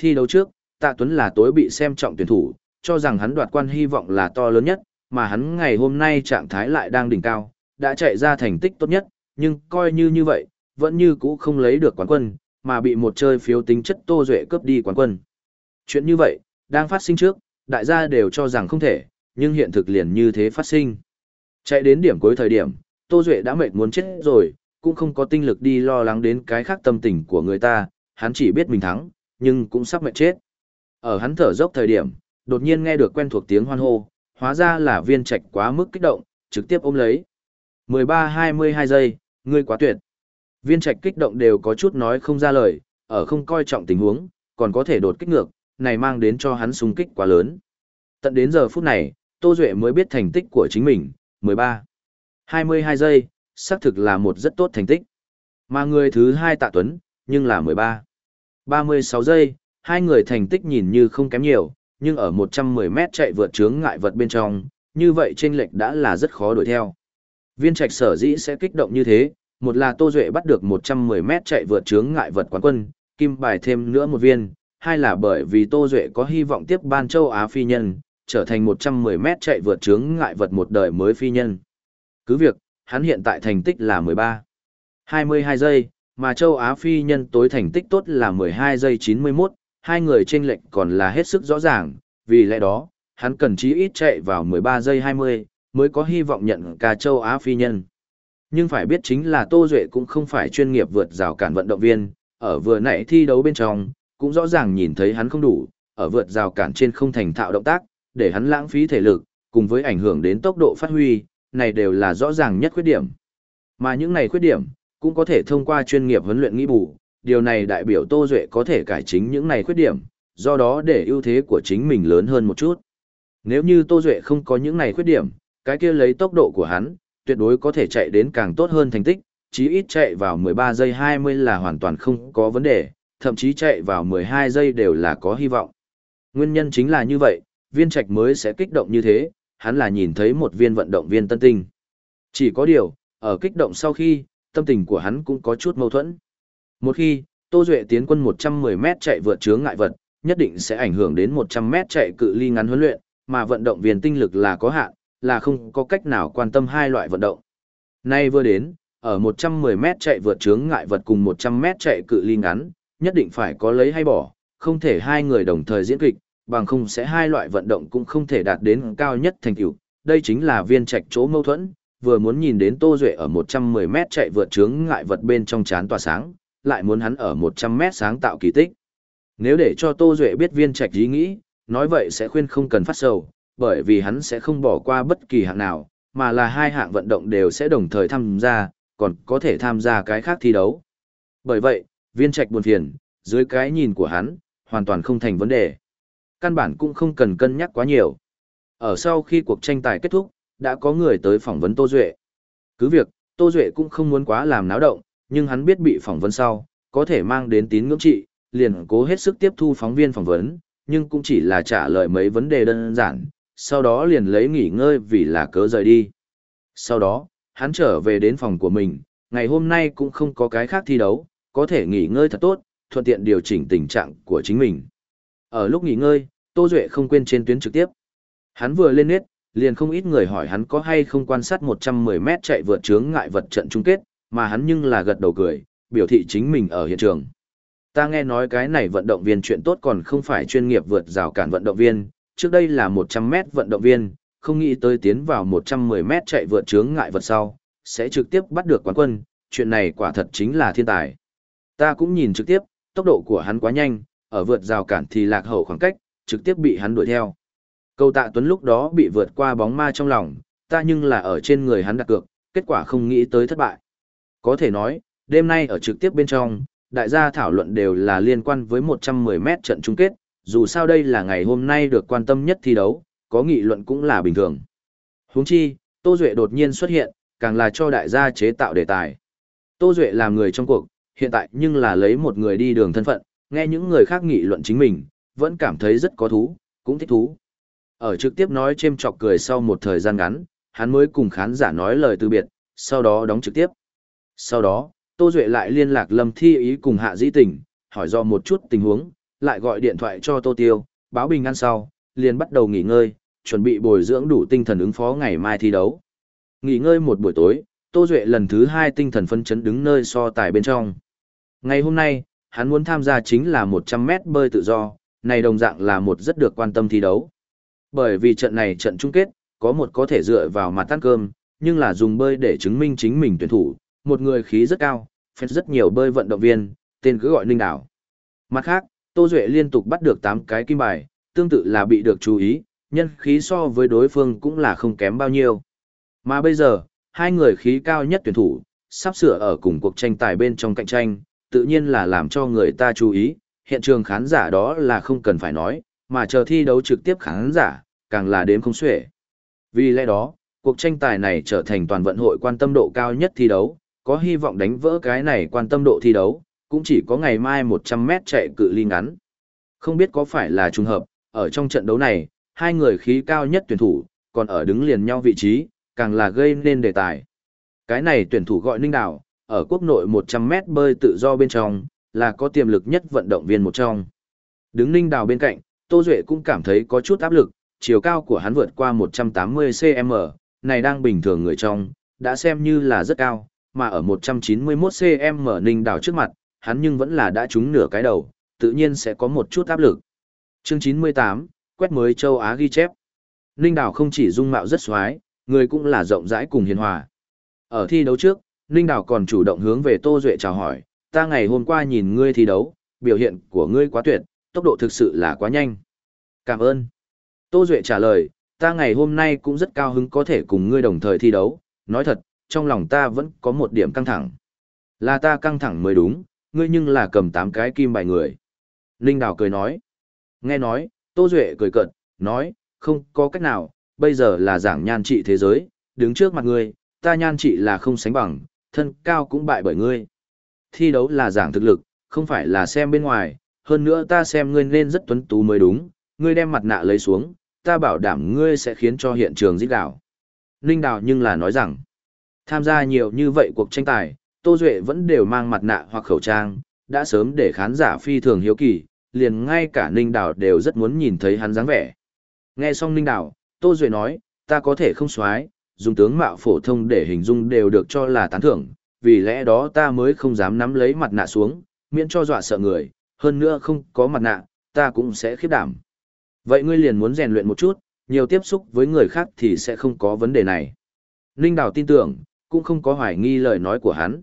Thi đấu trước, Tạ Tuấn là tối bị xem trọng tuyển thủ, cho rằng hắn đoạt quan hy vọng là to lớn nhất, mà hắn ngày hôm nay trạng thái lại đang đỉnh cao, đã chạy ra thành tích tốt nhất, nhưng coi như như vậy, vẫn như cũ không lấy được quán quân, mà bị một chơi phiếu tính chất Tô Duệ cướp đi quán quân. Chuyện như vậy, đang phát sinh trước, đại gia đều cho rằng không thể, nhưng hiện thực liền như thế phát sinh. Chạy đến điểm cuối thời điểm, Tô Duệ đã mệt muốn chết rồi, cũng không có tinh lực đi lo lắng đến cái khác tâm tình của người ta, hắn chỉ biết mình thắng, nhưng cũng sắp mệt chết. Ở hắn thở dốc thời điểm, đột nhiên nghe được quen thuộc tiếng hoan hô, hóa ra là viên trạch quá mức kích động, trực tiếp ôm lấy. 13-22 giây, ngươi quá tuyệt. Viên trạch kích động đều có chút nói không ra lời, ở không coi trọng tình huống, còn có thể đột kích ngược, này mang đến cho hắn sung kích quá lớn. Tận đến giờ phút này, Tô Duệ mới biết thành tích của chính mình, 13. 22 giây, xác thực là một rất tốt thành tích. Mà người thứ hai tạ tuấn, nhưng là 13. 36 giây, hai người thành tích nhìn như không kém nhiều, nhưng ở 110 mét chạy vượt chướng ngại vật bên trong, như vậy trên lệch đã là rất khó đuổi theo. Viên trạch sở dĩ sẽ kích động như thế, một là Tô Duệ bắt được 110 mét chạy vượt chướng ngại vật quán quân, kim bài thêm nữa một viên, hai là bởi vì Tô Duệ có hy vọng tiếp ban châu Á phi nhân, trở thành 110 mét chạy vượt chướng ngại vật một đời mới phi nhân. Cứ việc, hắn hiện tại thành tích là 13. 22 giây, mà châu Á phi nhân tối thành tích tốt là 12 giây 91, hai người trên lệnh còn là hết sức rõ ràng, vì lẽ đó, hắn cần chí ít chạy vào 13 giây 20, mới có hy vọng nhận cả châu Á phi nhân. Nhưng phải biết chính là Tô Duệ cũng không phải chuyên nghiệp vượt rào cản vận động viên, ở vừa nãy thi đấu bên trong, cũng rõ ràng nhìn thấy hắn không đủ, ở vượt rào cản trên không thành thạo động tác, để hắn lãng phí thể lực, cùng với ảnh hưởng đến tốc độ phát huy, này đều là rõ ràng nhất khuyết điểm. Mà những này khuyết điểm, cũng có thể thông qua chuyên nghiệp huấn luyện nghĩ bù, điều này đại biểu Tô Duệ có thể cải chính những này khuyết điểm, do đó để ưu thế của chính mình lớn hơn một chút. Nếu như Tô Duệ không có những này khuyết điểm, cái kia lấy tốc độ của hắn, tuyệt đối có thể chạy đến càng tốt hơn thành tích, chí ít chạy vào 13 giây 20 là hoàn toàn không có vấn đề, thậm chí chạy vào 12 giây đều là có hy vọng. Nguyên nhân chính là như vậy, viên trạch mới sẽ kích động như thế, hắn là nhìn thấy một viên vận động viên tân tinh. Chỉ có điều, ở kích động sau khi, tâm tình của hắn cũng có chút mâu thuẫn. Một khi, Tô Duệ tiến quân 110m chạy vượt chướng ngại vật, nhất định sẽ ảnh hưởng đến 100m chạy cự ly ngắn huấn luyện, mà vận động viên tinh lực là có hạn, là không có cách nào quan tâm hai loại vận động. Nay vừa đến, ở 110m chạy vượt chướng ngại vật cùng 100m chạy cự ly ngắn, nhất định phải có lấy hay bỏ, không thể hai người đồng thời diễn kịch, bằng không sẽ hai loại vận động cũng không thể đạt đến cao nhất thành tựu. Đây chính là viên trạch chỗ mâu thuẫn, vừa muốn nhìn đến Tô Duệ ở 110m chạy vượt chướng ngại vật bên trong chán tỏa sáng, lại muốn hắn ở 100m sáng tạo kỳ tích. Nếu để cho Tô Duệ biết viên trạch ý nghĩ, nói vậy sẽ khuyên không cần phát sầu, bởi vì hắn sẽ không bỏ qua bất kỳ hạng nào, mà là hai hạng vận động đều sẽ đồng thời tham gia, còn có thể tham gia cái khác thi đấu. Bởi vậy, viên trạch buồn phiền, dưới cái nhìn của hắn, hoàn toàn không thành vấn đề. Căn bản cũng không cần cân nhắc quá nhiều. Ở sau khi cuộc tranh tài kết thúc, đã có người tới phỏng vấn Tô Duệ. Cứ việc, Tô Duệ cũng không muốn quá làm náo động, nhưng hắn biết bị phỏng vấn sau, có thể mang đến tín ngưỡng trị, liền cố hết sức tiếp thu phóng viên phỏng vấn, nhưng cũng chỉ là trả lời mấy vấn đề đơn giản, sau đó liền lấy nghỉ ngơi vì là cớ rời đi. Sau đó, hắn trở về đến phòng của mình, ngày hôm nay cũng không có cái khác thi đấu, có thể nghỉ ngơi thật tốt, thuận tiện điều chỉnh tình trạng của chính mình. Ở lúc nghỉ ngơi, Tô Duệ không quên trên tuyến trực tiếp. Hắn vừa lên nét, liền không ít người hỏi hắn có hay không quan sát 110 mét chạy vượt chướng ngại vật trận chung kết, mà hắn nhưng là gật đầu cười, biểu thị chính mình ở hiện trường. Ta nghe nói cái này vận động viên chuyện tốt còn không phải chuyên nghiệp vượt rào cản vận động viên, trước đây là 100 mét vận động viên, không nghĩ tới tiến vào 110 mét chạy vượt chướng ngại vật sau, sẽ trực tiếp bắt được quán quân, chuyện này quả thật chính là thiên tài. Ta cũng nhìn trực tiếp, tốc độ của hắn quá nhanh, ở vượt rào cản thì lạc hậu khoảng cách, trực tiếp bị hắn đuổi theo. Câu tạ tuấn lúc đó bị vượt qua bóng ma trong lòng, ta nhưng là ở trên người hắn đặt cược, kết quả không nghĩ tới thất bại. Có thể nói, đêm nay ở trực tiếp bên trong, đại gia thảo luận đều là liên quan với 110 mét trận chung kết, dù sao đây là ngày hôm nay được quan tâm nhất thi đấu, có nghị luận cũng là bình thường. Huống chi, Tô Duệ đột nhiên xuất hiện, càng là cho đại gia chế tạo đề tài. Tô Duệ làm người trong cuộc, hiện tại nhưng là lấy một người đi đường thân phận, nghe những người khác nghị luận chính mình, vẫn cảm thấy rất có thú, cũng thích thú. Ở trực tiếp nói chêm chọc cười sau một thời gian ngắn, hắn mới cùng khán giả nói lời từ biệt, sau đó đóng trực tiếp. Sau đó, Tô Duệ lại liên lạc Lâm Thi Ý cùng Hạ Dĩ Tình, hỏi do một chút tình huống, lại gọi điện thoại cho Tô Tiêu, báo bình ăn sau, liền bắt đầu nghỉ ngơi, chuẩn bị bồi dưỡng đủ tinh thần ứng phó ngày mai thi đấu. Nghỉ ngơi một buổi tối, Tô Duệ lần thứ hai tinh thần phân chấn đứng nơi so tài bên trong. Ngày hôm nay, hắn muốn tham gia chính là 100 mét bơi tự do, này đồng dạng là một rất được quan tâm thi đấu. Bởi vì trận này trận chung kết, có một có thể dựa vào mặt ăn cơm, nhưng là dùng bơi để chứng minh chính mình tuyển thủ, một người khí rất cao, phép rất nhiều bơi vận động viên, tên cứ gọi Ninh Đảo. Mặt khác, Tô Duệ liên tục bắt được 8 cái kim bài, tương tự là bị được chú ý, nhân khí so với đối phương cũng là không kém bao nhiêu. Mà bây giờ, hai người khí cao nhất tuyển thủ, sắp sửa ở cùng cuộc tranh tài bên trong cạnh tranh, tự nhiên là làm cho người ta chú ý, hiện trường khán giả đó là không cần phải nói, mà chờ thi đấu trực tiếp khán giả, càng là đếm không xuể. Vì lẽ đó, cuộc tranh tài này trở thành toàn vận hội quan tâm độ cao nhất thi đấu, có hy vọng đánh vỡ cái này quan tâm độ thi đấu, cũng chỉ có ngày mai 100 mét chạy cự ly ngắn. Không biết có phải là trùng hợp, ở trong trận đấu này, hai người khí cao nhất tuyển thủ, còn ở đứng liền nhau vị trí, càng là gây nên đề tài. Cái này tuyển thủ gọi Ninh Đào, ở quốc nội 100 mét bơi tự do bên trong, là có tiềm lực nhất vận động viên một trong. Đứng Ninh Đào bên cạnh, Tô Duệ cũng cảm thấy có chút áp lực, chiều cao của hắn vượt qua 180cm, này đang bình thường người trong, đã xem như là rất cao, mà ở 191cm Ninh Đào trước mặt, hắn nhưng vẫn là đã trúng nửa cái đầu, tự nhiên sẽ có một chút áp lực. Chương 98, quét mới châu Á ghi chép. Ninh Đào không chỉ dung mạo rất xoái, người cũng là rộng rãi cùng hiền hòa. Ở thi đấu trước, Ninh Đào còn chủ động hướng về Tô Duệ chào hỏi, ta ngày hôm qua nhìn ngươi thi đấu, biểu hiện của ngươi quá tuyệt, tốc độ thực sự là quá nhanh. Cảm ơn. Tô Duệ trả lời, ta ngày hôm nay cũng rất cao hứng có thể cùng ngươi đồng thời thi đấu, nói thật, trong lòng ta vẫn có một điểm căng thẳng. Là ta căng thẳng mới đúng, ngươi nhưng là cầm 8 cái kim bài người. Linh Đào cười nói. Nghe nói, Tô Duệ cười cận, nói, không có cách nào, bây giờ là giảng nhan trị thế giới, đứng trước mặt ngươi, ta nhan trị là không sánh bằng, thân cao cũng bại bởi ngươi. Thi đấu là giảng thực lực, không phải là xem bên ngoài, hơn nữa ta xem ngươi nên rất tuấn tú mới đúng, ngươi đem mặt nạ lấy xuống, ta bảo đảm ngươi sẽ khiến cho hiện trường giết đảo. Ninh Đào nhưng là nói rằng, tham gia nhiều như vậy cuộc tranh tài, Tô Duệ vẫn đều mang mặt nạ hoặc khẩu trang, đã sớm để khán giả phi thường hiếu kỳ, liền ngay cả Ninh Đào đều rất muốn nhìn thấy hắn dáng vẻ. Nghe xong Ninh Đào, Tô Duệ nói, ta có thể không xoái, dùng tướng mạo phổ thông để hình dung đều được cho là tán thưởng, vì lẽ đó ta mới không dám nắm lấy mặt nạ xuống, miễn cho dọa sợ người, hơn nữa không có mặt nạ, ta cũng sẽ khiếp đảm. Vậy ngươi liền muốn rèn luyện một chút, nhiều tiếp xúc với người khác thì sẽ không có vấn đề này. Ninh Đào tin tưởng, cũng không có hoài nghi lời nói của hắn.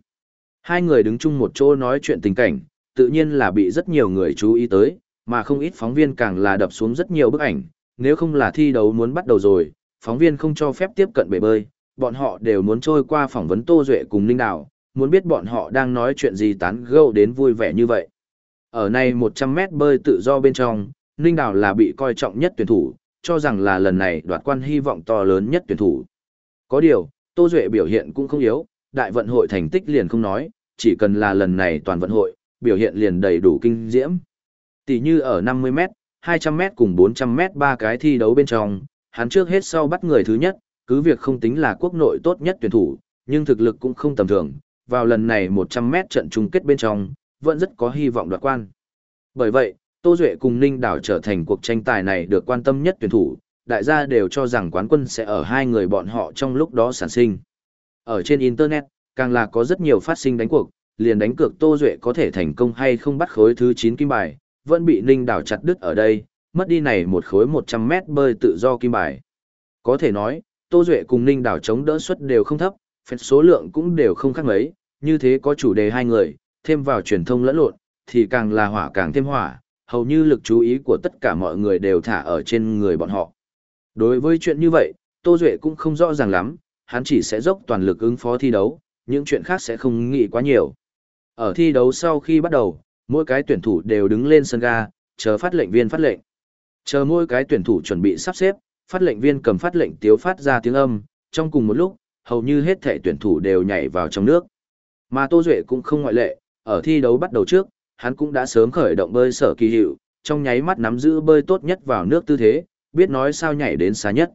Hai người đứng chung một chỗ nói chuyện tình cảnh, tự nhiên là bị rất nhiều người chú ý tới, mà không ít phóng viên càng là đập xuống rất nhiều bức ảnh, nếu không là thi đấu muốn bắt đầu rồi, phóng viên không cho phép tiếp cận bể bơi, bọn họ đều muốn trôi qua phỏng vấn Tô Duệ cùng Ninh Đào, muốn biết bọn họ đang nói chuyện gì tán gẫu đến vui vẻ như vậy. Ở này 100 mét bơi tự do bên trong, Ninh Đào là bị coi trọng nhất tuyển thủ, cho rằng là lần này đoạt quan hy vọng to lớn nhất tuyển thủ. Có điều, Tô Duệ biểu hiện cũng không yếu, đại vận hội thành tích liền không nói, chỉ cần là lần này toàn vận hội, biểu hiện liền đầy đủ kinh diễm. Tỷ như ở 50m, 200m cùng 400m ba cái thi đấu bên trong, hắn trước hết sau bắt người thứ nhất, cứ việc không tính là quốc nội tốt nhất tuyển thủ, nhưng thực lực cũng không tầm thường, vào lần này 100m trận chung kết bên trong, vẫn rất có hy vọng đoạt quan. Bởi vậy, Tô Duệ cùng Ninh Đảo trở thành cuộc tranh tài này được quan tâm nhất tuyển thủ, đại gia đều cho rằng quán quân sẽ ở hai người bọn họ trong lúc đó sản sinh. Ở trên Internet, càng là có rất nhiều phát sinh đánh cuộc, liền đánh cược Tô Duệ có thể thành công hay không bắt khối thứ 9 kim bài, vẫn bị Ninh Đảo chặt đứt ở đây, mất đi này một khối 100 mét bơi tự do kim bài. Có thể nói, Tô Duệ cùng Ninh Đảo chống đỡ suất đều không thấp, phép số lượng cũng đều không khác mấy, như thế có chủ đề hai người, thêm vào truyền thông lẫn lộn, thì càng là hỏa càng thêm hỏa, hầu như lực chú ý của tất cả mọi người đều thả ở trên người bọn họ. Đối với chuyện như vậy, Tô Duệ cũng không rõ ràng lắm, hắn chỉ sẽ dốc toàn lực ứng phó thi đấu, những chuyện khác sẽ không nghĩ quá nhiều. Ở thi đấu sau khi bắt đầu, mỗi cái tuyển thủ đều đứng lên sân ga, chờ phát lệnh viên phát lệnh. Chờ mỗi cái tuyển thủ chuẩn bị sắp xếp, phát lệnh viên cầm phát lệnh tiếu phát ra tiếng âm, trong cùng một lúc, hầu như hết thể tuyển thủ đều nhảy vào trong nước. Mà Tô Duệ cũng không ngoại lệ, ở thi đấu bắt đầu trước, hắn cũng đã sớm khởi động bơi sở kỳ hiệu, trong nháy mắt nắm giữ bơi tốt nhất vào nước tư thế, biết nói sao nhảy đến xa nhất.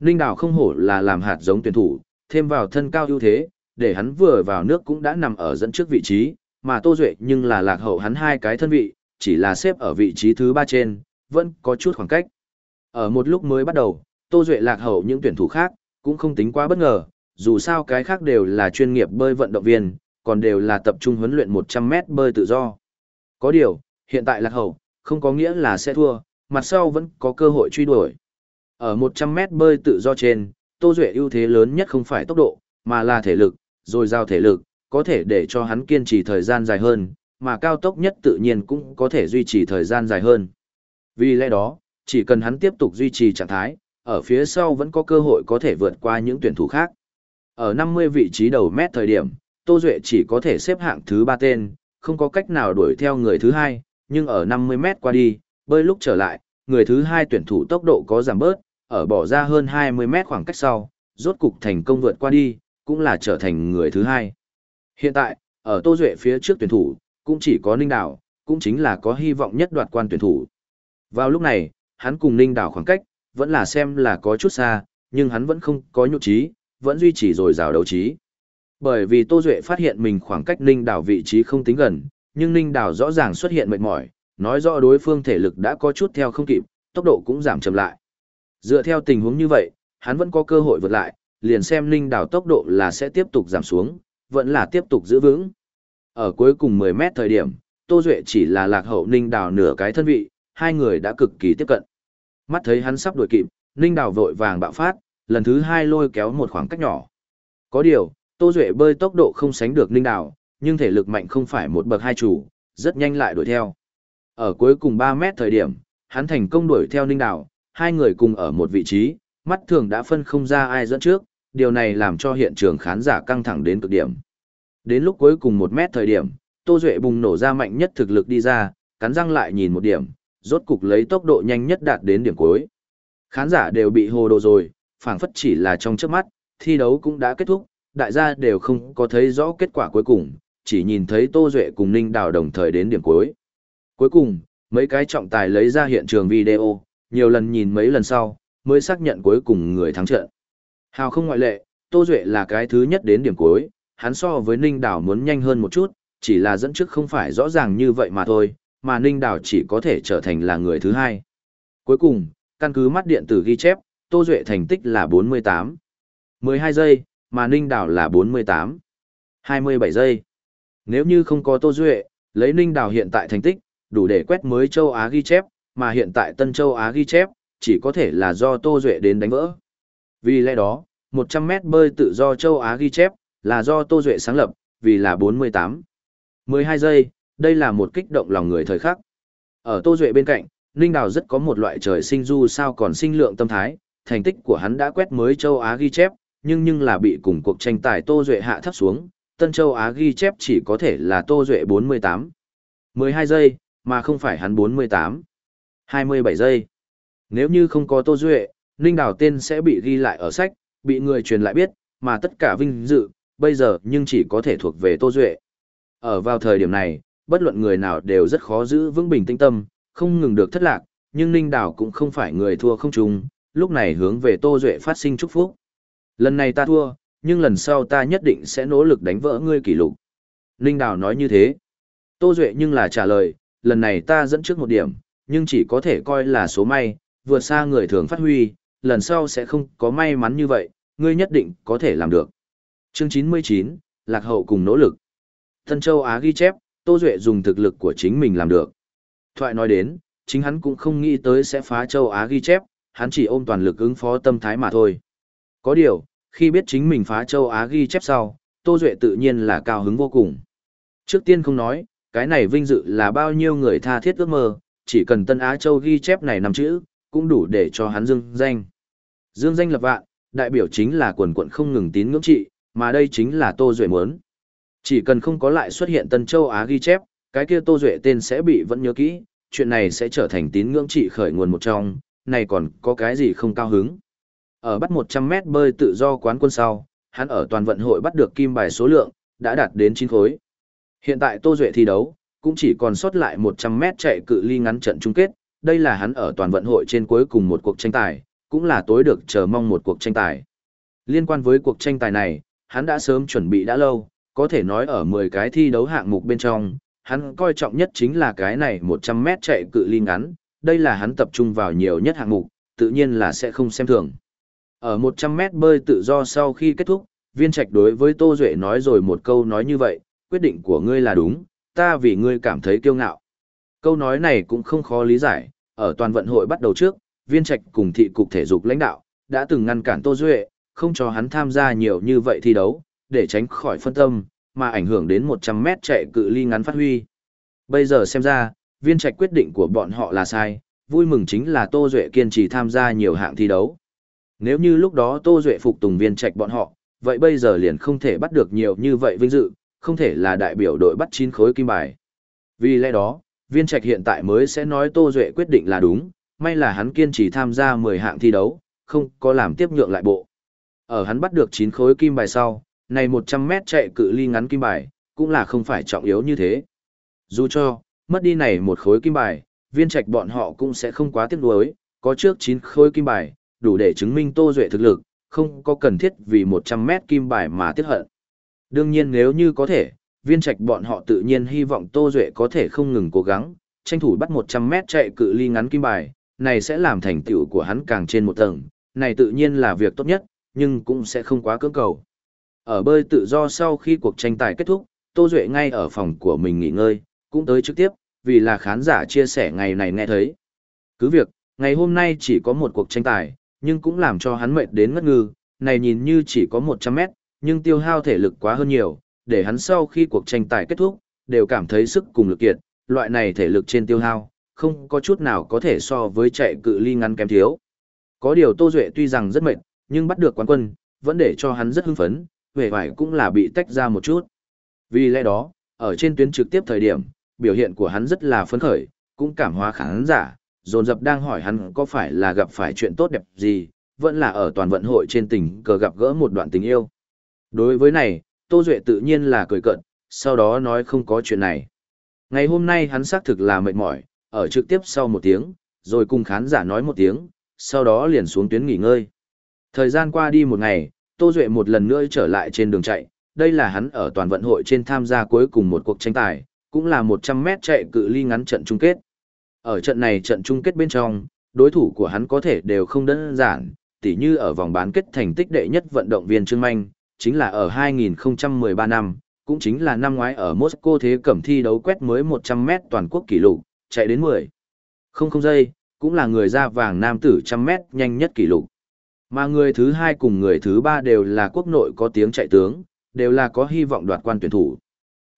Ninh Đào không hổ là làm hạt giống tuyển thủ, thêm vào thân cao ưu thế, để hắn vừa vào nước cũng đã nằm ở dẫn trước vị trí, mà Tô Duệ nhưng là lạc hậu hắn hai cái thân vị, chỉ là xếp ở vị trí thứ ba trên, vẫn có chút khoảng cách. Ở một lúc mới bắt đầu, Tô Duệ lạc hậu những tuyển thủ khác, cũng không tính quá bất ngờ, dù sao cái khác đều là chuyên nghiệp bơi vận động viên, còn đều là tập trung huấn luyện 100m bơi tự do. Có điều, hiện tại lạc hậu, không có nghĩa là sẽ thua, mặt sau vẫn có cơ hội truy đuổi. Ở 100m bơi tự do trên, Tô Duệ ưu thế lớn nhất không phải tốc độ, mà là thể lực, rồi giao thể lực, có thể để cho hắn kiên trì thời gian dài hơn, mà cao tốc nhất tự nhiên cũng có thể duy trì thời gian dài hơn. Vì lẽ đó, chỉ cần hắn tiếp tục duy trì trạng thái, ở phía sau vẫn có cơ hội có thể vượt qua những tuyển thủ khác. Ở 50 vị trí đầu mét thời điểm, Tô Duệ chỉ có thể xếp hạng thứ 3 tên, không có cách nào đuổi theo người thứ 2, nhưng ở 50 mét qua đi, bơi lúc trở lại, người thứ 2 tuyển thủ tốc độ có giảm bớt, ở bỏ ra hơn 20 mét khoảng cách sau, rốt cục thành công vượt qua đi, cũng là trở thành người thứ 2. Hiện tại, ở Tô Duệ phía trước tuyển thủ, cũng chỉ có Ninh Đảo, cũng chính là có hy vọng nhất đoạt quan tuyển thủ. Vào lúc này, hắn cùng Ninh Đảo khoảng cách, vẫn là xem là có chút xa, nhưng hắn vẫn không có nhu trí, vẫn duy trì rồi rào đấu trí. Bởi vì Tô Duệ phát hiện mình khoảng cách Ninh Đảo vị trí không tính gần, nhưng Ninh Đảo rõ ràng xuất hiện mệt mỏi, nói rõ đối phương thể lực đã có chút theo không kịp, tốc độ cũng giảm chậm lại. Dựa theo tình huống như vậy, hắn vẫn có cơ hội vượt lại, liền xem Ninh Đảo tốc độ là sẽ tiếp tục giảm xuống, vẫn là tiếp tục giữ vững. Ở cuối cùng 10 mét thời điểm, Tô Duệ chỉ là lạc hậu Ninh Đảo nửa cái thân vị, hai người đã cực kỳ tiếp cận. Mắt thấy hắn sắp đuổi kịp, Ninh đảo vội vàng bạo phát, lần thứ hai lôi kéo một khoảng cách nhỏ. Có điều, Tô Duệ bơi tốc độ không sánh được Ninh Đào, nhưng thể lực mạnh không phải một bậc hai chủ, rất nhanh lại đuổi theo. Ở cuối cùng 3 mét thời điểm, hắn thành công đuổi theo Ninh Đào, hai người cùng ở một vị trí, mắt thường đã phân không ra ai dẫn trước, điều này làm cho hiện trường khán giả căng thẳng đến cực điểm. Đến lúc cuối cùng 1 mét thời điểm, Tô Duệ bùng nổ ra mạnh nhất thực lực đi ra, cắn răng lại nhìn một điểm, rốt cục lấy tốc độ nhanh nhất đạt đến điểm cuối. Khán giả đều bị hồ đồ rồi, phảng phất chỉ là trong trước mắt, thi đấu cũng đã kết thúc, đại gia đều không có thấy rõ kết quả cuối cùng, chỉ nhìn thấy Tô Duệ cùng Ninh Đào đồng thời đến điểm cuối. Cuối cùng, mấy cái trọng tài lấy ra hiện trường video, nhiều lần nhìn mấy lần sau, mới xác nhận cuối cùng người thắng trận. Hào không ngoại lệ, Tô Duệ là cái thứ nhất đến điểm cuối, hắn so với Ninh Đào muốn nhanh hơn một chút, chỉ là dẫn trước không phải rõ ràng như vậy mà thôi, mà Ninh Đào chỉ có thể trở thành là người thứ hai. Cuối cùng, căn cứ mắt điện tử ghi chép, Tô Duệ thành tích là 48. 12 giây, mà Ninh Đào là 48. 27 giây. Nếu như không có Tô Duệ, lấy Ninh Đào hiện tại thành tích, đủ để quét mới châu Á ghi chép, mà hiện tại Tân châu Á ghi chép, chỉ có thể là do Tô Duệ đến đánh vỡ. Vì lẽ đó, 100 mét bơi tự do châu Á ghi chép, là do Tô Duệ sáng lập, vì là 48. 12 giây, đây là một kích động lòng người thời khắc. Ở Tô Duệ bên cạnh, Ninh Đào rất có một loại trời sinh du sao còn sinh lượng tâm thái, thành tích của hắn đã quét mới châu Á ghi chép, nhưng nhưng là bị cùng cuộc tranh tài Tô Duệ hạ thấp xuống, Tân châu Á ghi chép chỉ có thể là Tô Duệ 48. 12 giây, mà không phải hắn 48. 27 giây. Nếu như không có Tô Duệ, Ninh Đào tên sẽ bị ghi lại ở sách, bị người truyền lại biết, mà tất cả vinh dự, bây giờ nhưng chỉ có thể thuộc về Tô Duệ. Ở vào thời điểm này, bất luận người nào đều rất khó giữ vững bình tĩnh tâm, không ngừng được thất lạc, nhưng Ninh Đào cũng không phải người thua không trùng, lúc này hướng về Tô Duệ phát sinh chúc phúc. Lần này ta thua, nhưng lần sau ta nhất định sẽ nỗ lực đánh vỡ ngươi kỷ lục. Ninh Đào nói như thế. Tô Duệ nhưng là trả lời, lần này ta dẫn trước một điểm, nhưng chỉ có thể coi là số may, vượt xa người thường phát huy, lần sau sẽ không có may mắn như vậy, ngươi nhất định có thể làm được. Chương 99, Lạc Hậu cùng nỗ lực. Tân Châu Á ghi chép, Tô Duệ dùng thực lực của chính mình làm được. Thoại nói đến, chính hắn cũng không nghĩ tới sẽ phá châu Á ghi chép, hắn chỉ ôm toàn lực ứng phó tâm thái mà thôi. Có điều, khi biết chính mình phá châu Á ghi chép sau, Tô Duệ tự nhiên là cao hứng vô cùng. Trước tiên không nói, cái này vinh dự là bao nhiêu người tha thiết ước mơ, chỉ cần Tân Á Châu ghi chép này nằm chữ, cũng đủ để cho hắn dương danh. Dương danh lập vạn, đại biểu chính là quần quận không ngừng tín ngưỡng trị, mà đây chính là Tô Duệ muốn. Chỉ cần không có lại xuất hiện Tân Châu Á ghi chép, cái kia Tô Duệ tên sẽ bị vẫn nhớ kỹ, chuyện này sẽ trở thành tín ngưỡng trị khởi nguồn một trong, này còn có cái gì không cao hứng. Ở bắt 100 mét bơi tự do quán quân sau, hắn ở toàn vận hội bắt được kim bài số lượng, đã đạt đến 9 khối. Hiện tại Tô Duệ thi đấu, cũng chỉ còn sót lại 100 mét chạy cự ly ngắn trận chung kết, đây là hắn ở toàn vận hội trên cuối cùng một cuộc tranh tài, cũng là tối được chờ mong một cuộc tranh tài. Liên quan với cuộc tranh tài này, hắn đã sớm chuẩn bị đã lâu, có thể nói ở 10 cái thi đấu hạng mục bên trong, hắn coi trọng nhất chính là cái này 100 mét chạy cự ly ngắn, đây là hắn tập trung vào nhiều nhất hạng mục, tự nhiên là sẽ không xem thường. Ở 100 mét bơi tự do sau khi kết thúc, viên trạch đối với Tô Duệ nói rồi một câu nói như vậy, quyết định của ngươi là đúng, ta vì ngươi cảm thấy kiêu ngạo. Câu nói này cũng không khó lý giải, ở toàn vận hội bắt đầu trước, viên trạch cùng thị cục thể dục lãnh đạo, đã từng ngăn cản Tô Duệ, không cho hắn tham gia nhiều như vậy thi đấu, để tránh khỏi phân tâm, mà ảnh hưởng đến 100 mét chạy cự ly ngắn phát huy. Bây giờ xem ra, viên trạch quyết định của bọn họ là sai, vui mừng chính là Tô Duệ kiên trì tham gia nhiều hạng thi đấu. Nếu như lúc đó Tô Duệ phục tùng viên trạch bọn họ, vậy bây giờ liền không thể bắt được nhiều như vậy vinh dự, không thể là đại biểu đội bắt chín khối kim bài. Vì lẽ đó, viên trạch hiện tại mới sẽ nói Tô Duệ quyết định là đúng, may là hắn kiên trì tham gia 10 hạng thi đấu, không có làm tiếp nhượng lại bộ. Ở hắn bắt được 9 khối kim bài sau, này 100 mét chạy cự ly ngắn kim bài, cũng là không phải trọng yếu như thế. Dù cho, mất đi này một khối kim bài, viên trạch bọn họ cũng sẽ không quá tiếc nuối, có trước 9 khối kim bài, đủ để chứng minh Tô Duệ thực lực, không có cần thiết vì 100 mét kim bài mà tiếc hận. Đương nhiên nếu như có thể, viên trạch bọn họ tự nhiên hy vọng Tô Duệ có thể không ngừng cố gắng, tranh thủ bắt 100 mét chạy cự ly ngắn kim bài, này sẽ làm thành tựu của hắn càng trên một tầng, này tự nhiên là việc tốt nhất, nhưng cũng sẽ không quá cưỡng cầu. Ở bơi tự do sau khi cuộc tranh tài kết thúc, Tô Duệ ngay ở phòng của mình nghỉ ngơi, cũng tới trực tiếp, vì là khán giả chia sẻ ngày này nghe thấy. Cứ việc, ngày hôm nay chỉ có một cuộc tranh tài, nhưng cũng làm cho hắn mệt đến ngất ngư, này nhìn như chỉ có 100 mét, nhưng tiêu hao thể lực quá hơn nhiều, để hắn sau khi cuộc tranh tài kết thúc, đều cảm thấy sức cùng lực kiệt, loại này thể lực trên tiêu hao, không có chút nào có thể so với chạy cự ly ngắn kém thiếu. Có điều Tô Duệ tuy rằng rất mệt, nhưng bắt được quán quân, vẫn để cho hắn rất hưng phấn, về vải cũng là bị tách ra một chút. Vì lẽ đó, ở trên tuyến trực tiếp thời điểm, biểu hiện của hắn rất là phấn khởi, cũng cảm hóa khán giả, dồn dập đang hỏi hắn có phải là gặp phải chuyện tốt đẹp gì, vẫn là ở toàn vận hội trên tình cờ gặp gỡ một đoạn tình yêu. Đối với này, Tô Duệ tự nhiên là cười cận, sau đó nói không có chuyện này. Ngày hôm nay hắn xác thực là mệt mỏi, ở trực tiếp sau một tiếng, rồi cùng khán giả nói một tiếng, sau đó liền xuống tuyến nghỉ ngơi. Thời gian qua đi một ngày, Tô Duệ một lần nữa trở lại trên đường chạy, đây là hắn ở toàn vận hội trên tham gia cuối cùng một cuộc tranh tài, cũng là 100 mét chạy cự ly ngắn trận chung kết. Ở trận này trận chung kết bên trong, đối thủ của hắn có thể đều không đơn giản, tỉ như ở vòng bán kết thành tích đệ nhất vận động viên Trương Manh, chính là ở 2013 năm, cũng chính là năm ngoái ở Moscow thế cẩm thi đấu quét mới 100m toàn quốc kỷ lục, chạy đến 10. Không không giây, cũng là người ra vàng nam tử 100m nhanh nhất kỷ lục. Mà người thứ hai cùng người thứ ba đều là quốc nội có tiếng chạy tướng, đều là có hy vọng đoạt quan tuyển thủ.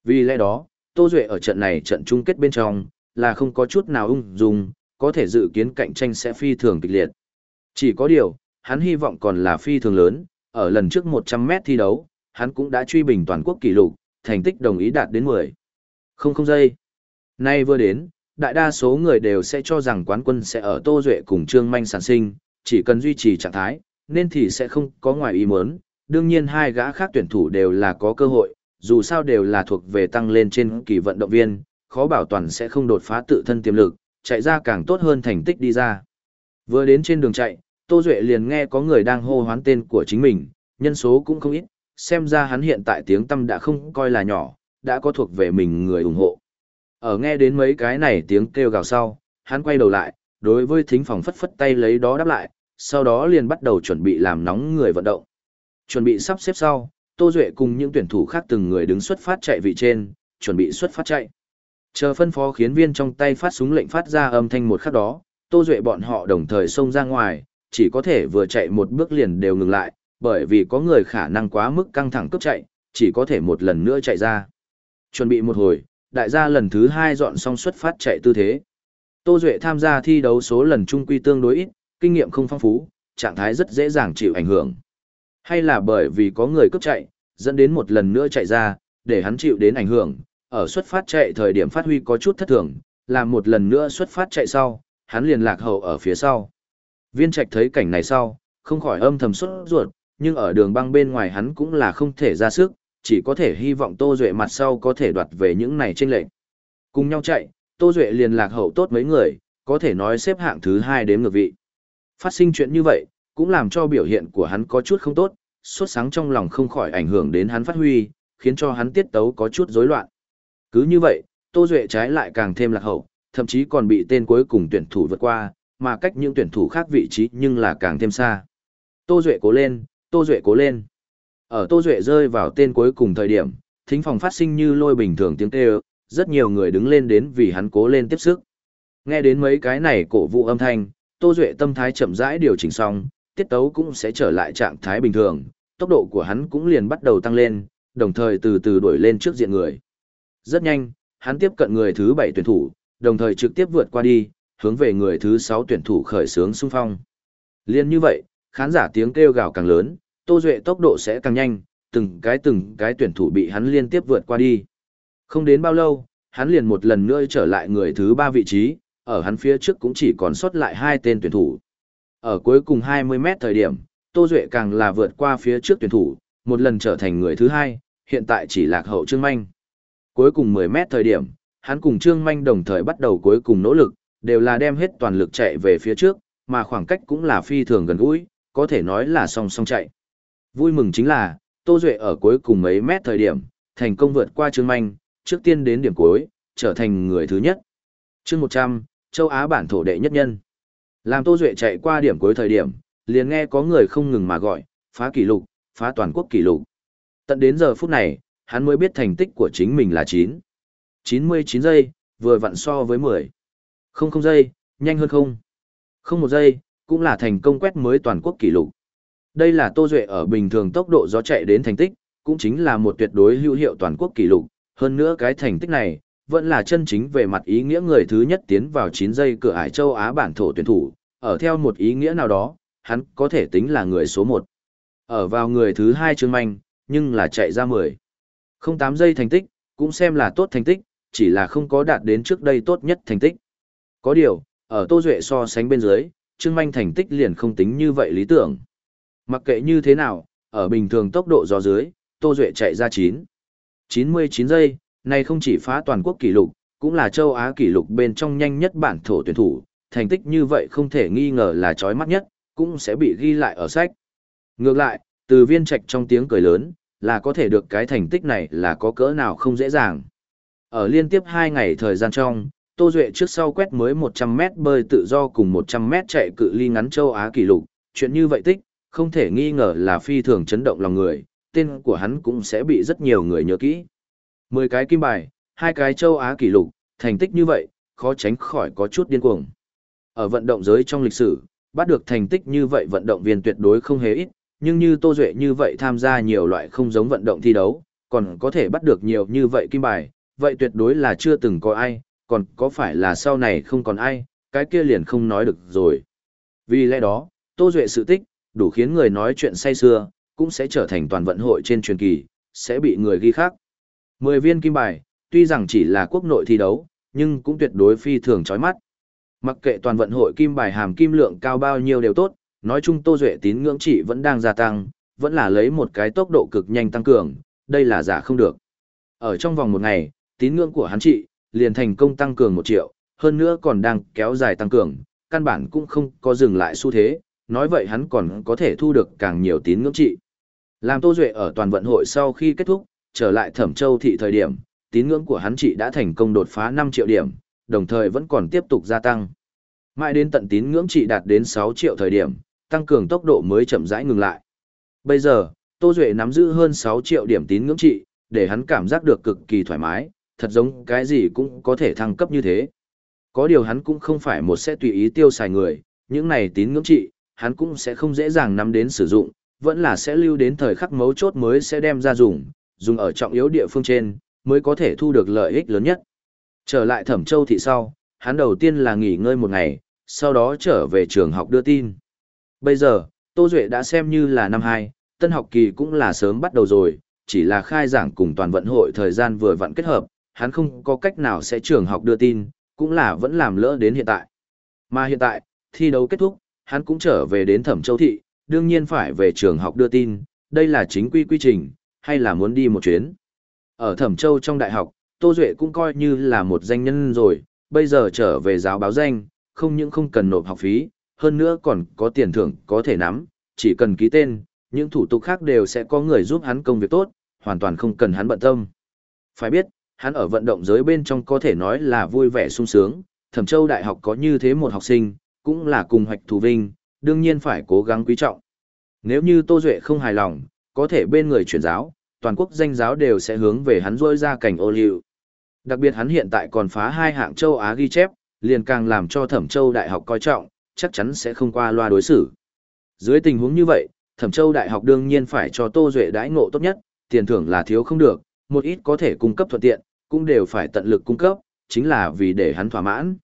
Vì lẽ đó, Tô Duệ ở trận này trận chung kết bên trong, là không có chút nào ung dung, có thể dự kiến cạnh tranh sẽ phi thường kịch liệt. Chỉ có điều, hắn hy vọng còn là phi thường lớn, ở lần trước 100 mét thi đấu, hắn cũng đã truy bình toàn quốc kỷ lục, thành tích đồng ý đạt đến 10. Không không giây. Nay vừa đến, đại đa số người đều sẽ cho rằng quán quân sẽ ở Tô Duệ cùng Trương Manh sản sinh, chỉ cần duy trì trạng thái, nên thì sẽ không có ngoài ý muốn. Đương nhiên hai gã khác tuyển thủ đều là có cơ hội, dù sao đều là thuộc về tăng lên trên kỳ vận động viên, khó bảo toàn sẽ không đột phá tự thân tiềm lực, chạy ra càng tốt hơn thành tích đi ra. Vừa đến trên đường chạy, Tô Duệ liền nghe có người đang hô hoán tên của chính mình, nhân số cũng không ít, xem ra hắn hiện tại tiếng tâm đã không coi là nhỏ, đã có thuộc về mình người ủng hộ. Ở nghe đến mấy cái này tiếng kêu gào sau, hắn quay đầu lại, đối với thính phòng phất phất tay lấy đó đáp lại, sau đó liền bắt đầu chuẩn bị làm nóng người vận động. Chuẩn bị sắp xếp sau, Tô Duệ cùng những tuyển thủ khác từng người đứng xuất phát chạy vị trên, chuẩn bị xuất phát chạy. Chờ phân phó khiến viên trong tay phát súng lệnh phát ra âm thanh một khắc đó, Tô Duệ bọn họ đồng thời xông ra ngoài, chỉ có thể vừa chạy một bước liền đều ngừng lại, bởi vì có người khả năng quá mức căng thẳng cướp chạy, chỉ có thể một lần nữa chạy ra. Chuẩn bị một hồi, đại gia lần thứ hai dọn xong xuất phát chạy tư thế. Tô Duệ tham gia thi đấu số lần trung quy tương đối ít, kinh nghiệm không phong phú, trạng thái rất dễ dàng chịu ảnh hưởng. Hay là bởi vì có người cướp chạy, dẫn đến một lần nữa chạy ra, để hắn chịu đến ảnh hưởng, ở xuất phát chạy thời điểm phát huy có chút thất thường, làm một lần nữa xuất phát chạy sau, hắn liền lạc hậu ở phía sau. Viên Trạch thấy cảnh này sau, không khỏi âm thầm sốt ruột, nhưng ở đường băng bên ngoài hắn cũng là không thể ra sức, chỉ có thể hy vọng Tô Duệ mặt sau có thể đoạt về những này trên lệnh. Cùng nhau chạy, Tô Duệ liền lạc hậu tốt mấy người, có thể nói xếp hạng thứ hai đếm ngược vị. Phát sinh chuyện như vậy, cũng làm cho biểu hiện của hắn có chút không tốt, suốt sáng trong lòng không khỏi ảnh hưởng đến hắn phát huy, khiến cho hắn tiết tấu có chút rối loạn. Cứ như vậy, Tô Duệ trái lại càng thêm lạc hậu, thậm chí còn bị tên cuối cùng tuyển thủ vượt qua, mà cách những tuyển thủ khác vị trí nhưng là càng thêm xa. Tô Duệ cố lên, Tô Duệ cố lên. Ở Tô Duệ rơi vào tên cuối cùng thời điểm, thính phòng phát sinh như lôi bình thường tiếng kêu, rất nhiều người đứng lên đến vì hắn cố lên tiếp sức. Nghe đến mấy cái này cổ vũ âm thanh, Tô Duệ tâm thái chậm rãi điều chỉnh xong, tiết tấu cũng sẽ trở lại trạng thái bình thường, tốc độ của hắn cũng liền bắt đầu tăng lên, đồng thời từ từ đuổi lên trước diện người. Rất nhanh, hắn tiếp cận người thứ 7 tuyển thủ, đồng thời trực tiếp vượt qua đi, hướng về người thứ 6 tuyển thủ khởi sướng xung phong. Liên như vậy, khán giả tiếng kêu gào càng lớn, Tô Duệ tốc độ sẽ càng nhanh, từng cái từng cái tuyển thủ bị hắn liên tiếp vượt qua đi. Không đến bao lâu, hắn liền một lần nữa trở lại người thứ 3 vị trí, ở hắn phía trước cũng chỉ còn sót lại hai tên tuyển thủ. Ở cuối cùng 20 mét thời điểm, Tô Duệ càng là vượt qua phía trước tuyển thủ, một lần trở thành người thứ hai, hiện tại chỉ lạc hậu Trương Manh. Cuối cùng 10 mét thời điểm, hắn cùng Trương Manh đồng thời bắt đầu cuối cùng nỗ lực, đều là đem hết toàn lực chạy về phía trước, mà khoảng cách cũng là phi thường gần gũi, có thể nói là song song chạy. Vui mừng chính là, Tô Duệ ở cuối cùng mấy mét thời điểm, thành công vượt qua Trương Manh, trước tiên đến điểm cuối, trở thành người thứ nhất. chương 100, châu Á bản thổ đệ nhất nhân. Làm Tô Duệ chạy qua điểm cuối thời điểm, liền nghe có người không ngừng mà gọi, phá kỷ lục, phá toàn quốc kỷ lục. Tận đến giờ phút này, hắn mới biết thành tích của chính mình là 9. 99 giây, vừa vặn so với 10. Không không giây, nhanh hơn không. Không một giây, cũng là thành công quét mới toàn quốc kỷ lục. Đây là Tô Duệ ở bình thường tốc độ gió chạy đến thành tích, cũng chính là một tuyệt đối hữu hiệu toàn quốc kỷ lục. Hơn nữa cái thành tích này, vẫn là chân chính về mặt ý nghĩa người thứ nhất tiến vào 9 giây cửa ải châu Á bản thổ tuyển thủ, ở theo một ý nghĩa nào đó, hắn có thể tính là người số 1. Ở vào người thứ hai Trương Manh, nhưng là chạy ra 10. Không tám giây thành tích, cũng xem là tốt thành tích, chỉ là không có đạt đến trước đây tốt nhất thành tích. Có điều, ở Tô Duệ so sánh bên dưới, Trương Manh thành tích liền không tính như vậy lý tưởng. Mặc kệ như thế nào, ở bình thường tốc độ gió dưới, Tô Duệ chạy ra 9. 99 giây, này không chỉ phá toàn quốc kỷ lục, cũng là châu Á kỷ lục bên trong nhanh nhất bản thổ tuyển thủ, thành tích như vậy không thể nghi ngờ là chói mắt nhất, cũng sẽ bị ghi lại ở sách. Ngược lại, từ viên trạch trong tiếng cười lớn, là có thể được cái thành tích này là có cỡ nào không dễ dàng. Ở liên tiếp 2 ngày thời gian trong, Tô Duệ trước sau quét mới 100m bơi tự do cùng 100m chạy cự ly ngắn châu Á kỷ lục, chuyện như vậy tích, không thể nghi ngờ là phi thường chấn động lòng người, tên của hắn cũng sẽ bị rất nhiều người nhớ kỹ. 10 cái kim bài, hai cái châu Á kỷ lục, thành tích như vậy, khó tránh khỏi có chút điên cuồng. Ở vận động giới trong lịch sử, bắt được thành tích như vậy vận động viên tuyệt đối không hề ít, nhưng như Tô Duệ như vậy tham gia nhiều loại không giống vận động thi đấu, còn có thể bắt được nhiều như vậy kim bài, vậy tuyệt đối là chưa từng có ai, còn có phải là sau này không còn ai, cái kia liền không nói được rồi. Vì lẽ đó, Tô Duệ sự tích, đủ khiến người nói chuyện say xưa, cũng sẽ trở thành toàn vận hội trên truyền kỳ, sẽ bị người ghi khác. 10 viên kim bài, tuy rằng chỉ là quốc nội thi đấu, nhưng cũng tuyệt đối phi thường chói mắt. Mặc kệ toàn vận hội kim bài hàm kim lượng cao bao nhiêu đều tốt, nói chung Tô Duệ tín ngưỡng trị vẫn đang gia tăng, vẫn là lấy một cái tốc độ cực nhanh tăng cường, đây là giả không được. Ở trong vòng một ngày, tín ngưỡng của hắn trị, liền thành công tăng cường một triệu, hơn nữa còn đang kéo dài tăng cường, căn bản cũng không có dừng lại xu thế, nói vậy hắn còn có thể thu được càng nhiều tín ngưỡng trị. Làm Tô Duệ ở toàn vận hội sau khi kết thúc, trở lại Thẩm Châu thị thời điểm, tín ngưỡng của hắn trị đã thành công đột phá 5 triệu điểm, đồng thời vẫn còn tiếp tục gia tăng. Mãi đến tận tín ngưỡng trị đạt đến 6 triệu thời điểm, tăng cường tốc độ mới chậm rãi ngừng lại. Bây giờ, Tô Duệ nắm giữ hơn 6 triệu điểm tín ngưỡng trị, để hắn cảm giác được cực kỳ thoải mái, thật giống cái gì cũng có thể thăng cấp như thế. Có điều hắn cũng không phải một sẽ tùy ý tiêu xài người, những này tín ngưỡng trị, hắn cũng sẽ không dễ dàng nắm đến sử dụng, vẫn là sẽ lưu đến thời khắc mấu chốt mới sẽ đem ra dùng, dùng ở trọng yếu địa phương trên, mới có thể thu được lợi ích lớn nhất. Trở lại Thẩm Châu thị sau, hắn đầu tiên là nghỉ ngơi một ngày, sau đó trở về trường học đưa tin. Bây giờ, Tô Duệ đã xem như là năm 2, tân học kỳ cũng là sớm bắt đầu rồi, chỉ là khai giảng cùng toàn vận hội thời gian vừa vặn kết hợp, hắn không có cách nào sẽ trường học đưa tin, cũng là vẫn làm lỡ đến hiện tại. Mà hiện tại, thi đấu kết thúc, hắn cũng trở về đến Thẩm Châu thị, đương nhiên phải về trường học đưa tin, đây là chính quy quy trình, hay là muốn đi một chuyến. Ở Thẩm Châu trong đại học, Tô Duệ cũng coi như là một danh nhân rồi, bây giờ trở về giáo báo danh, không những không cần nộp học phí, hơn nữa còn có tiền thưởng có thể nắm, chỉ cần ký tên, những thủ tục khác đều sẽ có người giúp hắn công việc tốt, hoàn toàn không cần hắn bận tâm. Phải biết, Hắn ở vận động giới bên trong có thể nói là vui vẻ sung sướng, Thẩm Châu Đại học có như thế một học sinh, cũng là cùng hoạch thù vinh, đương nhiên phải cố gắng quý trọng. Nếu như Tô Duệ không hài lòng, có thể bên người chuyển giáo, toàn quốc danh giáo đều sẽ hướng về hắn rôi ra cảnh ô liu. Đặc biệt hắn hiện tại còn phá hai hạng châu Á ghi chép, liền càng làm cho Thẩm Châu Đại học coi trọng, chắc chắn sẽ không qua loa đối xử. Dưới tình huống như vậy, Thẩm Châu Đại học đương nhiên phải cho Tô Duệ đãi ngộ tốt nhất, tiền thưởng là thiếu không được, một ít có thể cung cấp thuận tiện, cũng đều phải tận lực cung cấp, chính là vì để hắn thỏa mãn.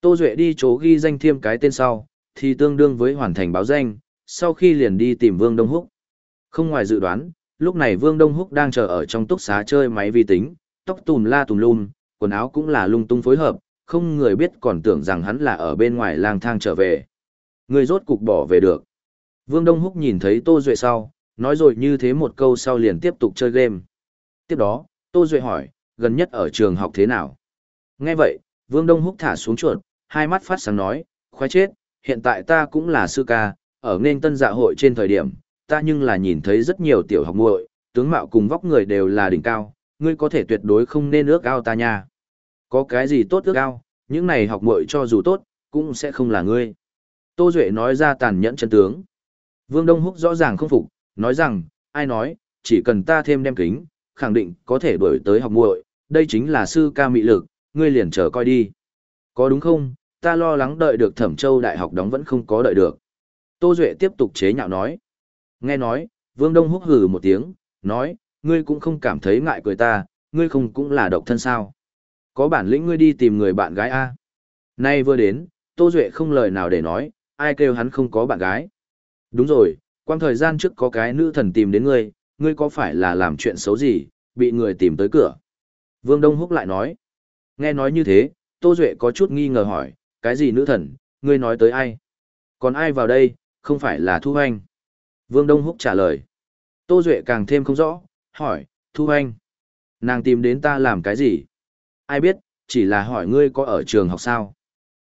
Tô Duệ đi chỗ ghi danh thêm cái tên sau, thì tương đương với hoàn thành báo danh, sau khi liền đi tìm Vương Đông Húc. Không ngoài dự đoán, lúc này Vương Đông Húc đang chờ ở trong túc xá chơi máy vi tính, tóc tùm la tùm lum, quần áo cũng là lung tung phối hợp, không người biết còn tưởng rằng hắn là ở bên ngoài lang thang trở về. Người rốt cục bỏ về được. Vương Đông Húc nhìn thấy Tô Duệ sau, nói rồi như thế một câu sau liền tiếp tục chơi game. Tiếp đó, Tô Duệ hỏi, gần nhất ở trường học thế nào? Nghe vậy, Vương Đông Húc thả xuống chuột, hai mắt phát sáng nói, khoái chết, hiện tại ta cũng là sư ca, ở nên tân dạ hội trên thời điểm, ta nhưng là nhìn thấy rất nhiều tiểu học muội, tướng mạo cùng vóc người đều là đỉnh cao, ngươi có thể tuyệt đối không nên ước ao ta nha. Có cái gì tốt ước ao, những này học muội cho dù tốt, cũng sẽ không là ngươi. Tô Duệ nói ra tàn nhẫn chân tướng. Vương Đông Húc rõ ràng không phục, nói rằng, ai nói, chỉ cần ta thêm đem kính, khẳng định có thể đuổi tới học muội, đây chính là sư ca mị lực, ngươi liền chờ coi đi. Có đúng không, ta lo lắng đợi được Thẩm Châu Đại học đóng vẫn không có đợi được. Tô Duệ tiếp tục chế nhạo nói. Nghe nói, Vương Đông húc hừ một tiếng, nói, ngươi cũng không cảm thấy ngại cười ta, ngươi không cũng là độc thân sao. Có bản lĩnh ngươi đi tìm người bạn gái A. Nay vừa đến, Tô Duệ không lời nào để nói, ai kêu hắn không có bạn gái. Đúng rồi, quang thời gian trước có cái nữ thần tìm đến ngươi, ngươi có phải là làm chuyện xấu gì, bị người tìm tới cửa. Vương Đông Húc lại nói. Nghe nói như thế, Tô Duệ có chút nghi ngờ hỏi, cái gì nữ thần, ngươi nói tới ai? Còn ai vào đây, không phải là Thu Hoanh? Vương Đông Húc trả lời. Tô Duệ càng thêm không rõ, hỏi, Thu Hoanh, nàng tìm đến ta làm cái gì? Ai biết, chỉ là hỏi ngươi có ở trường học sao?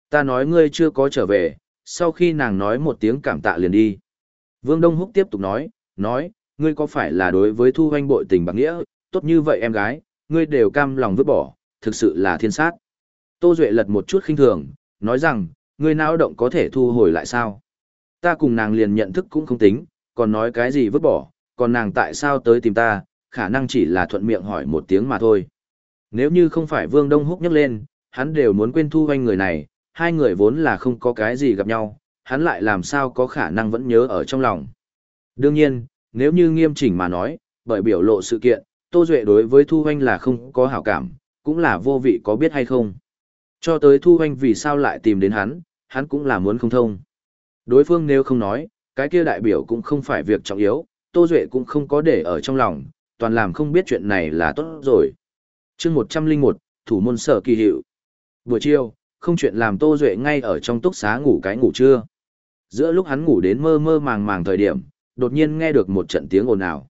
Ta nói ngươi chưa có trở về, sau khi nàng nói một tiếng cảm tạ liền đi. Vương Đông Húc tiếp tục nói, nói, ngươi có phải là đối với Thu Hoanh bội tình bạc nghĩa, tốt như vậy em gái, ngươi đều cam lòng vứt bỏ, thực sự là thiên sát. Tô Duệ lật một chút khinh thường, nói rằng, ngươi não động có thể thu hồi lại sao? Ta cùng nàng liền nhận thức cũng không tính, còn nói cái gì vứt bỏ, còn nàng tại sao tới tìm ta, khả năng chỉ là thuận miệng hỏi một tiếng mà thôi. Nếu như không phải Vương Đông Húc nhắc lên, hắn đều muốn quên thu hoanh người này, hai người vốn là không có cái gì gặp nhau, hắn lại làm sao có khả năng vẫn nhớ ở trong lòng. Đương nhiên, nếu như nghiêm chỉnh mà nói, bởi biểu lộ sự kiện, Tô Duệ đối với Thu Hoanh là không có hảo cảm, cũng là vô vị có biết hay không. Cho tới Thu Hoanh vì sao lại tìm đến hắn, hắn cũng là muốn không thông. Đối phương nếu không nói, cái kia đại biểu cũng không phải việc trọng yếu, Tô Duệ cũng không có để ở trong lòng, toàn làm không biết chuyện này là tốt rồi chương 101, Thủ môn sở kỳ hiệu. Buổi chiều, không chuyện làm Tô Duệ ngay ở trong túc xá ngủ cái ngủ trưa. Giữa lúc hắn ngủ đến mơ mơ màng màng thời điểm, đột nhiên nghe được một trận tiếng ồn ào.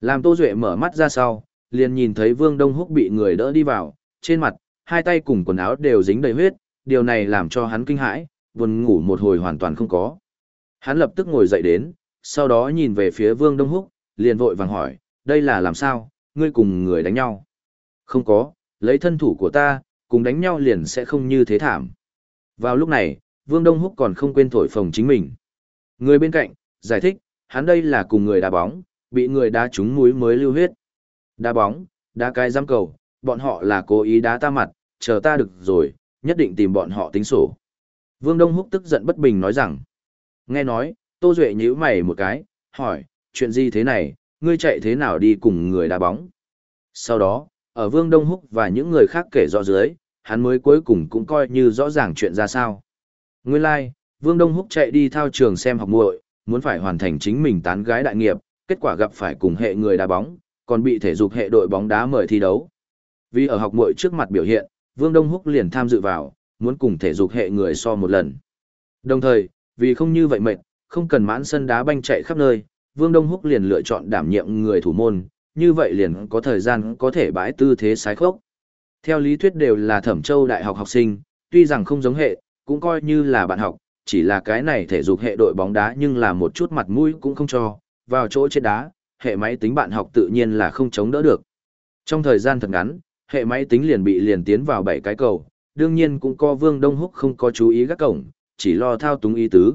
Làm Tô Duệ mở mắt ra sau, liền nhìn thấy Vương Đông Húc bị người đỡ đi vào, trên mặt, hai tay cùng quần áo đều dính đầy huyết, điều này làm cho hắn kinh hãi, buồn ngủ một hồi hoàn toàn không có. Hắn lập tức ngồi dậy đến, sau đó nhìn về phía Vương Đông Húc, liền vội vàng hỏi, đây là làm sao, ngươi cùng người đánh nhau. Không có, lấy thân thủ của ta, cùng đánh nhau liền sẽ không như thế thảm. Vào lúc này, Vương Đông Húc còn không quên thổi phồng chính mình. Người bên cạnh, giải thích, hắn đây là cùng người đá bóng, bị người đá trúng mũi mới lưu huyết. Đá bóng, đá cái giam cầu, bọn họ là cố ý đá ta mặt, chờ ta được rồi, nhất định tìm bọn họ tính sổ. Vương Đông Húc tức giận bất bình nói rằng, nghe nói, Tô Duệ nhíu mày một cái, hỏi, chuyện gì thế này, ngươi chạy thế nào đi cùng người đá bóng. Sau đó, ở Vương Đông Húc và những người khác kể rõ dưới, hắn mới cuối cùng cũng coi như rõ ràng chuyện ra sao. Nguyên lai, like, Vương Đông Húc chạy đi thao trường xem học muội, muốn phải hoàn thành chính mình tán gái đại nghiệp, kết quả gặp phải cùng hệ người đá bóng, còn bị thể dục hệ đội bóng đá mời thi đấu. Vì ở học muội trước mặt biểu hiện, Vương Đông Húc liền tham dự vào, muốn cùng thể dục hệ người so một lần. Đồng thời, vì không như vậy mệt, không cần mãn sân đá banh chạy khắp nơi, Vương Đông Húc liền lựa chọn đảm nhiệm người thủ môn, như vậy liền có thời gian có thể bãi tư thế sái khốc. Theo lý thuyết đều là Thẩm Châu Đại học học sinh, tuy rằng không giống hệ, cũng coi như là bạn học, chỉ là cái này thể dục hệ đội bóng đá nhưng là một chút mặt mũi cũng không cho, vào chỗ trên đá, hệ máy tính bạn học tự nhiên là không chống đỡ được. Trong thời gian thật ngắn, hệ máy tính liền bị liền tiến vào bảy cái cầu, đương nhiên cũng có Vương Đông Húc không có chú ý các cổng, chỉ lo thao túng ý tứ.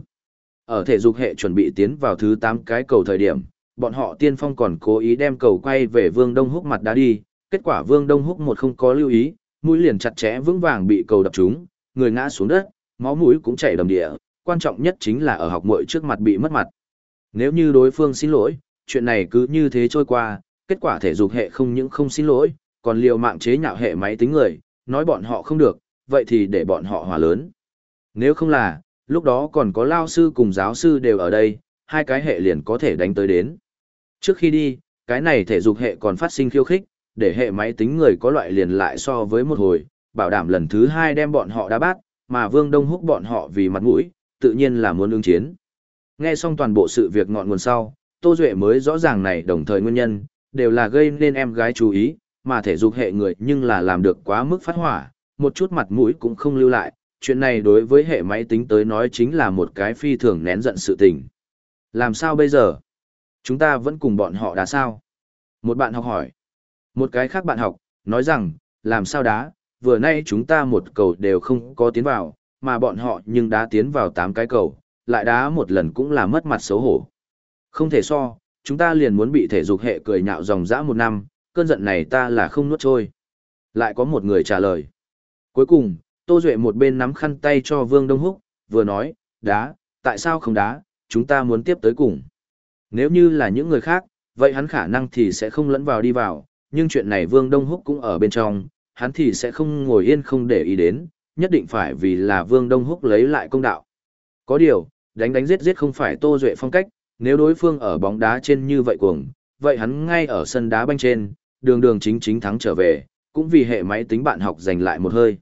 Ở thể dục hệ chuẩn bị tiến vào thứ 8 cái cầu thời điểm, bọn họ tiên phong còn cố ý đem cầu quay về Vương Đông Húc mặt đá đi, kết quả Vương Đông Húc một không có lưu ý, mũi liền chặt chẽ vững vàng bị cầu đập trúng, người ngã xuống đất, máu mũi cũng chảy đầm địa, quan trọng nhất chính là ở học muội trước mặt bị mất mặt. Nếu như đối phương xin lỗi, chuyện này cứ như thế trôi qua, kết quả thể dục hệ không những không xin lỗi, còn liều mạng chế nhạo hệ máy tính người, nói bọn họ không được, vậy thì để bọn họ hòa lớn. Nếu không là, lúc đó còn có lao sư cùng giáo sư đều ở đây, hai cái hệ liền có thể đánh tới đến. Trước khi đi, cái này thể dục hệ còn phát sinh khiêu khích, để hệ máy tính người có loại liền lại so với một hồi, bảo đảm lần thứ hai đem bọn họ đá bát, mà Vương Đông húc bọn họ vì mặt mũi, tự nhiên là muốn ứng chiến. Nghe xong toàn bộ sự việc ngọn nguồn sau, Tô Duệ mới rõ ràng này đồng thời nguyên nhân, đều là gây nên em gái chú ý, mà thể dục hệ người nhưng là làm được quá mức phát hỏa, một chút mặt mũi cũng không lưu lại, chuyện này đối với hệ máy tính tới nói chính là một cái phi thường nén giận sự tình. Làm sao bây giờ? Chúng ta vẫn cùng bọn họ đá sao? Một bạn học hỏi. Một cái khác bạn học, nói rằng, làm sao đá, vừa nay chúng ta một cầu đều không có tiến vào, mà bọn họ nhưng đã tiến vào 8 cái cầu, lại đá một lần cũng là mất mặt xấu hổ. Không thể so, chúng ta liền muốn bị thể dục hệ cười nhạo dòng dã một năm, cơn giận này ta là không nuốt trôi. Lại có một người trả lời. Cuối cùng, Tô Duệ một bên nắm khăn tay cho Vương Đông Húc, vừa nói, đá, tại sao không đá, chúng ta muốn tiếp tới cùng. Nếu như là những người khác, vậy hắn khả năng thì sẽ không lẫn vào đi vào, nhưng chuyện này Vương Đông Húc cũng ở bên trong, hắn thì sẽ không ngồi yên không để ý đến, nhất định phải vì là Vương Đông Húc lấy lại công đạo. Có điều, đánh đánh giết giết không phải Tô Duệ phong cách, nếu đối phương ở bóng đá trên như vậy cuồng, vậy hắn ngay ở sân đá banh trên, đường đường chính chính thắng trở về, cũng vì hệ máy tính bạn học giành lại một hơi.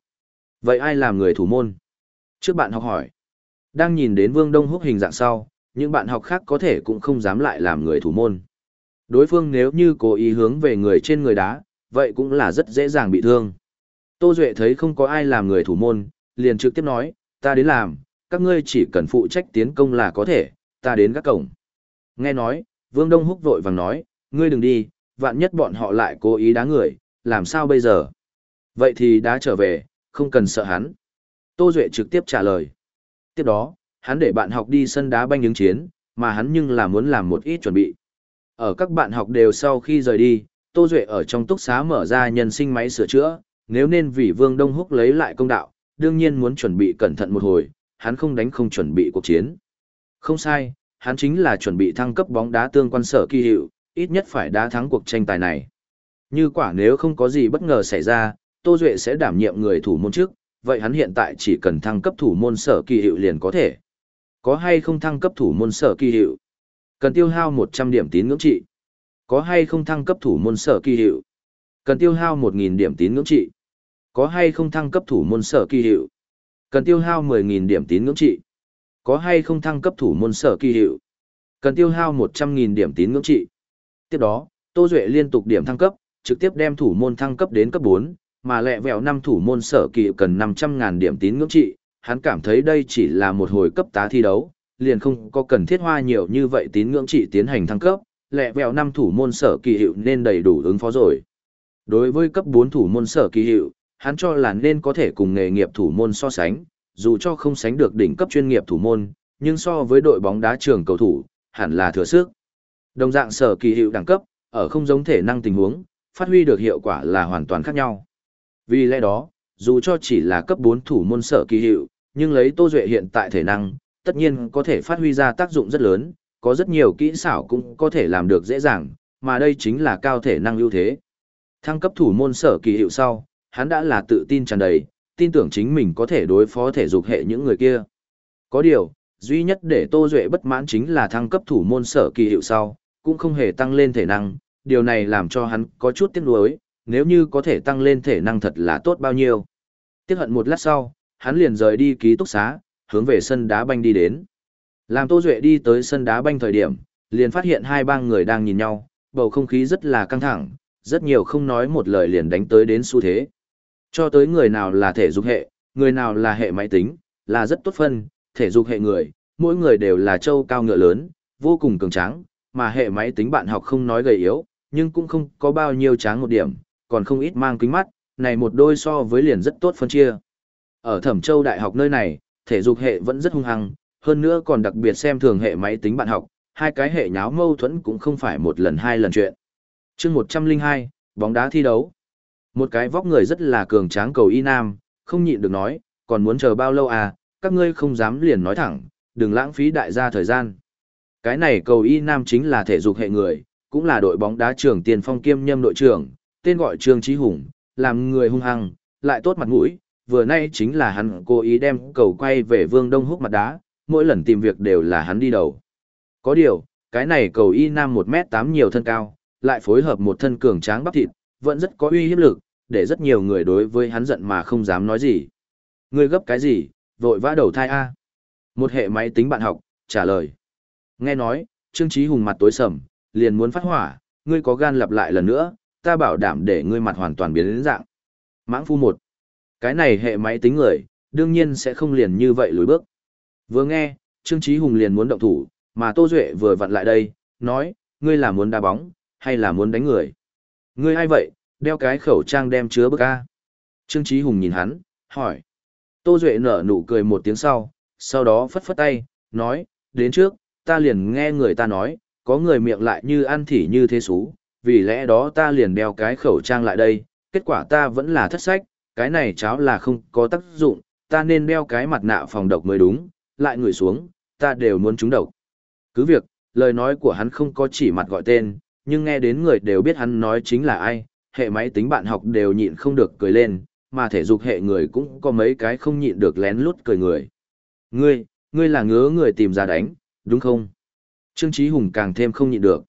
Vậy ai làm người thủ môn? Trước bạn học hỏi. Đang nhìn đến Vương Đông Húc hình dạng sau, những bạn học khác có thể cũng không dám lại làm người thủ môn. Đối phương nếu như cố ý hướng về người trên người đá, vậy cũng là rất dễ dàng bị thương. Tô Duệ thấy không có ai làm người thủ môn, liền trực tiếp nói, ta đến làm, các ngươi chỉ cần phụ trách tiến công là có thể, ta đến các cổng. Nghe nói, Vương Đông Húc vội vàng nói, ngươi đừng đi, vạn nhất bọn họ lại cố ý đá người, làm sao bây giờ? Vậy thì đá trở về, không cần sợ hắn. Tô Duệ trực tiếp trả lời. Tiếp đó, hắn để bạn học đi sân đá banh ứng chiến, mà hắn nhưng là muốn làm một ít chuẩn bị. Ở các bạn học đều sau khi rời đi, Tô Duệ ở trong túc xá mở ra nhân sinh máy sửa chữa, nếu nên vì Vương Đông Húc lấy lại công đạo, đương nhiên muốn chuẩn bị cẩn thận một hồi, hắn không đánh không chuẩn bị cuộc chiến. Không sai, hắn chính là chuẩn bị thăng cấp bóng đá tương quan sở kỳ hiệu, ít nhất phải đá thắng cuộc tranh tài này. Như quả nếu không có gì bất ngờ xảy ra, Tô Duệ sẽ đảm nhiệm người thủ môn trước, vậy hắn hiện tại chỉ cần thăng cấp thủ môn sở kỳ hiệu liền có thể. Có hay không thăng cấp thủ môn sở kỳ hiệu? Cần tiêu hao 100 điểm tín ngưỡng trị. Có hay không thăng cấp thủ môn sở kỳ hiệu? Cần tiêu hao 1.000 điểm tín ngưỡng trị. Có hay không thăng cấp thủ môn sở kỳ hiệu? Cần tiêu hao 10.000 điểm tín ngưỡng trị. Có hay không thăng cấp thủ môn sở kỳ hiệu? Cần tiêu hao 100.000 điểm tín ngưỡng trị. Tiếp đó, Tô Duệ liên tục điểm thăng cấp, trực tiếp đem thủ môn thăng cấp đến cấp 4, mà lẹ vẹo năm thủ môn sở kỳ cần 500.000 điểm tín ngưỡng trị. Hắn cảm thấy đây chỉ là một hồi cấp tá thi đấu, liền không có cần thiết hoa nhiều như vậy tín ngưỡng trị tiến hành thăng cấp, lẹ vẹo năm thủ môn sở kỳ hiệu nên đầy đủ ứng phó rồi. Đối với cấp 4 thủ môn sở kỳ hiệu, hắn cho là nên có thể cùng nghề nghiệp thủ môn so sánh, dù cho không sánh được đỉnh cấp chuyên nghiệp thủ môn, nhưng so với đội bóng đá trường cầu thủ, hẳn là thừa sức. Đồng dạng sở kỳ hiệu đẳng cấp, ở không giống thể năng tình huống, phát huy được hiệu quả là hoàn toàn khác nhau. Vì lẽ đó, dù cho chỉ là cấp 4 thủ môn sở kỳ hiệu, nhưng lấy Tô Duệ hiện tại thể năng, tất nhiên có thể phát huy ra tác dụng rất lớn, có rất nhiều kỹ xảo cũng có thể làm được dễ dàng, mà đây chính là cao thể năng ưu thế. Thăng cấp thủ môn sở kỳ hiệu sau, hắn đã là tự tin tràn đầy, tin tưởng chính mình có thể đối phó thể dục hệ những người kia. Có điều, duy nhất để Tô Duệ bất mãn chính là thăng cấp thủ môn sở kỳ hiệu sau, cũng không hề tăng lên thể năng, điều này làm cho hắn có chút tiếc nuối, nếu như có thể tăng lên thể năng thật là tốt bao nhiêu. Tiếc hận một lát sau, hắn liền rời đi ký túc xá, hướng về sân đá banh đi đến. Làm Tô Duệ đi tới sân đá banh thời điểm, liền phát hiện hai bang người đang nhìn nhau, bầu không khí rất là căng thẳng, rất nhiều không nói một lời liền đánh tới đến xu thế. Cho tới người nào là thể dục hệ, người nào là hệ máy tính, là rất tốt phân, thể dục hệ người, mỗi người đều là châu cao ngựa lớn, vô cùng cường tráng, mà hệ máy tính bạn học không nói gầy yếu, nhưng cũng không có bao nhiêu tráng một điểm, còn không ít mang kính mắt, này một đôi so với liền rất tốt phân chia. Ở Thẩm Châu Đại học nơi này, thể dục hệ vẫn rất hung hăng, hơn nữa còn đặc biệt xem thường hệ máy tính bạn học, hai cái hệ nháo mâu thuẫn cũng không phải một lần hai lần chuyện. chương 102, bóng đá thi đấu. Một cái vóc người rất là cường tráng cầu y nam, không nhịn được nói, còn muốn chờ bao lâu à, các ngươi không dám liền nói thẳng, đừng lãng phí đại gia thời gian. Cái này cầu y nam chính là thể dục hệ người, cũng là đội bóng đá trưởng tiền phong kiêm nhâm đội trưởng, tên gọi Trương Trí Hùng, làm người hung hăng, lại tốt mặt mũi, vừa nay chính là hắn cố ý đem cầu quay về Vương Đông Húc mặt đá, mỗi lần tìm việc đều là hắn đi đầu. Có điều, cái này cầu y nam 1m8 nhiều thân cao, lại phối hợp một thân cường tráng bắp thịt, vẫn rất có uy hiếp lực, để rất nhiều người đối với hắn giận mà không dám nói gì. Ngươi gấp cái gì, vội vã đầu thai A. Một hệ máy tính bạn học, trả lời. Nghe nói, Trương Chí Hùng mặt tối sầm, liền muốn phát hỏa, ngươi có gan lặp lại lần nữa, ta bảo đảm để ngươi mặt hoàn toàn biến đến dạng. Mãng phu một. Cái này hệ máy tính người, đương nhiên sẽ không liền như vậy lùi bước. Vừa nghe, Trương Chí Hùng liền muốn động thủ, mà Tô Duệ vừa vặn lại đây, nói, ngươi là muốn đá bóng, hay là muốn đánh người? Ngươi ai vậy, đeo cái khẩu trang đem chứa bức A. Trương Chí Hùng nhìn hắn, hỏi. Tô Duệ nở nụ cười một tiếng sau, sau đó phất phất tay, nói, đến trước, ta liền nghe người ta nói, có người miệng lại như ăn thỉ như thế xú, vì lẽ đó ta liền đeo cái khẩu trang lại đây, kết quả ta vẫn là thất sách, cái này cháo là không có tác dụng, ta nên đeo cái mặt nạ phòng độc mới đúng, lại ngửi xuống, ta đều muốn trúng độc. Cứ việc, lời nói của hắn không có chỉ mặt gọi tên, nhưng nghe đến người đều biết hắn nói chính là ai, hệ máy tính bạn học đều nhịn không được cười lên, mà thể dục hệ người cũng có mấy cái không nhịn được lén lút cười người. Ngươi, ngươi là ngứa người tìm ra đánh, đúng không? Trương Chí Hùng càng thêm không nhịn được.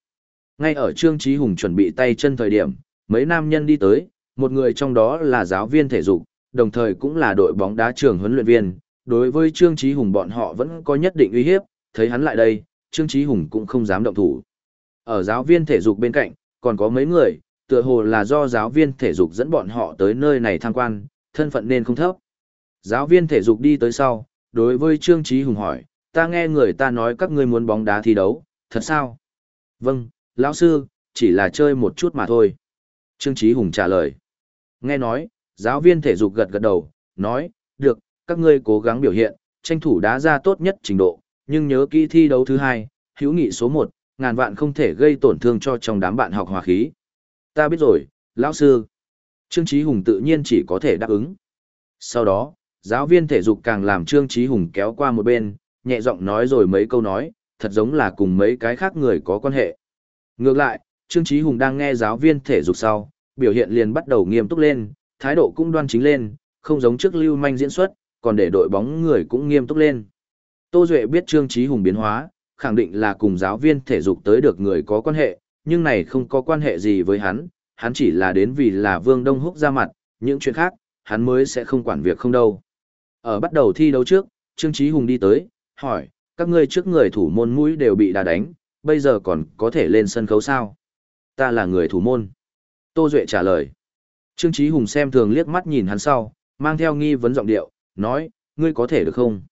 Ngay ở Trương Chí Hùng chuẩn bị tay chân thời điểm, mấy nam nhân đi tới, một người trong đó là giáo viên thể dục, đồng thời cũng là đội bóng đá trường huấn luyện viên. Đối với Trương Chí Hùng bọn họ vẫn có nhất định uy hiếp, thấy hắn lại đây, Trương Chí Hùng cũng không dám động thủ. Ở giáo viên thể dục bên cạnh, còn có mấy người, tựa hồ là do giáo viên thể dục dẫn bọn họ tới nơi này tham quan, thân phận nên không thấp. Giáo viên thể dục đi tới sau, đối với Trương Chí Hùng hỏi, ta nghe người ta nói các ngươi muốn bóng đá thi đấu, thật sao? Vâng, lão sư, chỉ là chơi một chút mà thôi. Trương Chí Hùng trả lời. Nghe nói, giáo viên thể dục gật gật đầu, nói, được, các ngươi cố gắng biểu hiện, tranh thủ đá ra tốt nhất trình độ, nhưng nhớ kỹ thi đấu thứ hai, hữu nghị số một, ngàn vạn không thể gây tổn thương cho trong đám bạn học hòa khí. Ta biết rồi, lão sư. Trương Chí Hùng tự nhiên chỉ có thể đáp ứng. Sau đó, giáo viên thể dục càng làm Trương Chí Hùng kéo qua một bên, nhẹ giọng nói rồi mấy câu nói, thật giống là cùng mấy cái khác người có quan hệ. Ngược lại, Trương Chí Hùng đang nghe giáo viên thể dục sau, biểu hiện liền bắt đầu nghiêm túc lên, thái độ cũng đoan chính lên, không giống trước lưu manh diễn xuất, còn để đội bóng người cũng nghiêm túc lên. Tô Duệ biết Trương Chí Hùng biến hóa, khẳng định là cùng giáo viên thể dục tới được người có quan hệ, nhưng này không có quan hệ gì với hắn, hắn chỉ là đến vì là Vương Đông Húc ra mặt, những chuyện khác, hắn mới sẽ không quản việc không đâu. Ở bắt đầu thi đấu trước, Trương Chí Hùng đi tới, hỏi, các ngươi trước người thủ môn mũi đều bị đá đánh, bây giờ còn có thể lên sân khấu sao? Ta là người thủ môn. Tô Duệ trả lời. Trương Chí Hùng xem thường liếc mắt nhìn hắn sau, mang theo nghi vấn giọng điệu, nói, ngươi có thể được không?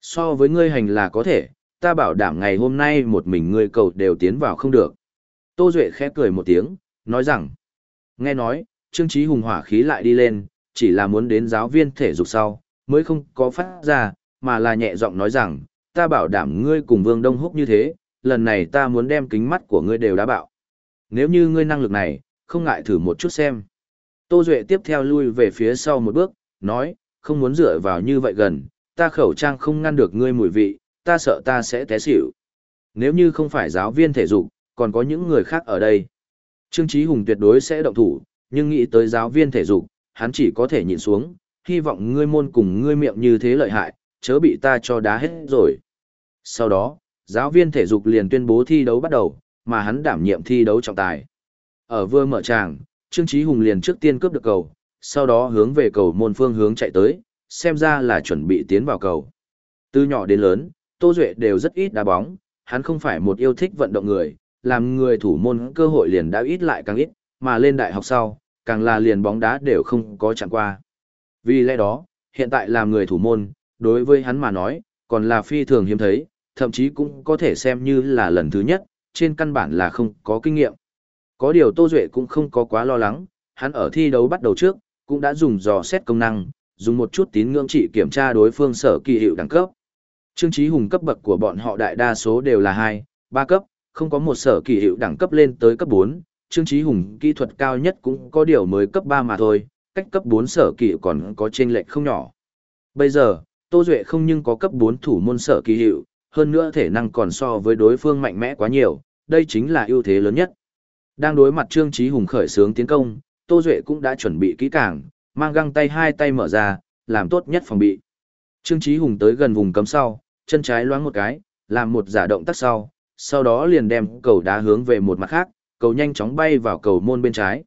So với ngươi hành là có thể, ta bảo đảm ngày hôm nay một mình ngươi cầu đều tiến vào không được. Tô Duệ khẽ cười một tiếng, nói rằng, nghe nói, Trương Chí Hùng hỏa khí lại đi lên, chỉ là muốn đến giáo viên thể dục sau, mới không có phát ra, mà là nhẹ giọng nói rằng, ta bảo đảm ngươi cùng Vương Đông Húc như thế, lần này ta muốn đem kính mắt của ngươi đều đã bạo. Nếu như ngươi năng lực này, không ngại thử một chút xem. Tô Duệ tiếp theo lui về phía sau một bước, nói, không muốn dựa vào như vậy gần, ta khẩu trang không ngăn được ngươi mùi vị, ta sợ ta sẽ té xỉu. Nếu như không phải giáo viên thể dục, còn có những người khác ở đây. Trương Chí Hùng tuyệt đối sẽ động thủ, nhưng nghĩ tới giáo viên thể dục, hắn chỉ có thể nhìn xuống, hy vọng ngươi môn cùng ngươi miệng như thế lợi hại, chớ bị ta cho đá hết rồi. Sau đó, giáo viên thể dục liền tuyên bố thi đấu bắt đầu, mà hắn đảm nhiệm thi đấu trọng tài. Ở vừa mở tràng, Trương Chí Hùng liền trước tiên cướp được cầu, sau đó hướng về cầu môn phương hướng chạy tới, xem ra là chuẩn bị tiến vào cầu. Từ nhỏ đến lớn, Tô Duệ đều rất ít đá bóng, hắn không phải một yêu thích vận động người, làm người thủ môn cơ hội liền đã ít lại càng ít, mà lên đại học sau, càng là liền bóng đá đều không có chẳng qua. Vì lẽ đó, hiện tại làm người thủ môn, đối với hắn mà nói, còn là phi thường hiếm thấy, thậm chí cũng có thể xem như là lần thứ nhất, trên căn bản là không có kinh nghiệm. Có điều Tô Duệ cũng không có quá lo lắng, hắn ở thi đấu bắt đầu trước, cũng đã dùng dò xét công năng, dùng một chút tín ngưỡng trị kiểm tra đối phương sở kỳ hiệu đẳng cấp. Trương Chí Hùng cấp bậc của bọn họ đại đa số đều là 2, 3 cấp, không có một sở kỳ hiệu đẳng cấp lên tới cấp 4, Trương Chí Hùng kỹ thuật cao nhất cũng có điều mới cấp 3 mà thôi, cách cấp 4 sở kỳ hiệu còn có chênh lệch không nhỏ. Bây giờ, Tô Duệ không nhưng có cấp 4 thủ môn sở kỳ hiệu, hơn nữa thể năng còn so với đối phương mạnh mẽ quá nhiều, đây chính là ưu thế lớn nhất. Đang đối mặt Trương Chí Hùng khởi sướng tiến công, Tô Duệ cũng đã chuẩn bị kỹ càng, mang găng tay hai tay mở ra, làm tốt nhất phòng bị. Trương Chí Hùng tới gần vùng cấm sau, chân trái loáng một cái, làm một giả động tác sau, sau đó liền đem cầu đá hướng về một mặt khác, cầu nhanh chóng bay vào cầu môn bên trái.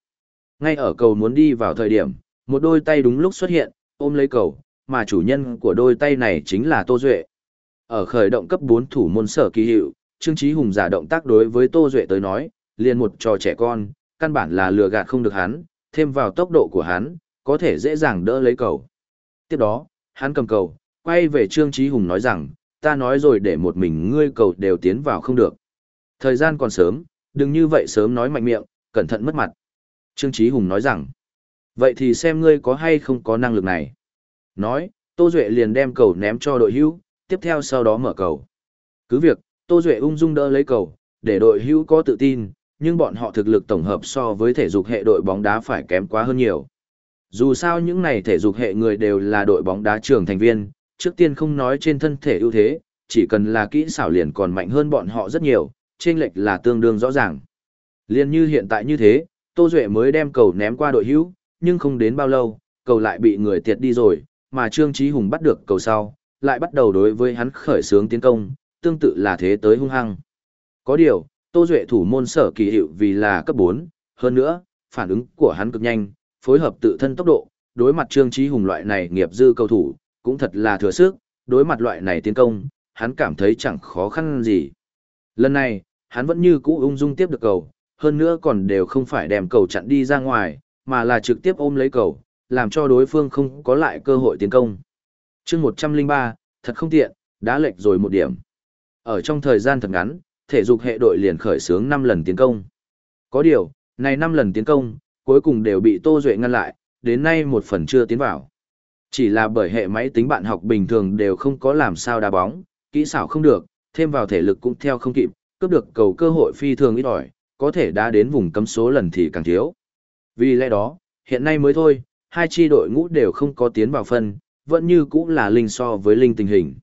Ngay ở cầu muốn đi vào thời điểm, một đôi tay đúng lúc xuất hiện, ôm lấy cầu, mà chủ nhân của đôi tay này chính là Tô Duệ. Ở khởi động cấp 4 thủ môn sở kỳ hiệu, Trương Chí Hùng giả động tác đối với Tô Duệ tới nói, liền một trò trẻ con, căn bản là lừa gạt không được hắn, thêm vào tốc độ của hắn, có thể dễ dàng đỡ lấy cầu. Tiếp đó, hắn cầm cầu, quay về Trương Chí Hùng nói rằng, ta nói rồi để một mình ngươi cầu đều tiến vào không được. Thời gian còn sớm, đừng như vậy sớm nói mạnh miệng, cẩn thận mất mặt. Trương Chí Hùng nói rằng, vậy thì xem ngươi có hay không có năng lực này. Nói, Tô Duệ liền đem cầu ném cho đội hữu, tiếp theo sau đó mở cầu. Cứ việc, Tô Duệ ung dung đỡ lấy cầu, để đội hữu có tự tin, nhưng bọn họ thực lực tổng hợp so với thể dục hệ đội bóng đá phải kém quá hơn nhiều. Dù sao những này thể dục hệ người đều là đội bóng đá trưởng thành viên, trước tiên không nói trên thân thể ưu thế, chỉ cần là kỹ xảo liền còn mạnh hơn bọn họ rất nhiều, chênh lệch là tương đương rõ ràng. Liên như hiện tại như thế, Tô Duệ mới đem cầu ném qua đội hữu, nhưng không đến bao lâu, cầu lại bị người tiệt đi rồi, mà Trương Chí Hùng bắt được cầu sau, lại bắt đầu đối với hắn khởi xướng tiến công, tương tự là thế tới hung hăng. Có điều, Tô Duệ thủ môn sở kỳ hiệu vì là cấp 4, hơn nữa, phản ứng của hắn cực nhanh, phối hợp tự thân tốc độ, đối mặt Trương Chí Hùng loại này nghiệp dư cầu thủ, cũng thật là thừa sức, đối mặt loại này tiến công, hắn cảm thấy chẳng khó khăn gì. Lần này, hắn vẫn như cũ ung dung tiếp được cầu, hơn nữa còn đều không phải đem cầu chặn đi ra ngoài, mà là trực tiếp ôm lấy cầu, làm cho đối phương không có lại cơ hội tiến công. chương 103, thật không tiện, đã lệch rồi một điểm. Ở trong thời gian thật ngắn, thể dục hệ đội liền khởi xướng 5 lần tiến công. Có điều, này 5 lần tiến công, cuối cùng đều bị Tô Duệ ngăn lại, đến nay một phần chưa tiến vào. Chỉ là bởi hệ máy tính bạn học bình thường đều không có làm sao đá bóng, kỹ xảo không được, thêm vào thể lực cũng theo không kịp, cướp được cầu cơ hội phi thường ít ỏi, có thể đá đến vùng cấm số lần thì càng thiếu. Vì lẽ đó, hiện nay mới thôi, hai chi đội ngũ đều không có tiến vào phân, vẫn như cũng là linh so với linh tình hình.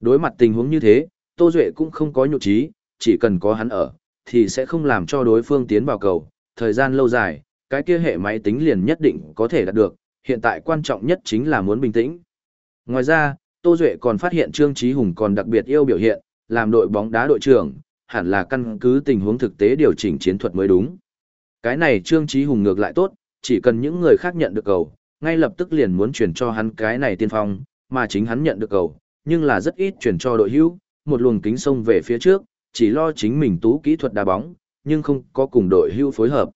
Đối mặt tình huống như thế, Tô Duệ cũng không có nhụ trí, chỉ cần có hắn ở, thì sẽ không làm cho đối phương tiến vào cầu, thời gian lâu dài, cái kia hệ máy tính liền nhất định có thể đạt được, hiện tại quan trọng nhất chính là muốn bình tĩnh. Ngoài ra, Tô Duệ còn phát hiện Trương Trí Hùng còn đặc biệt yêu biểu hiện, làm đội bóng đá đội trưởng, hẳn là căn cứ tình huống thực tế điều chỉnh chiến thuật mới đúng. Cái này Trương Trí Hùng ngược lại tốt, chỉ cần những người khác nhận được cầu, ngay lập tức liền muốn chuyển cho hắn cái này tiên phong, mà chính hắn nhận được cầu, nhưng là rất ít chuyển cho đội hữu, một luồng kính sông về phía trước, chỉ lo chính mình tú kỹ thuật đá bóng, nhưng không có cùng đội hưu phối hợp.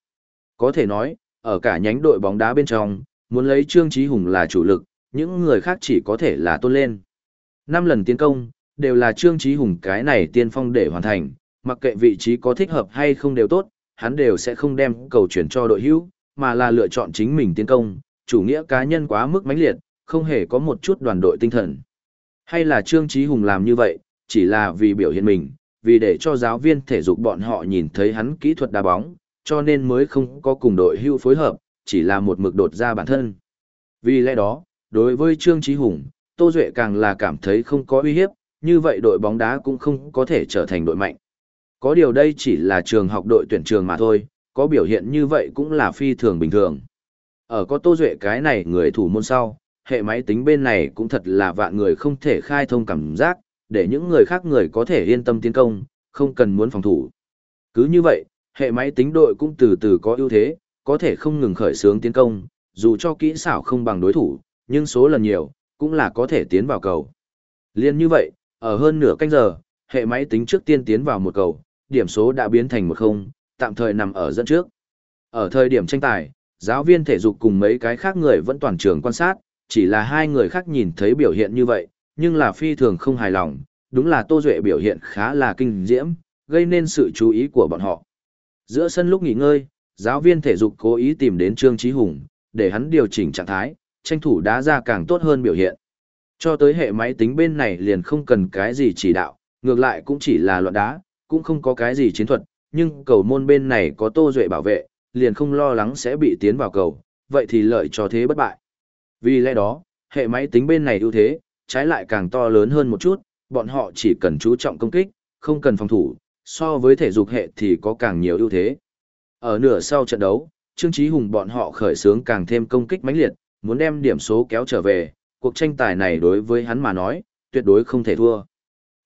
Có thể nói, ở cả nhánh đội bóng đá bên trong, muốn lấy Trương Chí Hùng là chủ lực, những người khác chỉ có thể là tôn lên. Năm lần tiến công, đều là Trương Chí Hùng cái này tiên phong để hoàn thành, mặc kệ vị trí có thích hợp hay không đều tốt, hắn đều sẽ không đem cầu chuyển cho đội hữu, mà là lựa chọn chính mình tiến công, chủ nghĩa cá nhân quá mức mãnh liệt, không hề có một chút đoàn đội tinh thần. Hay là Trương Chí Hùng làm như vậy, chỉ là vì biểu hiện mình, vì để cho giáo viên thể dục bọn họ nhìn thấy hắn kỹ thuật đá bóng, cho nên mới không có cùng đội hưu phối hợp, chỉ là một mực đột ra bản thân. Vì lẽ đó, đối với Trương trí Hùng, Tô Duệ càng là cảm thấy không có uy hiếp, như vậy đội bóng đá cũng không có thể trở thành đội mạnh. Có điều đây chỉ là trường học đội tuyển trường mà thôi, có biểu hiện như vậy cũng là phi thường bình thường. Ở có Tô Duệ cái này người thủ môn sau, hệ máy tính bên này cũng thật là vạn người không thể khai thông cảm giác, để những người khác người có thể yên tâm tiến công, không cần muốn phòng thủ. Cứ như vậy, hệ máy tính đội cũng từ từ có ưu thế, có thể không ngừng khởi xướng tiến công, dù cho kỹ xảo không bằng đối thủ, nhưng số lần nhiều, cũng là có thể tiến vào cầu. Liên như vậy, ở hơn nửa canh giờ, hệ máy tính trước tiên tiến vào một cầu, điểm số đã biến thành một không, tạm thời nằm ở dẫn trước. Ở thời điểm tranh tài, giáo viên thể dục cùng mấy cái khác người vẫn toàn trường quan sát, chỉ là hai người khác nhìn thấy biểu hiện như vậy, nhưng là phi thường không hài lòng, đúng là Tô Duệ biểu hiện khá là kinh diễm, gây nên sự chú ý của bọn họ. Giữa sân lúc nghỉ ngơi, giáo viên thể dục cố ý tìm đến Trương Chí Hùng, để hắn điều chỉnh trạng thái, tranh thủ đá ra càng tốt hơn biểu hiện. Cho tới hệ máy tính bên này liền không cần cái gì chỉ đạo, ngược lại cũng chỉ là loạn đá, cũng không có cái gì chiến thuật, nhưng cầu môn bên này có Tô Duệ bảo vệ, liền không lo lắng sẽ bị tiến vào cầu, vậy thì lợi cho thế bất bại. Vì lẽ đó, hệ máy tính bên này ưu thế, trái lại càng to lớn hơn một chút, bọn họ chỉ cần chú trọng công kích, không cần phòng thủ, so với thể dục hệ thì có càng nhiều ưu thế. Ở nửa sau trận đấu, Trương Chí Hùng bọn họ khởi xướng càng thêm công kích mãnh liệt, muốn đem điểm số kéo trở về, cuộc tranh tài này đối với hắn mà nói, tuyệt đối không thể thua.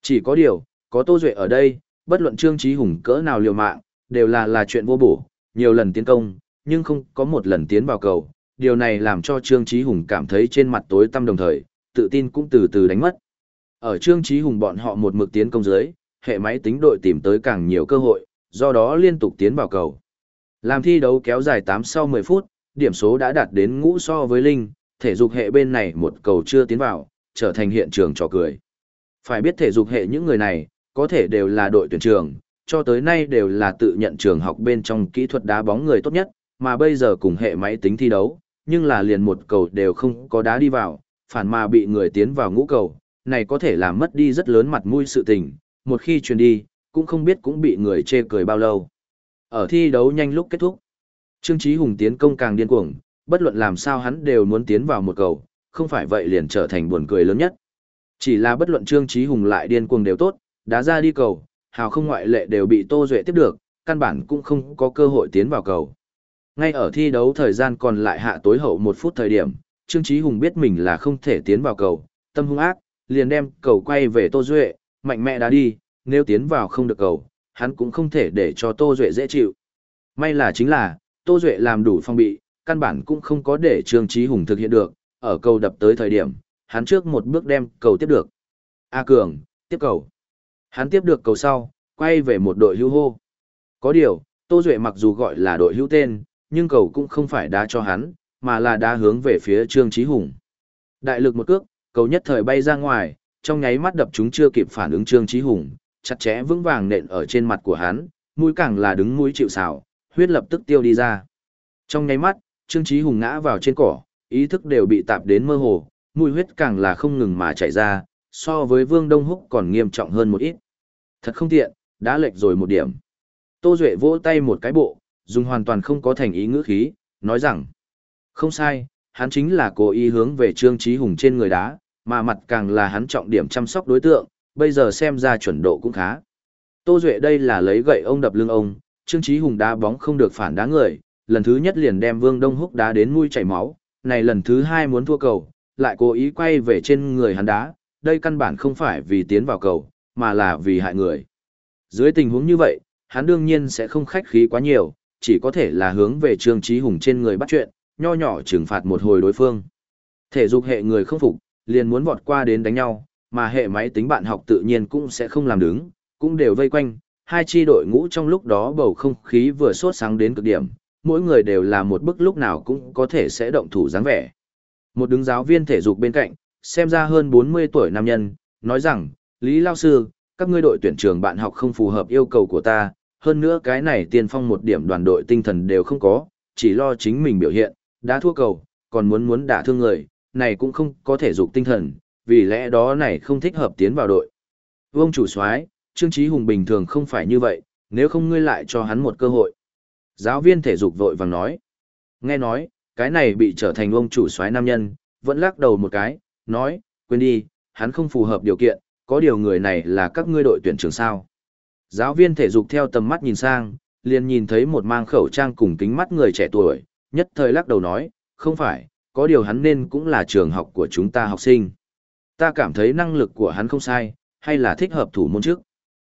Chỉ có điều, có Tô Duệ ở đây, bất luận Trương Chí Hùng cỡ nào liều mạng, đều là là chuyện vô bổ, nhiều lần tiến công, nhưng không có một lần tiến vào cầu. Điều này làm cho Trương Chí Hùng cảm thấy trên mặt tối tăm đồng thời, tự tin cũng từ từ đánh mất. Ở Trương Chí Hùng bọn họ một mực tiến công dưới, hệ máy tính đội tìm tới càng nhiều cơ hội, do đó liên tục tiến vào cầu. Làm thi đấu kéo dài 8 sau 10 phút, điểm số đã đạt đến ngũ so với Linh, thể dục hệ bên này một cầu chưa tiến vào, trở thành hiện trường trò cười. Phải biết thể dục hệ những người này, có thể đều là đội tuyển trường, cho tới nay đều là tự nhận trường học bên trong kỹ thuật đá bóng người tốt nhất, mà bây giờ cùng hệ máy tính thi đấu, nhưng là liền một cầu đều không có đá đi vào, phản mà bị người tiến vào ngũ cầu, này có thể làm mất đi rất lớn mặt mũi sự tình, một khi truyền đi, cũng không biết cũng bị người chê cười bao lâu. Ở thi đấu nhanh lúc kết thúc, Trương Chí Hùng tiến công càng điên cuồng, bất luận làm sao hắn đều muốn tiến vào một cầu, không phải vậy liền trở thành buồn cười lớn nhất. Chỉ là bất luận Trương Chí Hùng lại điên cuồng đều tốt, đá ra đi cầu, hào không ngoại lệ đều bị Tô Duệ tiếp được, căn bản cũng không có cơ hội tiến vào cầu. Ngay ở thi đấu thời gian còn lại hạ tối hậu một phút thời điểm, Trương Chí Hùng biết mình là không thể tiến vào cầu, tâm hung ác, liền đem cầu quay về Tô Duệ, mạnh mẽ đá đi, nếu tiến vào không được cầu, hắn cũng không thể để cho Tô Duệ dễ chịu. May là chính là, Tô Duệ làm đủ phong bị, căn bản cũng không có để Trương Chí Hùng thực hiện được, ở cầu đập tới thời điểm, hắn trước một bước đem cầu tiếp được. A Cường, tiếp cầu. Hắn tiếp được cầu sau, quay về một đội hưu hô. Có điều, Tô Duệ mặc dù gọi là đội hưu tên, nhưng cầu cũng không phải đá cho hắn, mà là đá hướng về phía Trương Chí Hùng. Đại lực một cước, cầu nhất thời bay ra ngoài, trong nháy mắt đập chúng chưa kịp phản ứng Trương Chí Hùng, chặt chẽ vững vàng nện ở trên mặt của hắn, mũi càng là đứng mũi chịu sào, huyết lập tức tiêu đi ra. Trong nháy mắt, Trương Chí Hùng ngã vào trên cỏ, ý thức đều bị tạp đến mơ hồ, mũi huyết càng là không ngừng mà chảy ra, so với Vương Đông Húc còn nghiêm trọng hơn một ít. Thật không tiện, đã lệch rồi một điểm. Tô Duệ vỗ tay một cái bộ, dùng hoàn toàn không có thành ý ngữ khí, nói rằng, không sai, hắn chính là cố ý hướng về Trương Chí Hùng trên người đá, mà mặt càng là hắn trọng điểm chăm sóc đối tượng, bây giờ xem ra chuẩn độ cũng khá. Tô Duệ đây là lấy gậy ông đập lưng ông, Trương Chí Hùng đá bóng không được phản đá người, lần thứ nhất liền đem Vương Đông Húc đá đến mũi chảy máu, này lần thứ hai muốn thua cầu, lại cố ý quay về trên người hắn đá, đây căn bản không phải vì tiến vào cầu, mà là vì hại người. Dưới tình huống như vậy, hắn đương nhiên sẽ không khách khí quá nhiều, chỉ có thể là hướng về Trương Chí Hùng trên người bắt chuyện, nho nhỏ trừng phạt một hồi đối phương. Thể dục hệ người không phục, liền muốn vọt qua đến đánh nhau, mà hệ máy tính bạn học tự nhiên cũng sẽ không làm đứng, cũng đều vây quanh, hai chi đội ngũ trong lúc đó bầu không khí vừa sốt sáng đến cực điểm, mỗi người đều là một bức lúc nào cũng có thể sẽ động thủ dáng vẻ. Một đứng giáo viên thể dục bên cạnh, xem ra hơn 40 tuổi nam nhân, nói rằng, Lý Lao Sư, các ngươi đội tuyển trường bạn học không phù hợp yêu cầu của ta, hơn nữa cái này tiên phong một điểm đoàn đội tinh thần đều không có, chỉ lo chính mình biểu hiện, đã thua cầu, còn muốn muốn đả thương người, này cũng không có thể dục tinh thần, vì lẽ đó này không thích hợp tiến vào đội. Vương chủ soái, Trương Chí Hùng bình thường không phải như vậy, nếu không ngươi lại cho hắn một cơ hội. Giáo viên thể dục vội vàng nói. Nghe nói, cái này bị trở thành ông chủ soái nam nhân, vẫn lắc đầu một cái, nói, quên đi, hắn không phù hợp điều kiện, có điều người này là các ngươi đội tuyển trưởng sao. Giáo viên thể dục theo tầm mắt nhìn sang, liền nhìn thấy một mang khẩu trang cùng kính mắt người trẻ tuổi, nhất thời lắc đầu nói, không phải, có điều hắn nên cũng là trường học của chúng ta học sinh. Ta cảm thấy năng lực của hắn không sai, hay là thích hợp thủ môn trước.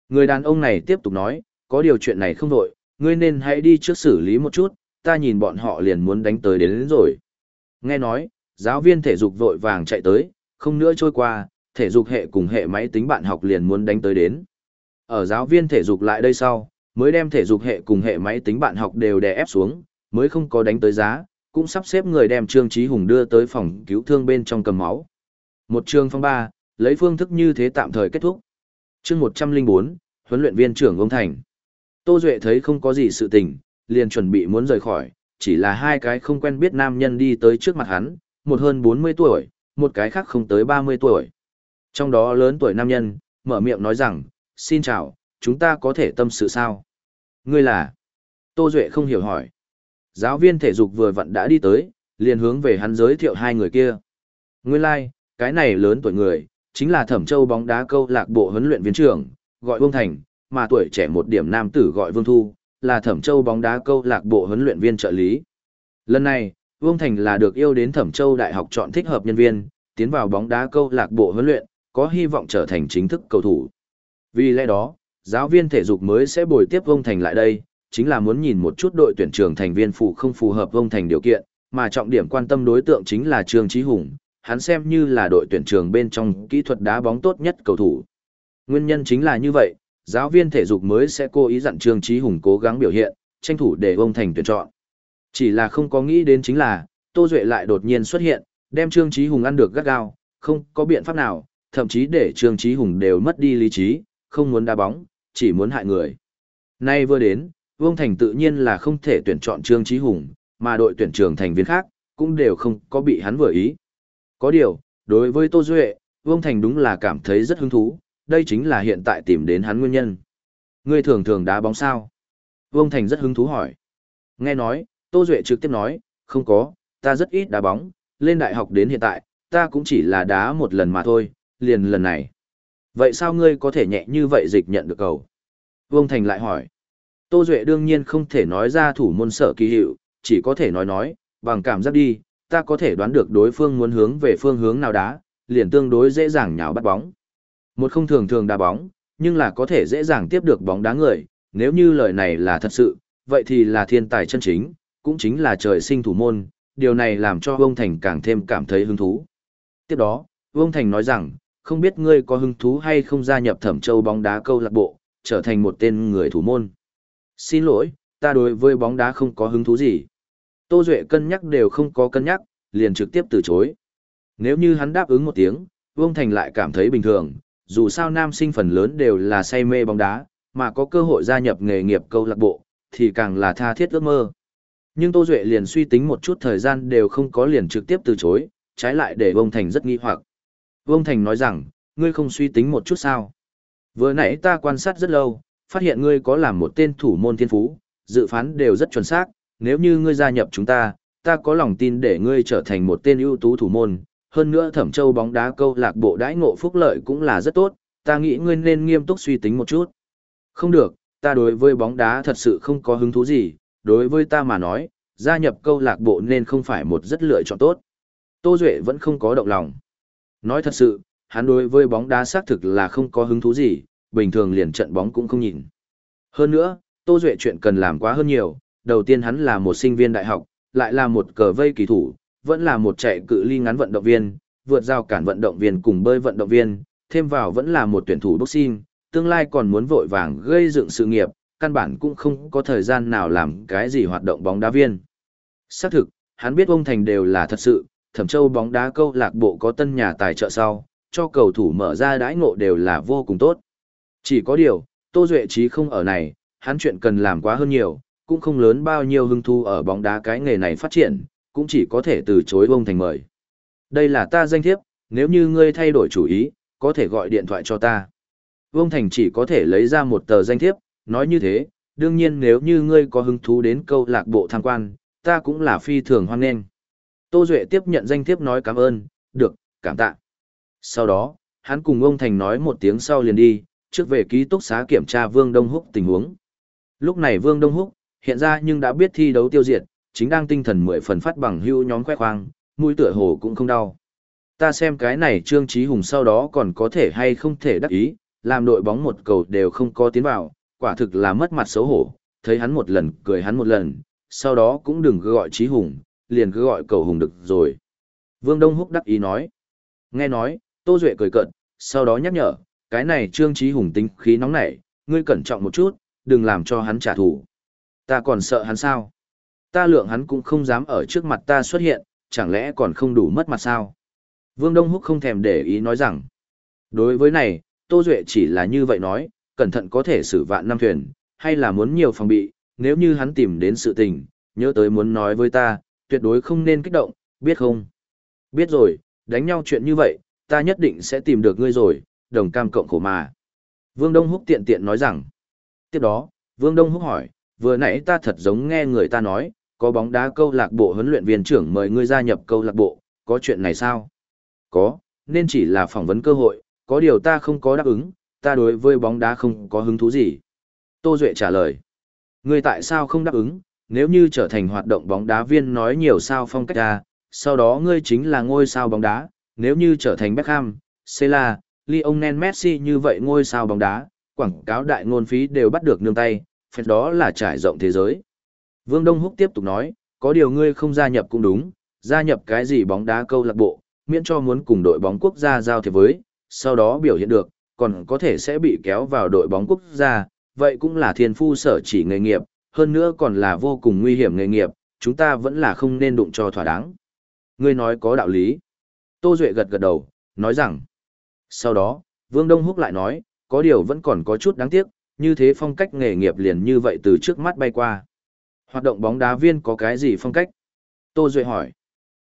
Người đàn ông này tiếp tục nói, có điều chuyện này không đổi, ngươi nên hãy đi trước xử lý một chút, ta nhìn bọn họ liền muốn đánh tới đến, đến rồi. Nghe nói, giáo viên thể dục vội vàng chạy tới, không nữa trôi qua, thể dục hệ cùng hệ máy tính bạn học liền muốn đánh tới đến. Ở giáo viên thể dục lại đây sau, mới đem thể dục hệ cùng hệ máy tính bạn học đều đè ép xuống, mới không có đánh tới giá, cũng sắp xếp người đem Trương Chí Hùng đưa tới phòng cứu thương bên trong cầm máu. Một trường phong ba, lấy phương thức như thế tạm thời kết thúc. Chương 104, huấn luyện viên trưởng ông Thành. Tô Duệ thấy không có gì sự tình, liền chuẩn bị muốn rời khỏi, chỉ là hai cái không quen biết nam nhân đi tới trước mặt hắn, một hơn 40 tuổi, một cái khác không tới 30 tuổi. Trong đó lớn tuổi nam nhân, mở miệng nói rằng, xin chào, chúng ta có thể tâm sự sao? Ngươi là? Tô Duệ không hiểu hỏi. Giáo viên thể dục vừa vặn đã đi tới, liền hướng về hắn giới thiệu hai người kia. Nguyên lai, like, cái này lớn tuổi người, chính là Thẩm Châu bóng đá câu lạc bộ huấn luyện viên trưởng, gọi Vương Thành, mà tuổi trẻ một điểm nam tử gọi Vương Thu, là Thẩm Châu bóng đá câu lạc bộ huấn luyện viên trợ lý. Lần này, Vương Thành là được yêu đến Thẩm Châu Đại học chọn thích hợp nhân viên, tiến vào bóng đá câu lạc bộ huấn luyện, có hy vọng trở thành chính thức cầu thủ. Vì lẽ đó, giáo viên thể dục mới sẽ bồi tiếp Vương Thành lại đây, chính là muốn nhìn một chút đội tuyển trưởng thành viên phụ không phù hợp ông Thành điều kiện, mà trọng điểm quan tâm đối tượng chính là Trương Chí Hùng, hắn xem như là đội tuyển trường bên trong kỹ thuật đá bóng tốt nhất cầu thủ. Nguyên nhân chính là như vậy, giáo viên thể dục mới sẽ cố ý dặn Trương Chí Hùng cố gắng biểu hiện, tranh thủ để ông thành tuyển chọn. Chỉ là không có nghĩ đến chính là, Tô Duệ lại đột nhiên xuất hiện, đem Trương Chí Hùng ăn được gắt gao, không có biện pháp nào, thậm chí để Trương Chí Hùng đều mất đi lý trí, không muốn đá bóng, chỉ muốn hại người. Nay vừa đến, Vương Thành tự nhiên là không thể tuyển chọn Trương Chí Hùng, mà đội tuyển trưởng thành viên khác, cũng đều không có bị hắn vừa ý. Có điều, đối với Tô Duệ, Vương Thành đúng là cảm thấy rất hứng thú, đây chính là hiện tại tìm đến hắn nguyên nhân. Ngươi thường thường đá bóng sao? Vương Thành rất hứng thú hỏi. Nghe nói, Tô Duệ trực tiếp nói, không có, ta rất ít đá bóng, lên đại học đến hiện tại, ta cũng chỉ là đá một lần mà thôi, liền lần này. Vậy sao ngươi có thể nhẹ như vậy dịch nhận được cầu? Vương Thành lại hỏi. Tô Duệ đương nhiên không thể nói ra thủ môn sở kỳ hiệu, chỉ có thể nói nói, bằng cảm giác đi, ta có thể đoán được đối phương muốn hướng về phương hướng nào đá, liền tương đối dễ dàng nhào bắt bóng. Một không thường thường đá bóng, nhưng là có thể dễ dàng tiếp được bóng đá người, nếu như lời này là thật sự, vậy thì là thiên tài chân chính, cũng chính là trời sinh thủ môn, điều này làm cho Vương Thành càng thêm cảm thấy hứng thú. Tiếp đó, Vương Thành nói rằng, không biết ngươi có hứng thú hay không gia nhập thẩm châu bóng đá câu lạc bộ, trở thành một tên người thủ môn. Xin lỗi, ta đối với bóng đá không có hứng thú gì. Tô Duệ cân nhắc đều không có cân nhắc, liền trực tiếp từ chối. Nếu như hắn đáp ứng một tiếng, Vương Thành lại cảm thấy bình thường, dù sao nam sinh phần lớn đều là say mê bóng đá, mà có cơ hội gia nhập nghề nghiệp câu lạc bộ, thì càng là tha thiết ước mơ. Nhưng Tô Duệ liền suy tính một chút thời gian đều không có liền trực tiếp từ chối, trái lại để Vương Thành rất nghi hoặc. Vương Thành nói rằng, ngươi không suy tính một chút sao. Vừa nãy ta quan sát rất lâu, phát hiện ngươi có làm một tên thủ môn thiên phú, dự phán đều rất chuẩn xác, nếu như ngươi gia nhập chúng ta, ta có lòng tin để ngươi trở thành một tên ưu tú thủ môn, hơn nữa Thẩm Châu bóng đá câu lạc bộ đãi ngộ phúc lợi cũng là rất tốt, ta nghĩ ngươi nên nghiêm túc suy tính một chút. Không được, ta đối với bóng đá thật sự không có hứng thú gì, đối với ta mà nói, gia nhập câu lạc bộ nên không phải một rất lựa chọn tốt. Tô Duệ vẫn không có động lòng. Nói thật sự, hắn đối với bóng đá xác thực là không có hứng thú gì, bình thường liền trận bóng cũng không nhìn. Hơn nữa, Tô Duệ chuyện cần làm quá hơn nhiều, đầu tiên hắn là một sinh viên đại học, lại là một cờ vây kỳ thủ, vẫn là một chạy cự ly ngắn vận động viên, vượt giao cản vận động viên cùng bơi vận động viên, thêm vào vẫn là một tuyển thủ boxing, tương lai còn muốn vội vàng gây dựng sự nghiệp, căn bản cũng không có thời gian nào làm cái gì hoạt động bóng đá viên. Xác thực, hắn biết ông Thành đều là thật sự, thẩm châu bóng đá câu lạc bộ có tân nhà tài trợ sau, cho cầu thủ mở ra đãi ngộ đều là vô cùng tốt. Chỉ có điều, Tô Duệ trí không ở này, hắn chuyện cần làm quá hơn nhiều, cũng không lớn bao nhiêu hưng thu ở bóng đá cái nghề này phát triển, cũng chỉ có thể từ chối bông thành mời. Đây là ta danh thiếp, nếu như ngươi thay đổi chủ ý, có thể gọi điện thoại cho ta. Vương Thành chỉ có thể lấy ra một tờ danh thiếp, nói như thế, đương nhiên nếu như ngươi có hứng thú đến câu lạc bộ tham quan, ta cũng là phi thường hoan nghênh. Tô Duệ tiếp nhận danh thiếp nói cảm ơn, được, cảm tạ. Sau đó, hắn cùng ông Thành nói một tiếng sau liền đi, trước về ký túc xá kiểm tra Vương Đông Húc tình huống. Lúc này Vương Đông Húc, hiện ra nhưng đã biết thi đấu tiêu diệt, chính đang tinh thần mười phần phát bằng hưu nhóm khoe khoang, mũi tựa hồ cũng không đau. Ta xem cái này Trương Chí Hùng sau đó còn có thể hay không thể đắc ý, làm đội bóng một cầu đều không có tiến vào, quả thực là mất mặt xấu hổ, thấy hắn một lần cười hắn một lần, sau đó cũng đừng cứ gọi Chí Hùng, liền cứ gọi cầu Hùng được rồi. Vương Đông Húc đắc ý nói. Nghe nói, Tô Duệ cười cợt, sau đó nhắc nhở, cái này Trương Chí Hùng tính khí nóng nảy, ngươi cẩn trọng một chút, đừng làm cho hắn trả thù. Ta còn sợ hắn sao? Ta lượng hắn cũng không dám ở trước mặt ta xuất hiện, chẳng lẽ còn không đủ mất mặt sao? Vương Đông Húc không thèm để ý nói rằng. Đối với này, Tô Duệ chỉ là như vậy nói, cẩn thận có thể xử vạn năm thuyền, hay là muốn nhiều phòng bị, nếu như hắn tìm đến sự tình, Nhớ tới muốn nói với ta, tuyệt đối không nên kích động, biết không? Biết rồi, đánh nhau chuyện như vậy, ta nhất định sẽ tìm được ngươi rồi, đồng cam cộng khổ mà. Vương Đông Húc tiện tiện nói rằng. Tiếp đó, Vương Đông Húc hỏi, vừa nãy ta thật giống nghe người ta nói, có bóng đá câu lạc bộ huấn luyện viên trưởng mời ngươi gia nhập câu lạc bộ, có chuyện này sao? Có, nên chỉ là phỏng vấn cơ hội, có điều ta không có đáp ứng, ta đối với bóng đá không có hứng thú gì. Tô Duệ trả lời, ngươi tại sao không đáp ứng, nếu như trở thành hoạt động bóng đá viên nói nhiều sao phong cách ra, sau đó ngươi chính là ngôi sao bóng đá, nếu như trở thành Beckham, Sela, Lionel Messi như vậy ngôi sao bóng đá, quảng cáo đại ngôn phí đều bắt được nương tay, phép đó là trải rộng thế giới. Vương Đông Húc tiếp tục nói, có điều ngươi không gia nhập cũng đúng, gia nhập cái gì bóng đá câu lạc bộ, miễn cho muốn cùng đội bóng quốc gia giao thiệp với, sau đó biểu hiện được, còn có thể sẽ bị kéo vào đội bóng quốc gia, vậy cũng là thiên phu sở chỉ nghề nghiệp, hơn nữa còn là vô cùng nguy hiểm nghề nghiệp, chúng ta vẫn là không nên đụng cho thỏa đáng. Ngươi nói có đạo lý. Tô Duệ gật gật đầu, nói rằng. Sau đó, Vương Đông Húc lại nói, có điều vẫn còn có chút đáng tiếc, như thế phong cách nghề nghiệp liền như vậy từ trước mắt bay qua. Hoạt động bóng đá viên có cái gì phong cách? Tô Duệ hỏi.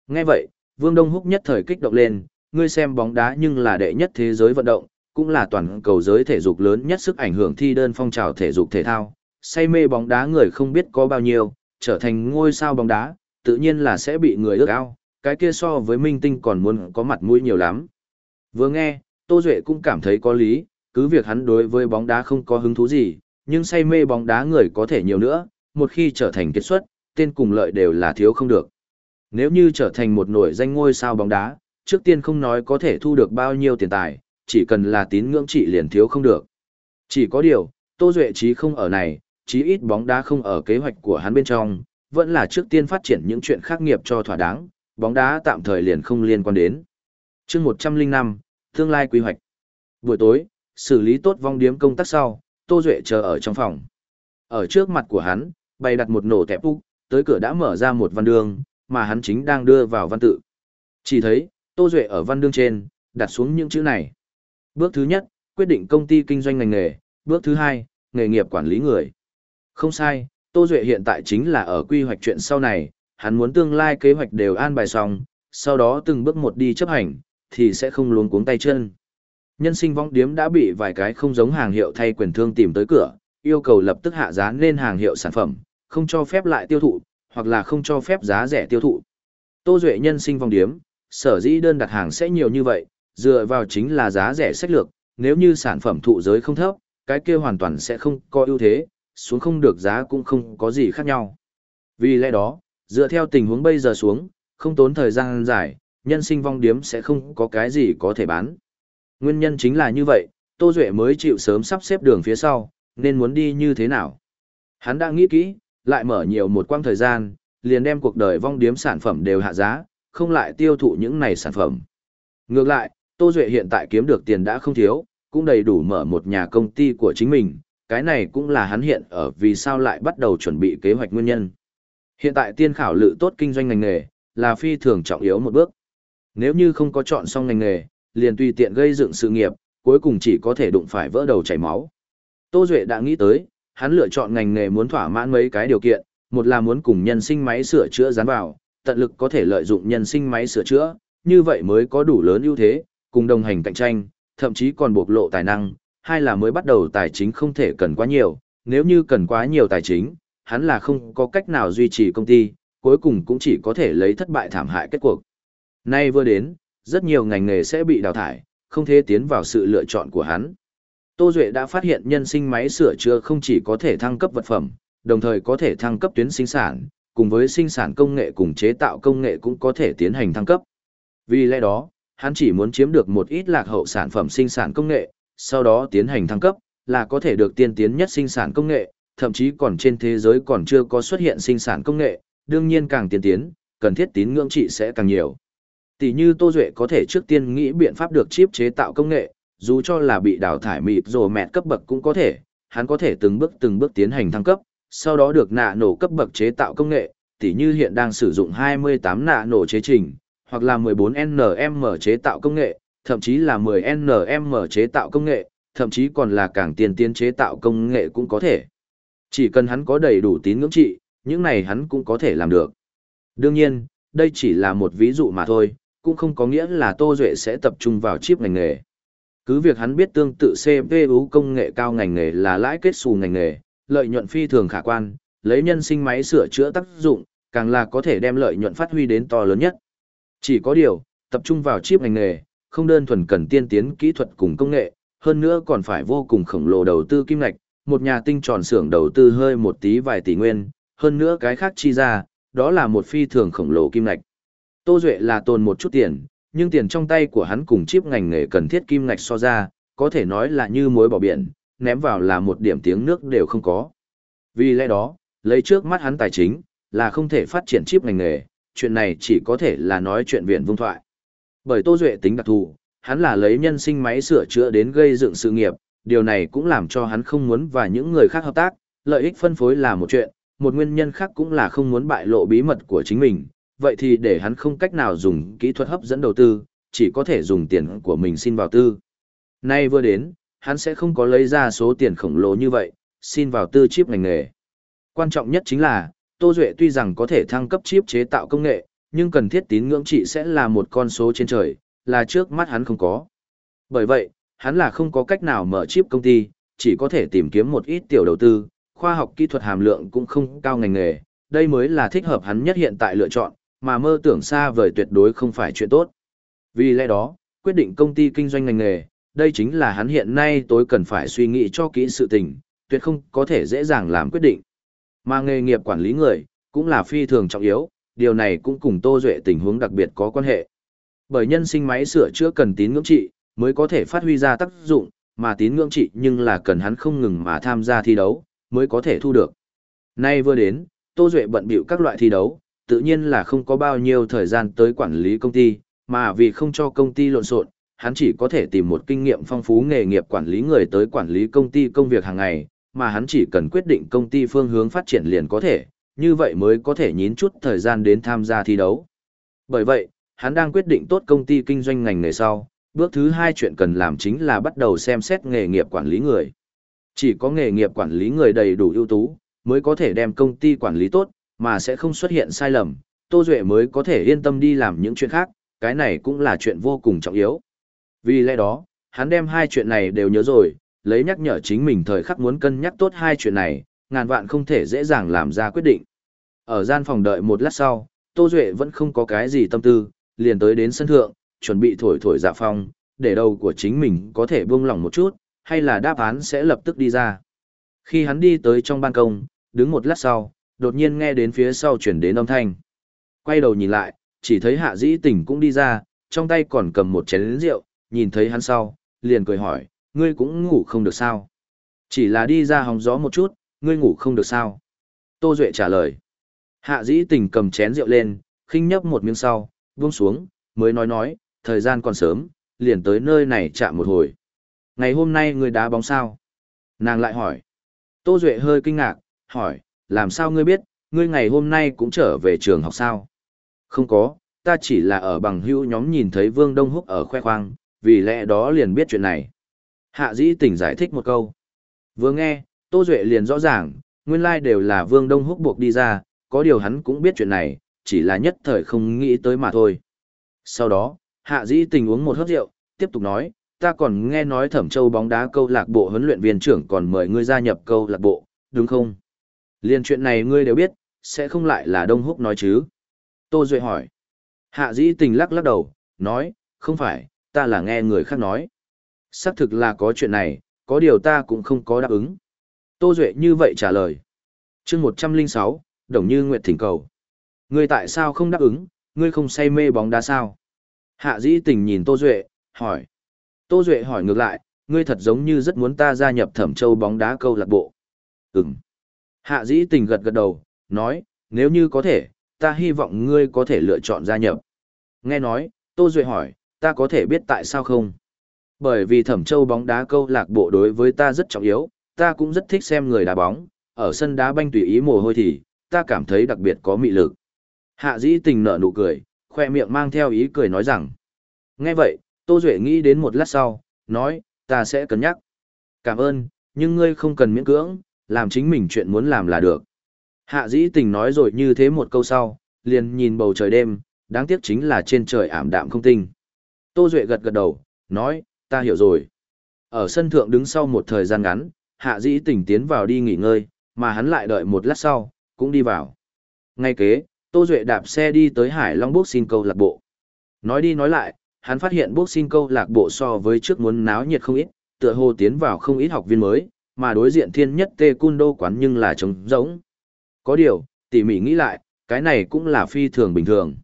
Nghe vậy, Vương Đông Húc nhất thời kích động lên, ngươi xem bóng đá nhưng là đệ nhất thế giới vận động, cũng là toàn cầu giới thể dục lớn nhất sức ảnh hưởng thi đơn phong trào thể dục thể thao. Say mê bóng đá người không biết có bao nhiêu, trở thành ngôi sao bóng đá, tự nhiên là sẽ bị người ước ao, cái kia so với minh tinh còn muốn có mặt mũi nhiều lắm. Vừa nghe, Tô Duệ cũng cảm thấy có lý, cứ việc hắn đối với bóng đá không có hứng thú gì, nhưng say mê bóng đá người có thể nhiều nữa, một khi trở thành kết xuất, tên cùng lợi đều là thiếu không được. Nếu như trở thành một nổi danh ngôi sao bóng đá, trước tiên không nói có thể thu được bao nhiêu tiền tài, chỉ cần là tín ngưỡng trị liền thiếu không được. Chỉ có điều, Tô Duệ chí không ở này, chí ít bóng đá không ở kế hoạch của hắn bên trong, vẫn là trước tiên phát triển những chuyện khác nghiệp cho thỏa đáng, bóng đá tạm thời liền không liên quan đến. chương 105, tương lai quy hoạch. Buổi tối, xử lý tốt vong điếm công tác sau, Tô Duệ chờ ở trong phòng. Ở trước mặt của hắn, bày đặt một nổ tẹp úc, tới cửa đã mở ra một văn đường, mà hắn chính đang đưa vào văn tự. Chỉ thấy, Tô Duệ ở văn đương trên, đặt xuống những chữ này. Bước thứ nhất, quyết định công ty kinh doanh ngành nghề. Bước thứ hai, nghề nghiệp quản lý người. Không sai, Tô Duệ hiện tại chính là ở quy hoạch chuyện sau này, hắn muốn tương lai kế hoạch đều an bài xong, sau đó từng bước một đi chấp hành, thì sẽ không luống cuống tay chân. Nhân sinh vong điếm đã bị vài cái không giống hàng hiệu thay quyền thương tìm tới cửa, yêu cầu lập tức hạ giá lên hàng hiệu sản phẩm, không cho phép lại tiêu thụ, hoặc là không cho phép giá rẻ tiêu thụ. Tô Duệ nhân sinh vong điếm, sở dĩ đơn đặt hàng sẽ nhiều như vậy, dựa vào chính là giá rẻ sách lược, nếu như sản phẩm thụ giới không thấp, cái kia hoàn toàn sẽ không có ưu thế, xuống không được giá cũng không có gì khác nhau. Vì lẽ đó, dựa theo tình huống bây giờ xuống, không tốn thời gian dài, nhân sinh vong điếm sẽ không có cái gì có thể bán. Nguyên nhân chính là như vậy, Tô Duệ mới chịu sớm sắp xếp đường phía sau, nên muốn đi như thế nào. Hắn đã nghĩ kỹ, lại mở nhiều một quang thời gian, liền đem cuộc đời vong điếm sản phẩm đều hạ giá, không lại tiêu thụ những này sản phẩm. Ngược lại, Tô Duệ hiện tại kiếm được tiền đã không thiếu, cũng đầy đủ mở một nhà công ty của chính mình, cái này cũng là hắn hiện ở vì sao lại bắt đầu chuẩn bị kế hoạch nguyên nhân. Hiện tại tiên khảo lự tốt kinh doanh ngành nghề, là phi thường trọng yếu một bước. Nếu như không có chọn xong ngành nghề, liền tùy tiện gây dựng sự nghiệp, cuối cùng chỉ có thể đụng phải vỡ đầu chảy máu. Tô Duệ đã nghĩ tới, hắn lựa chọn ngành nghề muốn thỏa mãn mấy cái điều kiện, một là muốn cùng nhân sinh máy sửa chữa dán vào, tận lực có thể lợi dụng nhân sinh máy sửa chữa, như vậy mới có đủ lớn ưu thế, cùng đồng hành cạnh tranh, thậm chí còn bộc lộ tài năng, hai là mới bắt đầu tài chính không thể cần quá nhiều, nếu như cần quá nhiều tài chính, hắn là không có cách nào duy trì công ty, cuối cùng cũng chỉ có thể lấy thất bại thảm hại kết cuộc. Nay vừa đến, rất nhiều ngành nghề sẽ bị đào thải, không thể tiến vào sự lựa chọn của hắn. Tô Duệ đã phát hiện nhân sinh máy sửa chữa không chỉ có thể thăng cấp vật phẩm, đồng thời có thể thăng cấp tuyến sinh sản, cùng với sinh sản công nghệ cùng chế tạo công nghệ cũng có thể tiến hành thăng cấp. Vì lẽ đó, hắn chỉ muốn chiếm được một ít lạc hậu sản phẩm sinh sản công nghệ, sau đó tiến hành thăng cấp, là có thể được tiên tiến nhất sinh sản công nghệ, thậm chí còn trên thế giới còn chưa có xuất hiện sinh sản công nghệ, đương nhiên càng tiên tiến, cần thiết tín ngưỡng trị sẽ càng nhiều. Tỷ như Tô Duệ có thể trước tiên nghĩ biện pháp được chip chế tạo công nghệ, dù cho là bị đào thải mịt rồi mẹt cấp bậc cũng có thể, hắn có thể từng bước từng bước tiến hành thăng cấp, sau đó được nạ nổ cấp bậc chế tạo công nghệ, tỷ như hiện đang sử dụng 28 nạ nổ chế trình, hoặc là 14NM chế tạo công nghệ, thậm chí là 10NM chế tạo công nghệ, thậm chí còn là càng tiên tiến chế tạo công nghệ cũng có thể. Chỉ cần hắn có đầy đủ tín ngưỡng trị, những này hắn cũng có thể làm được. Đương nhiên, đây chỉ là một ví dụ mà thôi, cũng không có nghĩa là Tô Duệ sẽ tập trung vào chip ngành nghề. Cứ việc hắn biết tương tự CPU công nghệ cao ngành nghề là lãi kết xù ngành nghề, lợi nhuận phi thường khả quan, lấy nhân sinh máy sửa chữa tác dụng, càng là có thể đem lợi nhuận phát huy đến to lớn nhất. Chỉ có điều, tập trung vào chip ngành nghề, không đơn thuần cần tiên tiến kỹ thuật cùng công nghệ, hơn nữa còn phải vô cùng khổng lồ đầu tư kim ngạch, một nhà tinh tròn xưởng đầu tư hơi một tí vài tỷ nguyên, hơn nữa cái khác chi ra, đó là một phi thường khổng lồ kim ngạch. Tô Duệ là tồn một chút tiền, nhưng tiền trong tay của hắn cùng chip ngành nghề cần thiết kim ngạch so ra, có thể nói là như muối bỏ biển, ném vào là một điểm tiếng nước đều không có. Vì lẽ đó, lấy trước mắt hắn tài chính, là không thể phát triển chip ngành nghề, chuyện này chỉ có thể là nói chuyện viện vung thoại. Bởi Tô Duệ tính đặc thù, hắn là lấy nhân sinh máy sửa chữa đến gây dựng sự nghiệp, điều này cũng làm cho hắn không muốn và những người khác hợp tác, lợi ích phân phối là một chuyện, một nguyên nhân khác cũng là không muốn bại lộ bí mật của chính mình, vậy thì để hắn không cách nào dùng kỹ thuật hấp dẫn đầu tư, chỉ có thể dùng tiền của mình xin vào tư. Nay vừa đến, hắn sẽ không có lấy ra số tiền khổng lồ như vậy, xin vào tư chip ngành nghề. Quan trọng nhất chính là, Tô Duệ tuy rằng có thể thăng cấp chip chế tạo công nghệ, nhưng cần thiết tín ngưỡng trị sẽ là một con số trên trời, là trước mắt hắn không có. Bởi vậy, hắn là không có cách nào mở chip công ty, chỉ có thể tìm kiếm một ít tiểu đầu tư, khoa học kỹ thuật hàm lượng cũng không cao ngành nghề, đây mới là thích hợp hắn nhất hiện tại lựa chọn, mà mơ tưởng xa vời tuyệt đối không phải chuyện tốt. Vì lẽ đó, quyết định công ty kinh doanh ngành nghề, đây chính là hắn hiện nay tối cần phải suy nghĩ cho kỹ sự tình, tuyệt không có thể dễ dàng làm quyết định. Mà nghề nghiệp quản lý người, cũng là phi thường trọng yếu, điều này cũng cùng Tô Duệ tình huống đặc biệt có quan hệ. Bởi nhân sinh máy sửa chữa cần tín ngưỡng trị, mới có thể phát huy ra tác dụng, mà tín ngưỡng trị nhưng là cần hắn không ngừng mà tham gia thi đấu, mới có thể thu được. Nay vừa đến, Tô Duệ bận bịu các loại thi đấu, tự nhiên là không có bao nhiêu thời gian tới quản lý công ty, mà vì không cho công ty lộn xộn, hắn chỉ có thể tìm một kinh nghiệm phong phú nghề nghiệp quản lý người tới quản lý công ty công việc hàng ngày, mà hắn chỉ cần quyết định công ty phương hướng phát triển liền có thể, như vậy mới có thể nhín chút thời gian đến tham gia thi đấu. Bởi vậy, hắn đang quyết định tốt công ty kinh doanh ngành nghề sau, bước thứ hai chuyện cần làm chính là bắt đầu xem xét nghề nghiệp quản lý người. Chỉ có nghề nghiệp quản lý người đầy đủ ưu tú, mới có thể đem công ty quản lý tốt, mà sẽ không xuất hiện sai lầm, Tô Duệ mới có thể yên tâm đi làm những chuyện khác, cái này cũng là chuyện vô cùng trọng yếu. Vì lẽ đó, hắn đem hai chuyện này đều nhớ rồi, lấy nhắc nhở chính mình thời khắc muốn cân nhắc tốt hai chuyện này, ngàn vạn không thể dễ dàng làm ra quyết định. Ở gian phòng đợi một lát sau, Tô Duệ vẫn không có cái gì tâm tư, liền tới đến sân thượng, chuẩn bị thổi thổi dạ phong, để đầu của chính mình có thể buông lỏng một chút, hay là đáp án sẽ lập tức đi ra. Khi hắn đi tới trong ban công, đứng một lát sau, đột nhiên nghe đến phía sau chuyển đến âm thanh. Quay đầu nhìn lại, chỉ thấy hạ dĩ tình cũng đi ra, trong tay còn cầm một chén rượu, nhìn thấy hắn sau, liền cười hỏi, ngươi cũng ngủ không được sao? Chỉ là đi ra hóng gió một chút, ngươi ngủ không được sao? Tô Duệ trả lời. Hạ dĩ tình cầm chén rượu lên, khinh nhấp một miếng sau, buông xuống, mới nói nói, thời gian còn sớm, liền tới nơi này chạm một hồi. Ngày hôm nay ngươi đá bóng sao? Nàng lại hỏi. Tô Duệ hơi kinh ngạc, hỏi, làm sao ngươi biết, ngươi ngày hôm nay cũng trở về trường học sao? Không có, ta chỉ là ở bằng hữu nhóm nhìn thấy Vương Đông Húc ở khoe khoang, vì lẽ đó liền biết chuyện này. Hạ dĩ tỉnh giải thích một câu. Vừa nghe, Tô Duệ liền rõ ràng, nguyên lai đều là Vương Đông Húc buộc đi ra, có điều hắn cũng biết chuyện này, chỉ là nhất thời không nghĩ tới mà thôi. Sau đó, Hạ dĩ tình uống một hớp rượu, tiếp tục nói, ta còn nghe nói Thẩm Châu bóng đá câu lạc bộ huấn luyện viên trưởng còn mời ngươi gia nhập câu lạc bộ, đúng không? Liên chuyện này ngươi đều biết, sẽ không lại là Đông Húc nói chứ? Tô Duệ hỏi. Hạ dĩ tình lắc lắc đầu, nói, không phải, ta là nghe người khác nói. Xác thực là có chuyện này, có điều ta cũng không có đáp ứng. Tô Duệ như vậy trả lời. chương 106, Đồng Như Nguyệt Thỉnh Cầu. Ngươi tại sao không đáp ứng, ngươi không say mê bóng đá sao? Hạ dĩ tình nhìn Tô Duệ, hỏi. Tô Duệ hỏi ngược lại, ngươi thật giống như rất muốn ta gia nhập thẩm châu bóng đá câu lạc bộ. Ừm. Hạ dĩ tình gật gật đầu, nói, nếu như có thể, ta hy vọng ngươi có thể lựa chọn gia nhập. Nghe nói, Tô Duệ hỏi, ta có thể biết tại sao không? Bởi vì thẩm châu bóng đá câu lạc bộ đối với ta rất trọng yếu, ta cũng rất thích xem người đá bóng, ở sân đá banh tùy ý mồ hôi thì, ta cảm thấy đặc biệt có mị lực. Hạ dĩ tình nở nụ cười, khoe miệng mang theo ý cười nói rằng. Nghe vậy, Tô Duệ nghĩ đến một lát sau, nói, ta sẽ cân nhắc. Cảm ơn, nhưng ngươi không cần miễn cưỡng, làm chính mình chuyện muốn làm là được. Hạ dĩ tình nói rồi như thế một câu sau, liền nhìn bầu trời đêm, đáng tiếc chính là trên trời ảm đạm không tinh. Tô Duệ gật gật đầu, nói, ta hiểu rồi. Ở sân thượng đứng sau một thời gian ngắn, hạ dĩ tình tiến vào đi nghỉ ngơi, mà hắn lại đợi một lát sau, cũng đi vào. Ngay kế, Tô Duệ đạp xe đi tới Hải Long Boxing câu lạc bộ. Nói đi nói lại, hắn phát hiện Boxing câu lạc bộ so với trước muốn náo nhiệt không ít, tựa hồ tiến vào không ít học viên mới, mà đối diện thiên nhất tê cun đô quán nhưng là trống rỗng. Có điều, tỉ mỉ nghĩ lại, cái này cũng là phi thường bình thường.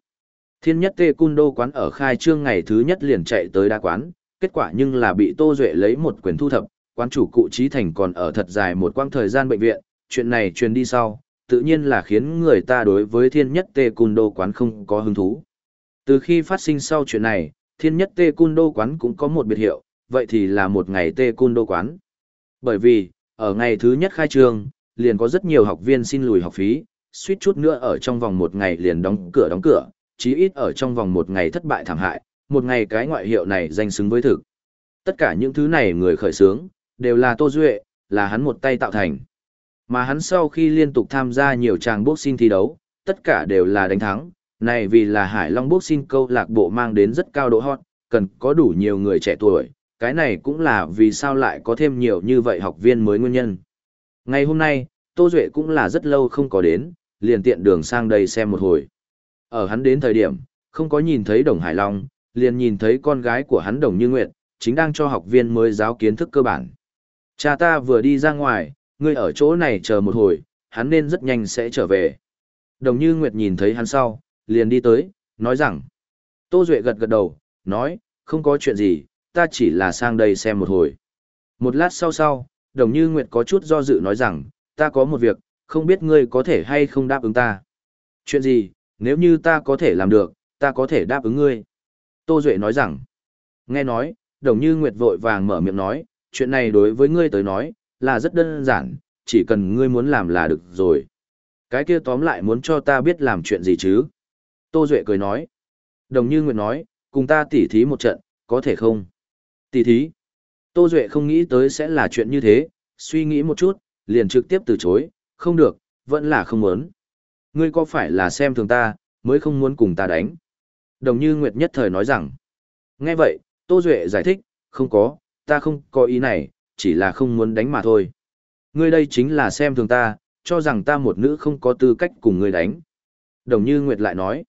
Thiên nhất tê cun đô quán ở khai trương ngày thứ nhất liền chạy tới đa quán, kết quả nhưng là bị Tô Duệ lấy một quyền thu thập, quán chủ cụ trí thành còn ở thật dài một quãng thời gian bệnh viện, chuyện này truyền đi sau, tự nhiên là khiến người ta đối với thiên nhất tê cun đô quán không có hứng thú. Từ khi phát sinh sau chuyện này, thiên nhất tê cun đô quán cũng có một biệt hiệu, vậy thì là một ngày tê cun đô quán. Bởi vì, ở ngày thứ nhất khai trường liền có rất nhiều học viên xin lùi học phí, suýt chút nữa ở trong vòng một ngày liền đóng cửa đóng cửa, chí ít ở trong vòng một ngày thất bại thảm hại, một ngày cái ngoại hiệu này danh xứng với thực. Tất cả những thứ này người khởi xướng, đều là Tô Duệ, là hắn một tay tạo thành. Mà hắn sau khi liên tục tham gia nhiều tràng boxing thi đấu, tất cả đều là đánh thắng, này vì là Hải Long boxing câu lạc bộ mang đến rất cao độ hot, cần có đủ nhiều người trẻ tuổi, cái này cũng là vì sao lại có thêm nhiều như vậy học viên mới nguyên nhân. Ngày hôm nay, Tô Duệ cũng là rất lâu không có đến, liền tiện đường sang đây xem một hồi. Ở hắn đến thời điểm, không có nhìn thấy Đồng Hải Long, liền nhìn thấy con gái của hắn Đồng Như Nguyệt, chính đang cho học viên mới giáo kiến thức cơ bản. Cha ta vừa đi ra ngoài, ngươi ở chỗ này chờ một hồi, hắn nên rất nhanh sẽ trở về. Đồng Như Nguyệt nhìn thấy hắn sau, liền đi tới, nói rằng. Tô Duệ gật gật đầu, nói, không có chuyện gì, ta chỉ là sang đây xem một hồi. Một lát sau sau, Đồng Như Nguyệt có chút do dự nói rằng, ta có một việc, không biết ngươi có thể hay không đáp ứng ta. Chuyện gì, nếu như ta có thể làm được, ta có thể đáp ứng ngươi. Tô Duệ nói rằng, nghe nói, Đồng Như Nguyệt vội vàng mở miệng nói, chuyện này đối với ngươi tới nói, là rất đơn giản, chỉ cần ngươi muốn làm là được rồi. Cái kia tóm lại muốn cho ta biết làm chuyện gì chứ? Tô Duệ cười nói. Đồng Như Nguyệt nói, cùng ta tỉ thí một trận, có thể không? Tỷ thí. Tô Duệ không nghĩ tới sẽ là chuyện như thế, suy nghĩ một chút, liền trực tiếp từ chối, không được, vẫn là không muốn. Ngươi có phải là xem thường ta, mới không muốn cùng ta đánh? Đồng Như Nguyệt nhất thời nói rằng. Nghe vậy, Tô Duệ giải thích, không có, ta không có ý này, chỉ là không muốn đánh mà thôi. Ngươi đây chính là xem thường ta, cho rằng ta một nữ không có tư cách cùng ngươi đánh. Đồng Như Nguyệt lại nói.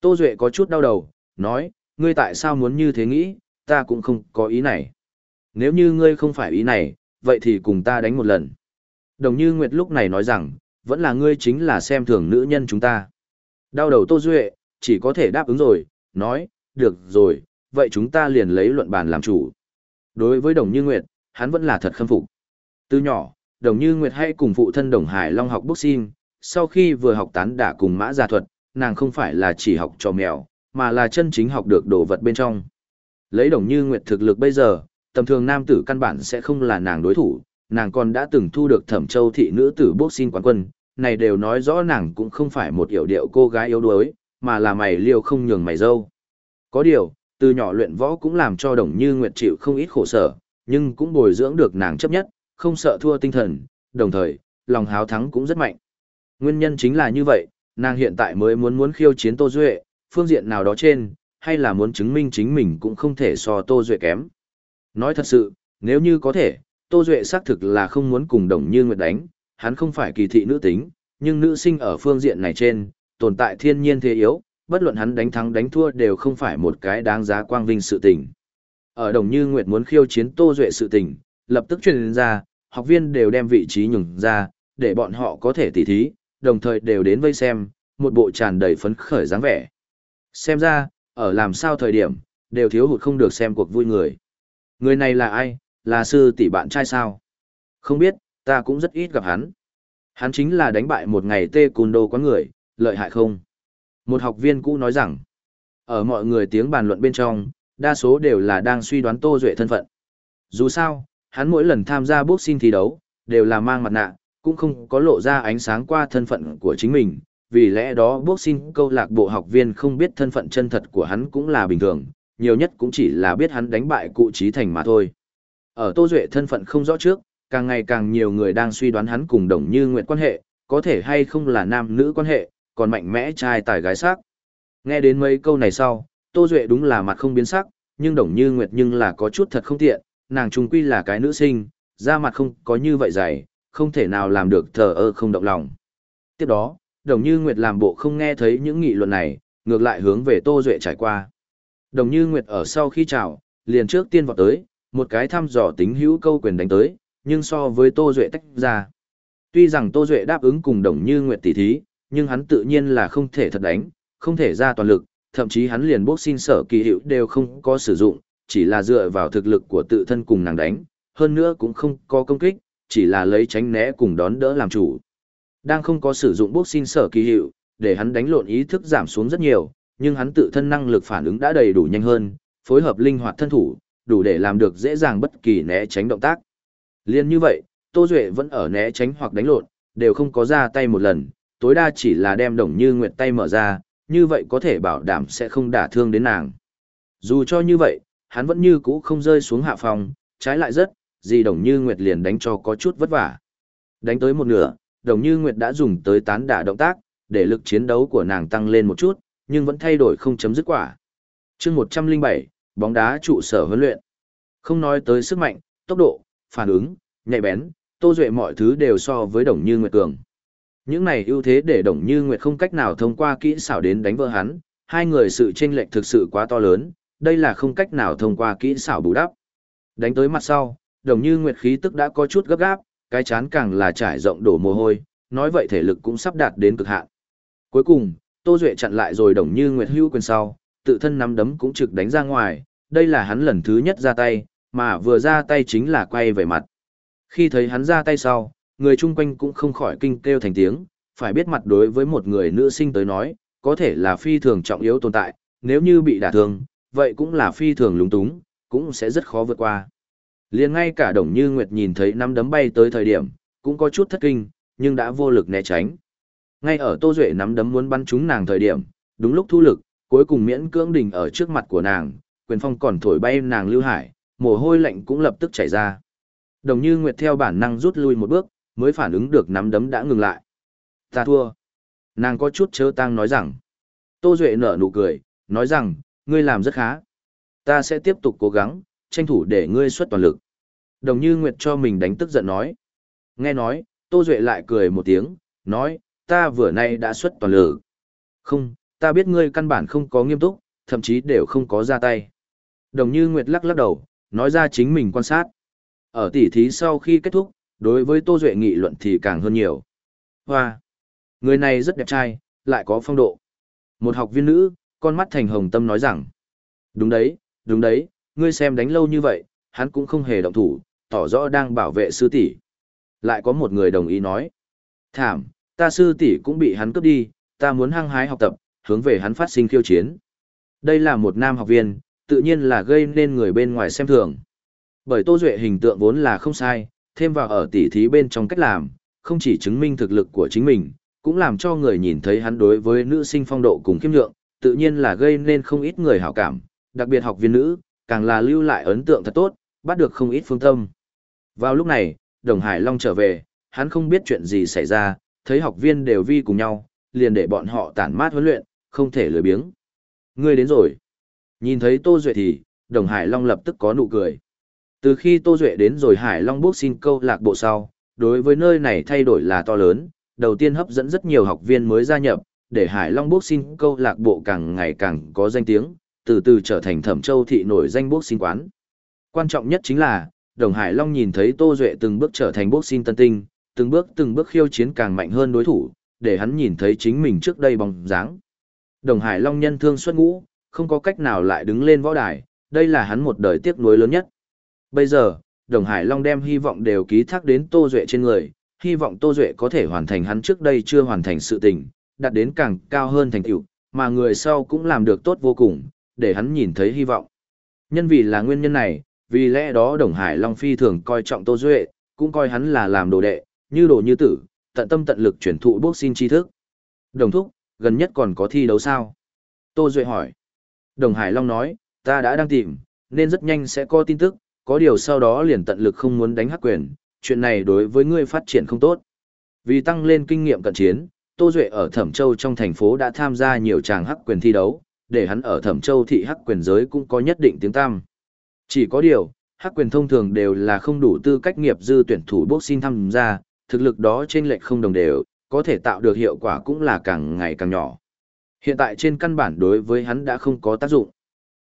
Tô Duệ có chút đau đầu, nói, ngươi tại sao muốn như thế nghĩ, ta cũng không có ý này. Nếu như ngươi không phải ý này, vậy thì cùng ta đánh một lần. Đồng Như Nguyệt lúc này nói rằng, vẫn là ngươi chính là xem thường nữ nhân chúng ta. Đau đầu Tô Duệ, chỉ có thể đáp ứng rồi, nói, được rồi, vậy chúng ta liền lấy luận bàn làm chủ. Đối với Đồng Như Nguyệt, hắn vẫn là thật khâm phục. Từ nhỏ, Đồng Như Nguyệt hay cùng phụ thân Đồng Hải Long học boxing, sau khi vừa học tán đả cùng mã gia thuật, nàng không phải là chỉ học trò mèo, mà là chân chính học được đồ vật bên trong. Lấy Đồng Như Nguyệt thực lực bây giờ, tầm thường nam tử căn bản sẽ không là nàng đối thủ, nàng còn đã từng thu được thẩm châu thị nữ tử boxing quán quân, này đều nói rõ nàng cũng không phải một hiểu điệu cô gái yếu đuối, mà là mày liêu không nhường mày dâu. Có điều, từ nhỏ luyện võ cũng làm cho đồng như nguyệt chịu không ít khổ sở, nhưng cũng bồi dưỡng được nàng chấp nhất, không sợ thua tinh thần, đồng thời, lòng háo thắng cũng rất mạnh. Nguyên nhân chính là như vậy, nàng hiện tại mới muốn muốn khiêu chiến Tô Duệ, phương diện nào đó trên, hay là muốn chứng minh chính mình cũng không thể so Tô Duệ kém. Nói thật sự, nếu như có thể, Tô Duệ xác thực là không muốn cùng đồng như nguyệt đánh, hắn không phải kỳ thị nữ tính, nhưng nữ sinh ở phương diện này trên, tồn tại thiên nhiên thế yếu, bất luận hắn đánh thắng đánh thua đều không phải một cái đáng giá quang vinh sự tình. Ở đồng như Nguyệt muốn khiêu chiến Tô Duệ sự tình, lập tức truyền ra, học viên đều đem vị trí nhường ra, để bọn họ có thể tỉ thí, đồng thời đều đến vây xem, một bộ tràn đầy phấn khởi dáng vẻ. Xem ra, ở làm sao thời điểm, đều thiếu hụt không được xem cuộc vui người. Người này là ai, là sư tỷ bạn trai sao? Không biết, ta cũng rất ít gặp hắn. Hắn chính là đánh bại một ngày tê cùn đô quán người, lợi hại không? Một học viên cũ nói rằng, ở mọi người tiếng bàn luận bên trong, đa số đều là đang suy đoán Tô Duệ thân phận. Dù sao, hắn mỗi lần tham gia boxing thi đấu, đều là mang mặt nạ, cũng không có lộ ra ánh sáng qua thân phận của chính mình. Vì lẽ đó boxing câu lạc bộ học viên không biết thân phận chân thật của hắn cũng là bình thường, nhiều nhất cũng chỉ là biết hắn đánh bại cụ trí thành mà thôi. Ở Tô Duệ thân phận không rõ trước, càng ngày càng nhiều người đang suy đoán hắn cùng Đồng Như Nguyệt quan hệ, có thể hay không là nam nữ quan hệ, còn mạnh mẽ trai tài gái sắc. Nghe đến mấy câu này sau, Tô Duệ đúng là mặt không biến sắc, nhưng Đồng Như Nguyệt nhưng là có chút thật không tiện, nàng trung quy là cái nữ sinh, da mặt không có như vậy dày, không thể nào làm được thờ ơ không động lòng. Tiếp đó, Đồng Như Nguyệt làm bộ không nghe thấy những nghị luận này, ngược lại hướng về Tô Duệ trải qua. Đồng Như Nguyệt ở sau khi chào, liền trước tiên vọt tới, một cái thăm dò tính hữu câu quyền đánh tới, nhưng so với Tô Duệ tách ra. Tuy rằng Tô Duệ đáp ứng cùng Đồng Như Nguyệt tỷ thí, nhưng hắn tự nhiên là không thể thật đánh, không thể ra toàn lực, thậm chí hắn liền boxing sở kỳ hiệu đều không có sử dụng, chỉ là dựa vào thực lực của tự thân cùng nàng đánh, hơn nữa cũng không có công kích, chỉ là lấy tránh né cùng đón đỡ làm chủ. Đang không có sử dụng boxing sở kỳ hiệu, để hắn đánh lộn ý thức giảm xuống rất nhiều, nhưng hắn tự thân năng lực phản ứng đã đầy đủ nhanh hơn, phối hợp linh hoạt thân thủ, đủ để làm được dễ dàng bất kỳ né tránh động tác. Liên như vậy, Tô Duệ vẫn ở né tránh hoặc đánh lộn, đều không có ra tay một lần, tối đa chỉ là đem đồng như nguyệt tay mở ra, như vậy có thể bảo đảm sẽ không đả thương đến nàng. Dù cho như vậy, hắn vẫn như cũ không rơi xuống hạ phòng, trái lại rất, gì đồng như nguyệt liền đánh cho có chút vất vả. Đánh tới một nửa, đồng như nguyệt đã dùng tới tán đả động tác, để lực chiến đấu của nàng tăng lên một chút, nhưng vẫn thay đổi không chấm dứt quả. chương 107, bóng đá trụ sở huấn luyện. Không nói tới sức mạnh, tốc độ, phản ứng, nhạy bén, Tô Duệ mọi thứ đều so với Đồng Như Nguyệt cường. Những này ưu thế để Đồng Như Nguyệt không cách nào thông qua kỹ xảo đến đánh vỡ hắn, hai người sự chênh lệch thực sự quá to lớn, đây là không cách nào thông qua kỹ xảo bù đắp. Đánh tới mặt sau, Đồng Như Nguyệt khí tức đã có chút gấp gáp, cái chán càng là trải rộng đổ mồ hôi, nói vậy thể lực cũng sắp đạt đến cực hạn. Cuối cùng, Tô Duệ chặn lại rồi Đồng Như Nguyệt Hữu quyền sau, tự thân nắm đấm cũng trực đánh ra ngoài, đây là hắn lần thứ nhất ra tay, mà vừa ra tay chính là quay về mặt. Khi thấy hắn ra tay sau, người chung quanh cũng không khỏi kinh kêu thành tiếng, phải biết mặt đối với một người nữ sinh tới nói, có thể là phi thường trọng yếu tồn tại, nếu như bị đả thương, vậy cũng là phi thường lúng túng, cũng sẽ rất khó vượt qua liền ngay cả Đồng Như Nguyệt nhìn thấy năm đấm bay tới thời điểm, cũng có chút thất kinh, nhưng đã vô lực né tránh. Ngay ở Tô Duệ nắm đấm muốn bắn trúng nàng thời điểm, đúng lúc thu lực, cuối cùng miễn cưỡng đỉnh ở trước mặt của nàng, quyền phong còn thổi bay nàng lưu hải, mồ hôi lạnh cũng lập tức chảy ra. Đồng như Nguyệt theo bản năng rút lui một bước, mới phản ứng được nắm đấm đã ngừng lại. Ta thua. Nàng có chút chớ tang nói rằng. Tô Duệ nở nụ cười, nói rằng, ngươi làm rất khá. Ta sẽ tiếp tục cố gắng, tranh thủ để ngươi xuất toàn lực. Đồng như Nguyệt cho mình đánh tức giận nói. Nghe nói, Tô Duệ lại cười một tiếng, nói, ta vừa nay đã xuất toàn lực. Không, ta biết ngươi căn bản không có nghiêm túc, thậm chí đều không có ra tay. Đồng như Nguyệt lắc lắc đầu, nói ra chính mình quan sát. Ở tỉ thí sau khi kết thúc, đối với Tô Duệ nghị luận thì càng hơn nhiều. Hoa! Người này rất đẹp trai, lại có phong độ. Một học viên nữ, con mắt thành hồng tâm nói rằng. Đúng đấy, đúng đấy, ngươi xem đánh lâu như vậy, hắn cũng không hề động thủ, tỏ rõ đang bảo vệ sư tỷ. Lại có một người đồng ý nói. Thảm, ta sư tỷ cũng bị hắn cướp đi, ta muốn hăng hái học tập, hướng về hắn phát sinh khiêu chiến. Đây là một nam học viên, tự nhiên là gây nên người bên ngoài xem thường. Bởi Tô Duệ hình tượng vốn là không sai, thêm vào ở tỉ thí bên trong cách làm, không chỉ chứng minh thực lực của chính mình, cũng làm cho người nhìn thấy hắn đối với nữ sinh phong độ cùng khiêm nhượng, tự nhiên là gây nên không ít người hảo cảm, đặc biệt học viên nữ, càng là lưu lại ấn tượng thật tốt, bắt được không ít phương tâm. Vào lúc này, Đồng Hải Long trở về, hắn không biết chuyện gì xảy ra, thấy học viên đều vi cùng nhau, liền để bọn họ tản mát huấn luyện, không thể lười biếng. Ngươi đến rồi. Nhìn thấy Tô Duệ thì, Đồng Hải Long lập tức có nụ cười. Từ khi Tô Duệ đến rồi Hải Long Bốc xin câu lạc bộ sau, đối với nơi này thay đổi là to lớn, đầu tiên hấp dẫn rất nhiều học viên mới gia nhập, để Hải Long Bốc xin câu lạc bộ càng ngày càng có danh tiếng, từ từ trở thành thẩm châu thị nổi danh bốc xin quán. Quan trọng nhất chính là, Đồng Hải Long nhìn thấy Tô Duệ từng bước trở thành bốc xin tân tinh, từng bước từng bước khiêu chiến càng mạnh hơn đối thủ, để hắn nhìn thấy chính mình trước đây bóng dáng. Đồng Hải Long nhân thương xuất ngũ, không có cách nào lại đứng lên võ đài, đây là hắn một đời tiếc nuối lớn nhất. Bây giờ, Đồng Hải Long đem hy vọng đều ký thác đến Tô Duệ trên người, hy vọng Tô Duệ có thể hoàn thành hắn trước đây chưa hoàn thành sự tình, đạt đến càng cao hơn thành tựu, mà người sau cũng làm được tốt vô cùng, để hắn nhìn thấy hy vọng. Nhân vì là nguyên nhân này, vì lẽ đó Đồng Hải Long phi thường coi trọng Tô Duệ, cũng coi hắn là làm đồ đệ, như đồ như tử, tận tâm tận lực chuyển thụ boxing tri thức. Đồng thúc, gần nhất còn có thi đấu sao? Tô Duệ hỏi. Đồng Hải Long nói, ta đã đang tìm, nên rất nhanh sẽ có tin tức, có điều sau đó liền tận lực không muốn đánh hắc quyền, chuyện này đối với ngươi phát triển không tốt. Vì tăng lên kinh nghiệm cận chiến, Tô Duệ ở Thẩm Châu trong thành phố đã tham gia nhiều tràng hắc quyền thi đấu, để hắn ở Thẩm Châu thị hắc quyền giới cũng có nhất định tiếng tăm. Chỉ có điều, hắc quyền thông thường đều là không đủ tư cách nghiệp dư tuyển thủ boxing tham gia, thực lực đó trên lệch không đồng đều, có thể tạo được hiệu quả cũng là càng ngày càng nhỏ. Hiện tại trên căn bản đối với hắn đã không có tác dụng.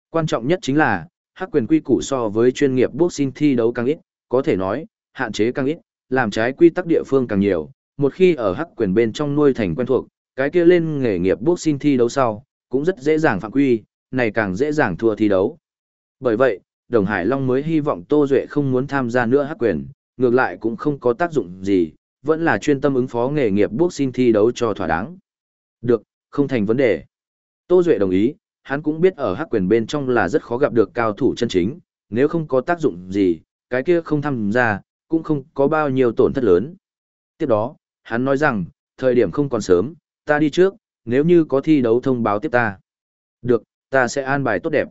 Quan trọng nhất chính là, hắc quyền quy củ so với chuyên nghiệp boxing thi đấu càng ít, có thể nói, hạn chế càng ít, làm trái quy tắc địa phương càng nhiều, một khi ở hắc quyền bên trong nuôi thành quen thuộc, cái kia lên nghề nghiệp boxing thi đấu sau, cũng rất dễ dàng phạm quy, này càng dễ dàng thua thi đấu. Bởi vậy, Đồng Hải Long mới hy vọng Tô Duệ không muốn tham gia nữa hắc quyền, ngược lại cũng không có tác dụng gì, vẫn là chuyên tâm ứng phó nghề nghiệp boxing thi đấu cho thỏa đáng. Được, không thành vấn đề. Tô Duệ đồng ý, hắn cũng biết ở hắc quyền bên trong là rất khó gặp được cao thủ chân chính, nếu không có tác dụng gì, cái kia không tham gia, cũng không có bao nhiêu tổn thất lớn. Tiếp đó, hắn nói rằng, thời điểm không còn sớm, ta đi trước, nếu như có thi đấu thông báo tiếp ta. Được, ta sẽ an bài tốt đẹp.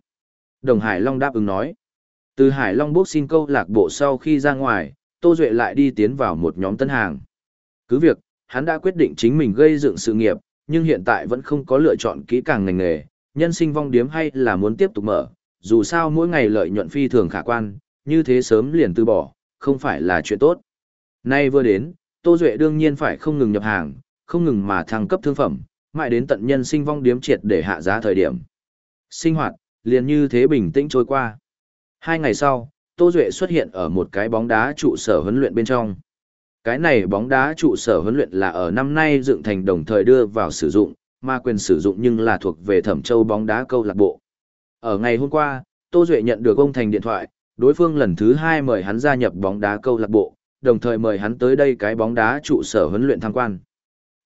Đồng Hải Long đáp ứng nói. Từ Hải Long Boxing câu lạc bộ sau khi ra ngoài, Tô Duệ lại đi tiến vào một nhóm tân hàng. Cứ việc, hắn đã quyết định chính mình gây dựng sự nghiệp, nhưng hiện tại vẫn không có lựa chọn kỹ càng ngành nghề, nhân sinh vong điếm hay là muốn tiếp tục mở, dù sao mỗi ngày lợi nhuận phi thường khả quan, như thế sớm liền từ bỏ, không phải là chuyện tốt. Nay vừa đến, Tô Duệ đương nhiên phải không ngừng nhập hàng, không ngừng mà thăng cấp thương phẩm, mãi đến tận nhân sinh vong điếm triệt để hạ giá thời điểm. Sinh hoạt, liền như thế bình tĩnh trôi qua. Hai ngày sau, Tô Duệ xuất hiện ở một cái bóng đá trụ sở huấn luyện bên trong. Cái này bóng đá trụ sở huấn luyện là ở năm nay dựng thành đồng thời đưa vào sử dụng, mà quyền sử dụng nhưng là thuộc về Thẩm Châu bóng đá câu lạc bộ. Ở ngày hôm qua, Tô Duệ nhận được ông Thành điện thoại, đối phương lần thứ hai mời hắn gia nhập bóng đá câu lạc bộ, đồng thời mời hắn tới đây cái bóng đá trụ sở huấn luyện tham quan.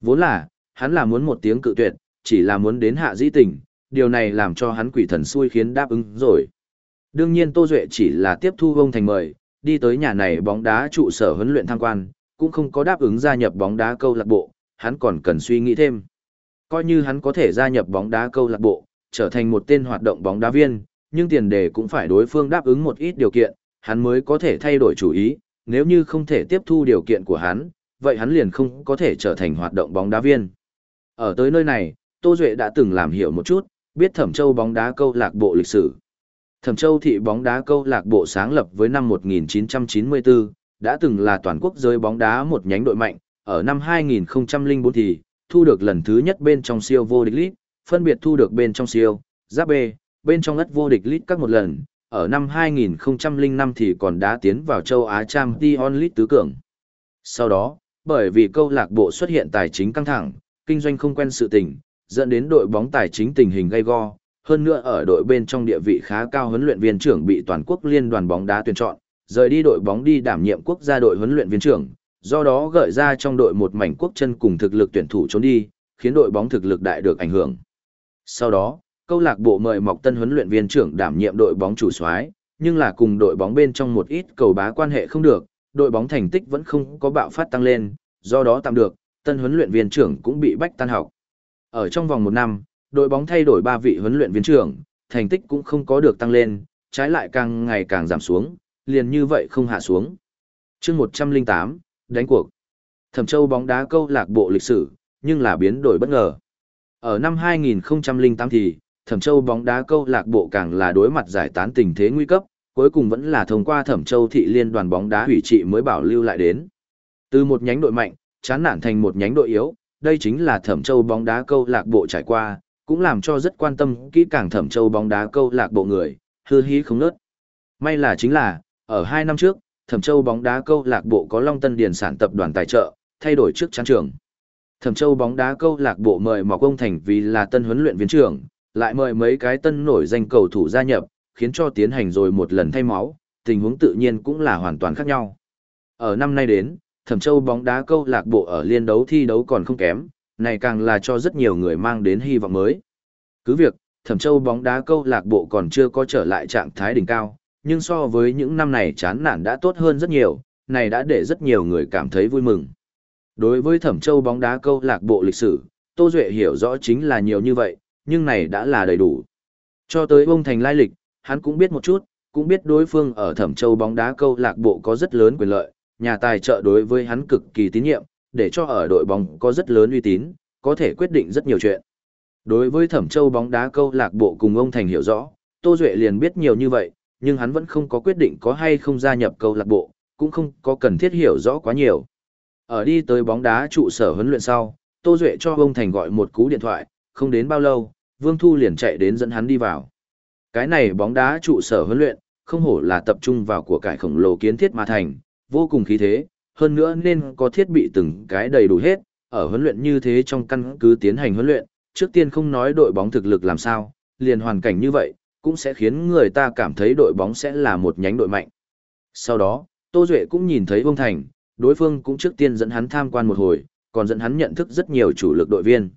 Vốn là, hắn là muốn một tiếng cự tuyệt, chỉ là muốn đến hạ dĩ tình, điều này làm cho hắn quỷ thần xui khiến đáp ứng rồi. Đương nhiên Tô Duệ chỉ là tiếp thu vông thành mời, đi tới nhà này bóng đá trụ sở huấn luyện tham quan, cũng không có đáp ứng gia nhập bóng đá câu lạc bộ, hắn còn cần suy nghĩ thêm. Coi như hắn có thể gia nhập bóng đá câu lạc bộ, trở thành một tên hoạt động bóng đá viên, nhưng tiền đề cũng phải đối phương đáp ứng một ít điều kiện, hắn mới có thể thay đổi chủ ý, nếu như không thể tiếp thu điều kiện của hắn, vậy hắn liền không có thể trở thành hoạt động bóng đá viên. Ở tới nơi này, Tô Duệ đã từng làm hiểu một chút, biết Thẩm Châu bóng đá câu lạc bộ lịch sử. Thẩm Châu thị bóng đá câu lạc bộ sáng lập với năm 1994, đã từng là toàn quốc giới bóng đá một nhánh đội mạnh, ở năm 2004 thì thu được lần thứ nhất bên trong siêu vô địch lít, phân biệt thu được bên trong siêu, giáp B, bên trong ất vô địch lít các một lần, ở năm 2005 thì còn đã tiến vào châu Á Champions League tứ cường. Sau đó, bởi vì câu lạc bộ xuất hiện tài chính căng thẳng, kinh doanh không quen sự tình, dẫn đến đội bóng tài chính tình hình gay go, hơn nữa ở đội bên trong địa vị khá cao huấn luyện viên trưởng bị toàn quốc liên đoàn bóng đá tuyển chọn, rời đi đội bóng đi đảm nhiệm quốc gia đội huấn luyện viên trưởng, do đó gợi ra trong đội một mảnh quốc chân cùng thực lực tuyển thủ trốn đi, khiến đội bóng thực lực đại được ảnh hưởng. Sau đó, câu lạc bộ mời Mọc Tân huấn luyện viên trưởng đảm nhiệm đội bóng chủ soái, nhưng là cùng đội bóng bên trong một ít cầu bá quan hệ không được, đội bóng thành tích vẫn không có bạo phát tăng lên, do đó tạm được, tân huấn luyện viên trưởng cũng bị bách tan học. Ở trong vòng một năm, đội bóng thay đổi ba vị huấn luyện viên trưởng, thành tích cũng không có được tăng lên, trái lại càng ngày càng giảm xuống, liền như vậy không hạ xuống. chương 108, đánh cuộc. Thẩm Châu bóng đá câu lạc bộ lịch sử, nhưng là biến đổi bất ngờ. Ở năm 2008 thì, Thẩm Châu bóng đá câu lạc bộ càng là đối mặt giải tán tình thế nguy cấp, cuối cùng vẫn là thông qua Thẩm Châu thị liên đoàn bóng đá hủy trị mới bảo lưu lại đến. Từ một nhánh đội mạnh, chán nản thành một nhánh đội yếu, đây chính là Thẩm Châu bóng đá câu lạc bộ trải qua, cũng làm cho rất quan tâm kỹ càng Thẩm Châu bóng đá câu lạc bộ người, hư hí không nớt. May là chính là, ở hai năm trước, Thẩm Châu bóng đá câu lạc bộ có Long Tân Điền sản tập đoàn tài trợ, thay đổi trước chán trường. Thẩm Châu bóng đá câu lạc bộ mời Mọc Ông Thành vì là tân huấn luyện viên trưởng, lại mời mấy cái tân nổi danh cầu thủ gia nhập, khiến cho tiến hành rồi một lần thay máu, tình huống tự nhiên cũng là hoàn toàn khác nhau. Ở năm nay đến, Thẩm Châu bóng đá câu lạc bộ ở liên đấu thi đấu còn không kém, này càng là cho rất nhiều người mang đến hy vọng mới. Cứ việc, Thẩm Châu bóng đá câu lạc bộ còn chưa có trở lại trạng thái đỉnh cao, nhưng so với những năm này chán nản đã tốt hơn rất nhiều, này đã để rất nhiều người cảm thấy vui mừng. Đối với Thẩm Châu bóng đá câu lạc bộ lịch sử, Tô Duệ hiểu rõ chính là nhiều như vậy, nhưng này đã là đầy đủ. Cho tới ông thành lai lịch, hắn cũng biết một chút, cũng biết đối phương ở Thẩm Châu bóng đá câu lạc bộ có rất lớn quyền lợi, nhà tài trợ đối với hắn cực kỳ tín nhiệm, để cho ở đội bóng có rất lớn uy tín, có thể quyết định rất nhiều chuyện. Đối với Thẩm Châu bóng đá câu lạc bộ cùng ông Thành hiểu rõ, Tô Duệ liền biết nhiều như vậy, nhưng hắn vẫn không có quyết định có hay không gia nhập câu lạc bộ, cũng không có cần thiết hiểu rõ quá nhiều. Ở đi tới bóng đá trụ sở huấn luyện sau, Tô Duệ cho ông Thành gọi một cú điện thoại, không đến bao lâu, Vương Thu liền chạy đến dẫn hắn đi vào. Cái này bóng đá trụ sở huấn luyện, không hổ là tập trung vào của cải khổng lồ kiến thiết mà thành, vô cùng khí thế, hơn nữa nên có thiết bị từng cái đầy đủ hết, ở huấn luyện như thế trong căn cứ tiến hành huấn luyện, trước tiên không nói đội bóng thực lực làm sao, liền hoàn cảnh như vậy, cũng sẽ khiến người ta cảm thấy đội bóng sẽ là một nhánh đội mạnh. Sau đó, Tô Duệ cũng nhìn thấy Vương Thành, đối phương cũng trước tiên dẫn hắn tham quan một hồi, còn dẫn hắn nhận thức rất nhiều chủ lực đội viên.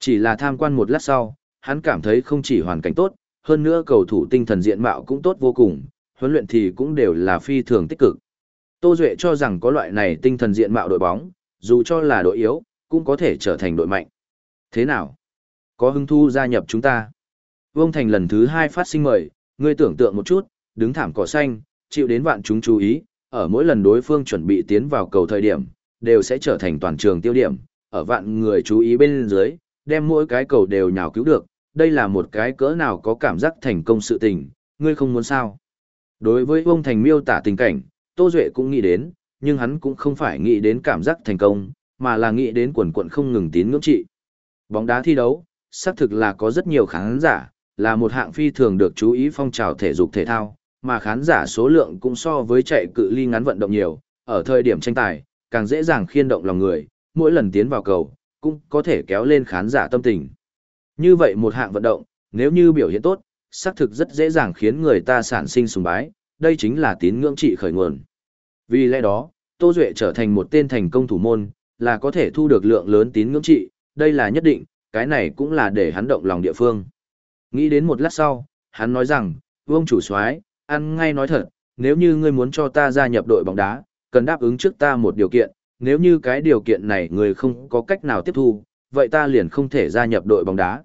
Chỉ là tham quan một lát sau, hắn cảm thấy không chỉ hoàn cảnh tốt, hơn nữa cầu thủ tinh thần diện mạo cũng tốt vô cùng, huấn luyện thì cũng đều là phi thường tích cực. Tô Duệ cho rằng có loại này tinh thần diện mạo đội bóng, dù cho là đội yếu, cũng có thể trở thành đội mạnh. Thế nào? Có hứng thu gia nhập chúng ta. Vương Thành lần thứ hai phát sinh mời, ngươi tưởng tượng một chút, đứng thảm cỏ xanh, chịu đến vạn chúng chú ý, ở mỗi lần đối phương chuẩn bị tiến vào cầu thời điểm, đều sẽ trở thành toàn trường tiêu điểm, ở vạn người chú ý bên dưới, đem mỗi cái cầu đều nhào cứu được, đây là một cái cỡ nào có cảm giác thành công sự tình, ngươi không muốn sao. Đối với Vương Thành miêu tả tình cảnh, Tô Duệ cũng nghĩ đến, nhưng hắn cũng không phải nghĩ đến cảm giác thành công, mà là nghĩ đến quần quận không ngừng tín ngưỡng trị. Bóng đá thi đấu, xác thực là có rất nhiều khán giả, là một hạng phi thường được chú ý phong trào thể dục thể thao, mà khán giả số lượng cũng so với chạy cự ly ngắn vận động nhiều, ở thời điểm tranh tài, càng dễ dàng khiên động lòng người, mỗi lần tiến vào cầu, cũng có thể kéo lên khán giả tâm tình. Như vậy một hạng vận động, nếu như biểu hiện tốt, xác thực rất dễ dàng khiến người ta sản sinh sùng bái, đây chính là tín ngưỡng trị khởi nguồn. Vì lẽ đó, Tô Duệ trở thành một tên thành công thủ môn, là có thể thu được lượng lớn tín ngưỡng trị, đây là nhất định, cái này cũng là để hắn động lòng địa phương. Nghĩ đến một lát sau, hắn nói rằng, vương chủ soái ăn ngay nói thật, nếu như ngươi muốn cho ta gia nhập đội bóng đá, cần đáp ứng trước ta một điều kiện, nếu như cái điều kiện này người không có cách nào tiếp thu, vậy ta liền không thể gia nhập đội bóng đá.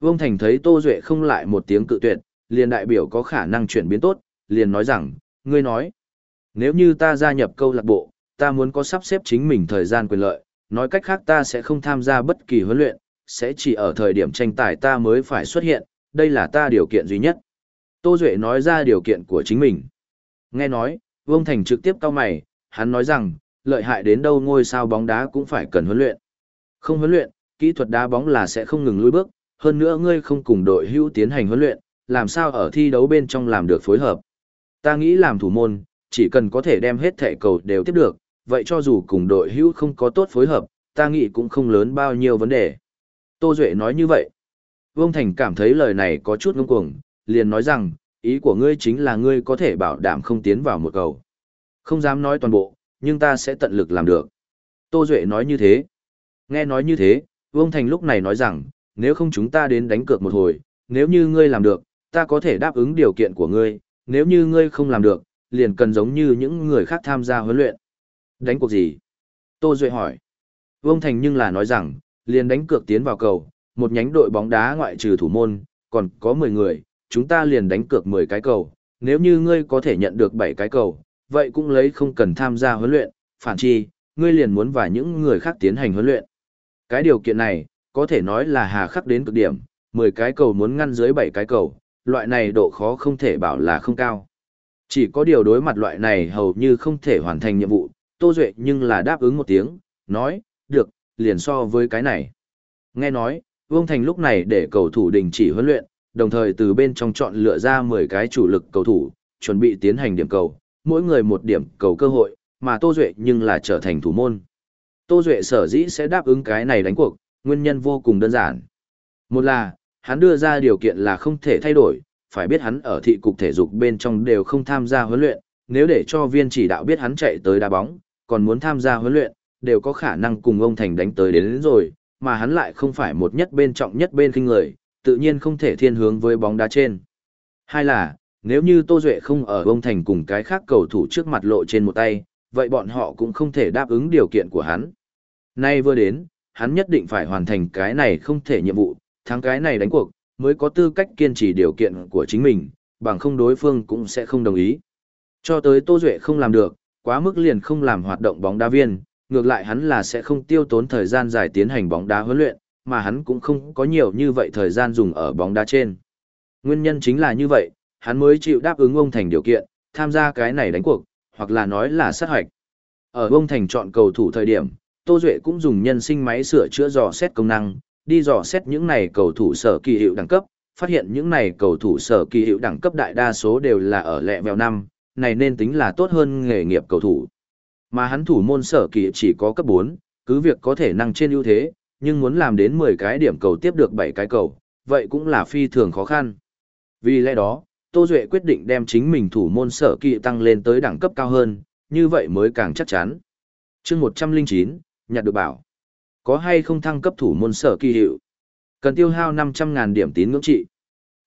Vương Thành thấy Tô Duệ không lại một tiếng cự tuyệt, liền đại biểu có khả năng chuyển biến tốt, liền nói rằng, ngươi nói, nếu như ta gia nhập câu lạc bộ, ta muốn có sắp xếp chính mình thời gian quyền lợi, nói cách khác ta sẽ không tham gia bất kỳ huấn luyện, sẽ chỉ ở thời điểm tranh tài ta mới phải xuất hiện, đây là ta điều kiện duy nhất. Tô Duệ nói ra điều kiện của chính mình. Nghe nói, Vương Thành trực tiếp cao mày, hắn nói rằng, lợi hại đến đâu ngôi sao bóng đá cũng phải cần huấn luyện. Không huấn luyện, kỹ thuật đá bóng là sẽ không ngừng lùi bước, hơn nữa ngươi không cùng đội hữu tiến hành huấn luyện, làm sao ở thi đấu bên trong làm được phối hợp. Ta nghĩ làm thủ môn, chỉ cần có thể đem hết thẻ cầu đều tiếp được, vậy cho dù cùng đội hữu không có tốt phối hợp, ta nghĩ cũng không lớn bao nhiêu vấn đề. Tô Duệ nói như vậy. Vương Thành cảm thấy lời này có chút ngông cuồng, liền nói rằng, ý của ngươi chính là ngươi có thể bảo đảm không tiến vào một cầu. Không dám nói toàn bộ, nhưng ta sẽ tận lực làm được. Tô Duệ nói như thế. Nghe nói như thế, Vương Thành lúc này nói rằng, nếu không chúng ta đến đánh cược một hồi, nếu như ngươi làm được, ta có thể đáp ứng điều kiện của ngươi, nếu như ngươi không làm được, liền cần giống như những người khác tham gia huấn luyện. Đánh cuộc gì? Tô Duệ hỏi. Vương Thành nhưng là nói rằng, liền đánh cược tiến vào cầu, một nhánh đội bóng đá ngoại trừ thủ môn, còn có 10 người, chúng ta liền đánh cược 10 cái cầu, nếu như ngươi có thể nhận được 7 cái cầu, vậy cũng lấy không cần tham gia huấn luyện, phản chi, ngươi liền muốn và những người khác tiến hành huấn luyện. Cái điều kiện này, có thể nói là hà khắc đến cực điểm, 10 cái cầu muốn ngăn dưới 7 cái cầu, loại này độ khó không thể bảo là không cao. Chỉ có điều đối mặt loại này hầu như không thể hoàn thành nhiệm vụ, Tô Duệ nhưng là đáp ứng một tiếng, nói, được, liền so với cái này. Nghe nói, Vương Thành lúc này để cầu thủ đình chỉ huấn luyện, đồng thời từ bên trong chọn lựa ra 10 cái chủ lực cầu thủ, chuẩn bị tiến hành điểm cầu, mỗi người một điểm cầu cơ hội, mà Tô Duệ nhưng là trở thành thủ môn. Tô Duệ sở dĩ sẽ đáp ứng cái này đánh cuộc, nguyên nhân vô cùng đơn giản. Một là, hắn đưa ra điều kiện là không thể thay đổi, phải biết hắn ở thị cục thể dục bên trong đều không tham gia huấn luyện, nếu để cho viên chỉ đạo biết hắn chạy tới đá bóng, còn muốn tham gia huấn luyện, đều có khả năng cùng ông Thành đánh tới đến, đến rồi, mà hắn lại không phải một nhất bên trọng nhất bên kinh người, tự nhiên không thể thiên hướng với bóng đá trên. Hai là, nếu như Tô Duệ không ở ông Thành cùng cái khác cầu thủ trước mặt lộ trên một tay, vậy bọn họ cũng không thể đáp ứng điều kiện của hắn. Nay vừa đến, hắn nhất định phải hoàn thành cái này không thể nhiệm vụ, thắng cái này đánh cuộc, mới có tư cách kiên trì điều kiện của chính mình, bằng không đối phương cũng sẽ không đồng ý. Cho tới Tô Duệ không làm được, quá mức liền không làm hoạt động bóng đá viên, ngược lại hắn là sẽ không tiêu tốn thời gian dài tiến hành bóng đá huấn luyện, mà hắn cũng không có nhiều như vậy thời gian dùng ở bóng đá trên. Nguyên nhân chính là như vậy, hắn mới chịu đáp ứng ông Thành điều kiện, tham gia cái này đánh cuộc, hoặc là nói là sát hoạch. Ở ông Thành chọn cầu thủ thời điểm, Tô Duệ cũng dùng nhân sinh máy sửa chữa dò xét công năng, đi dò xét những này cầu thủ sở kỳ hiệu đẳng cấp, phát hiện những này cầu thủ sở kỳ hiệu đẳng cấp đại đa số đều là ở lẹ vèo năm, này nên tính là tốt hơn nghề nghiệp cầu thủ. Mà hắn thủ môn sở kỳ chỉ có cấp 4, cứ việc có thể năng trên ưu thế, nhưng muốn làm đến 10 cái điểm cầu tiếp được 7 cái cầu, vậy cũng là phi thường khó khăn. Vì lẽ đó, Tô Duệ quyết định đem chính mình thủ môn sở kỳ tăng lên tới đẳng cấp cao hơn, như vậy mới càng chắc chắn. chương 109, nhặt được bảo. Có hay không thăng cấp thủ môn sở kỳ hiệu? Cần tiêu hao 500.000 điểm tín ngưỡng trị.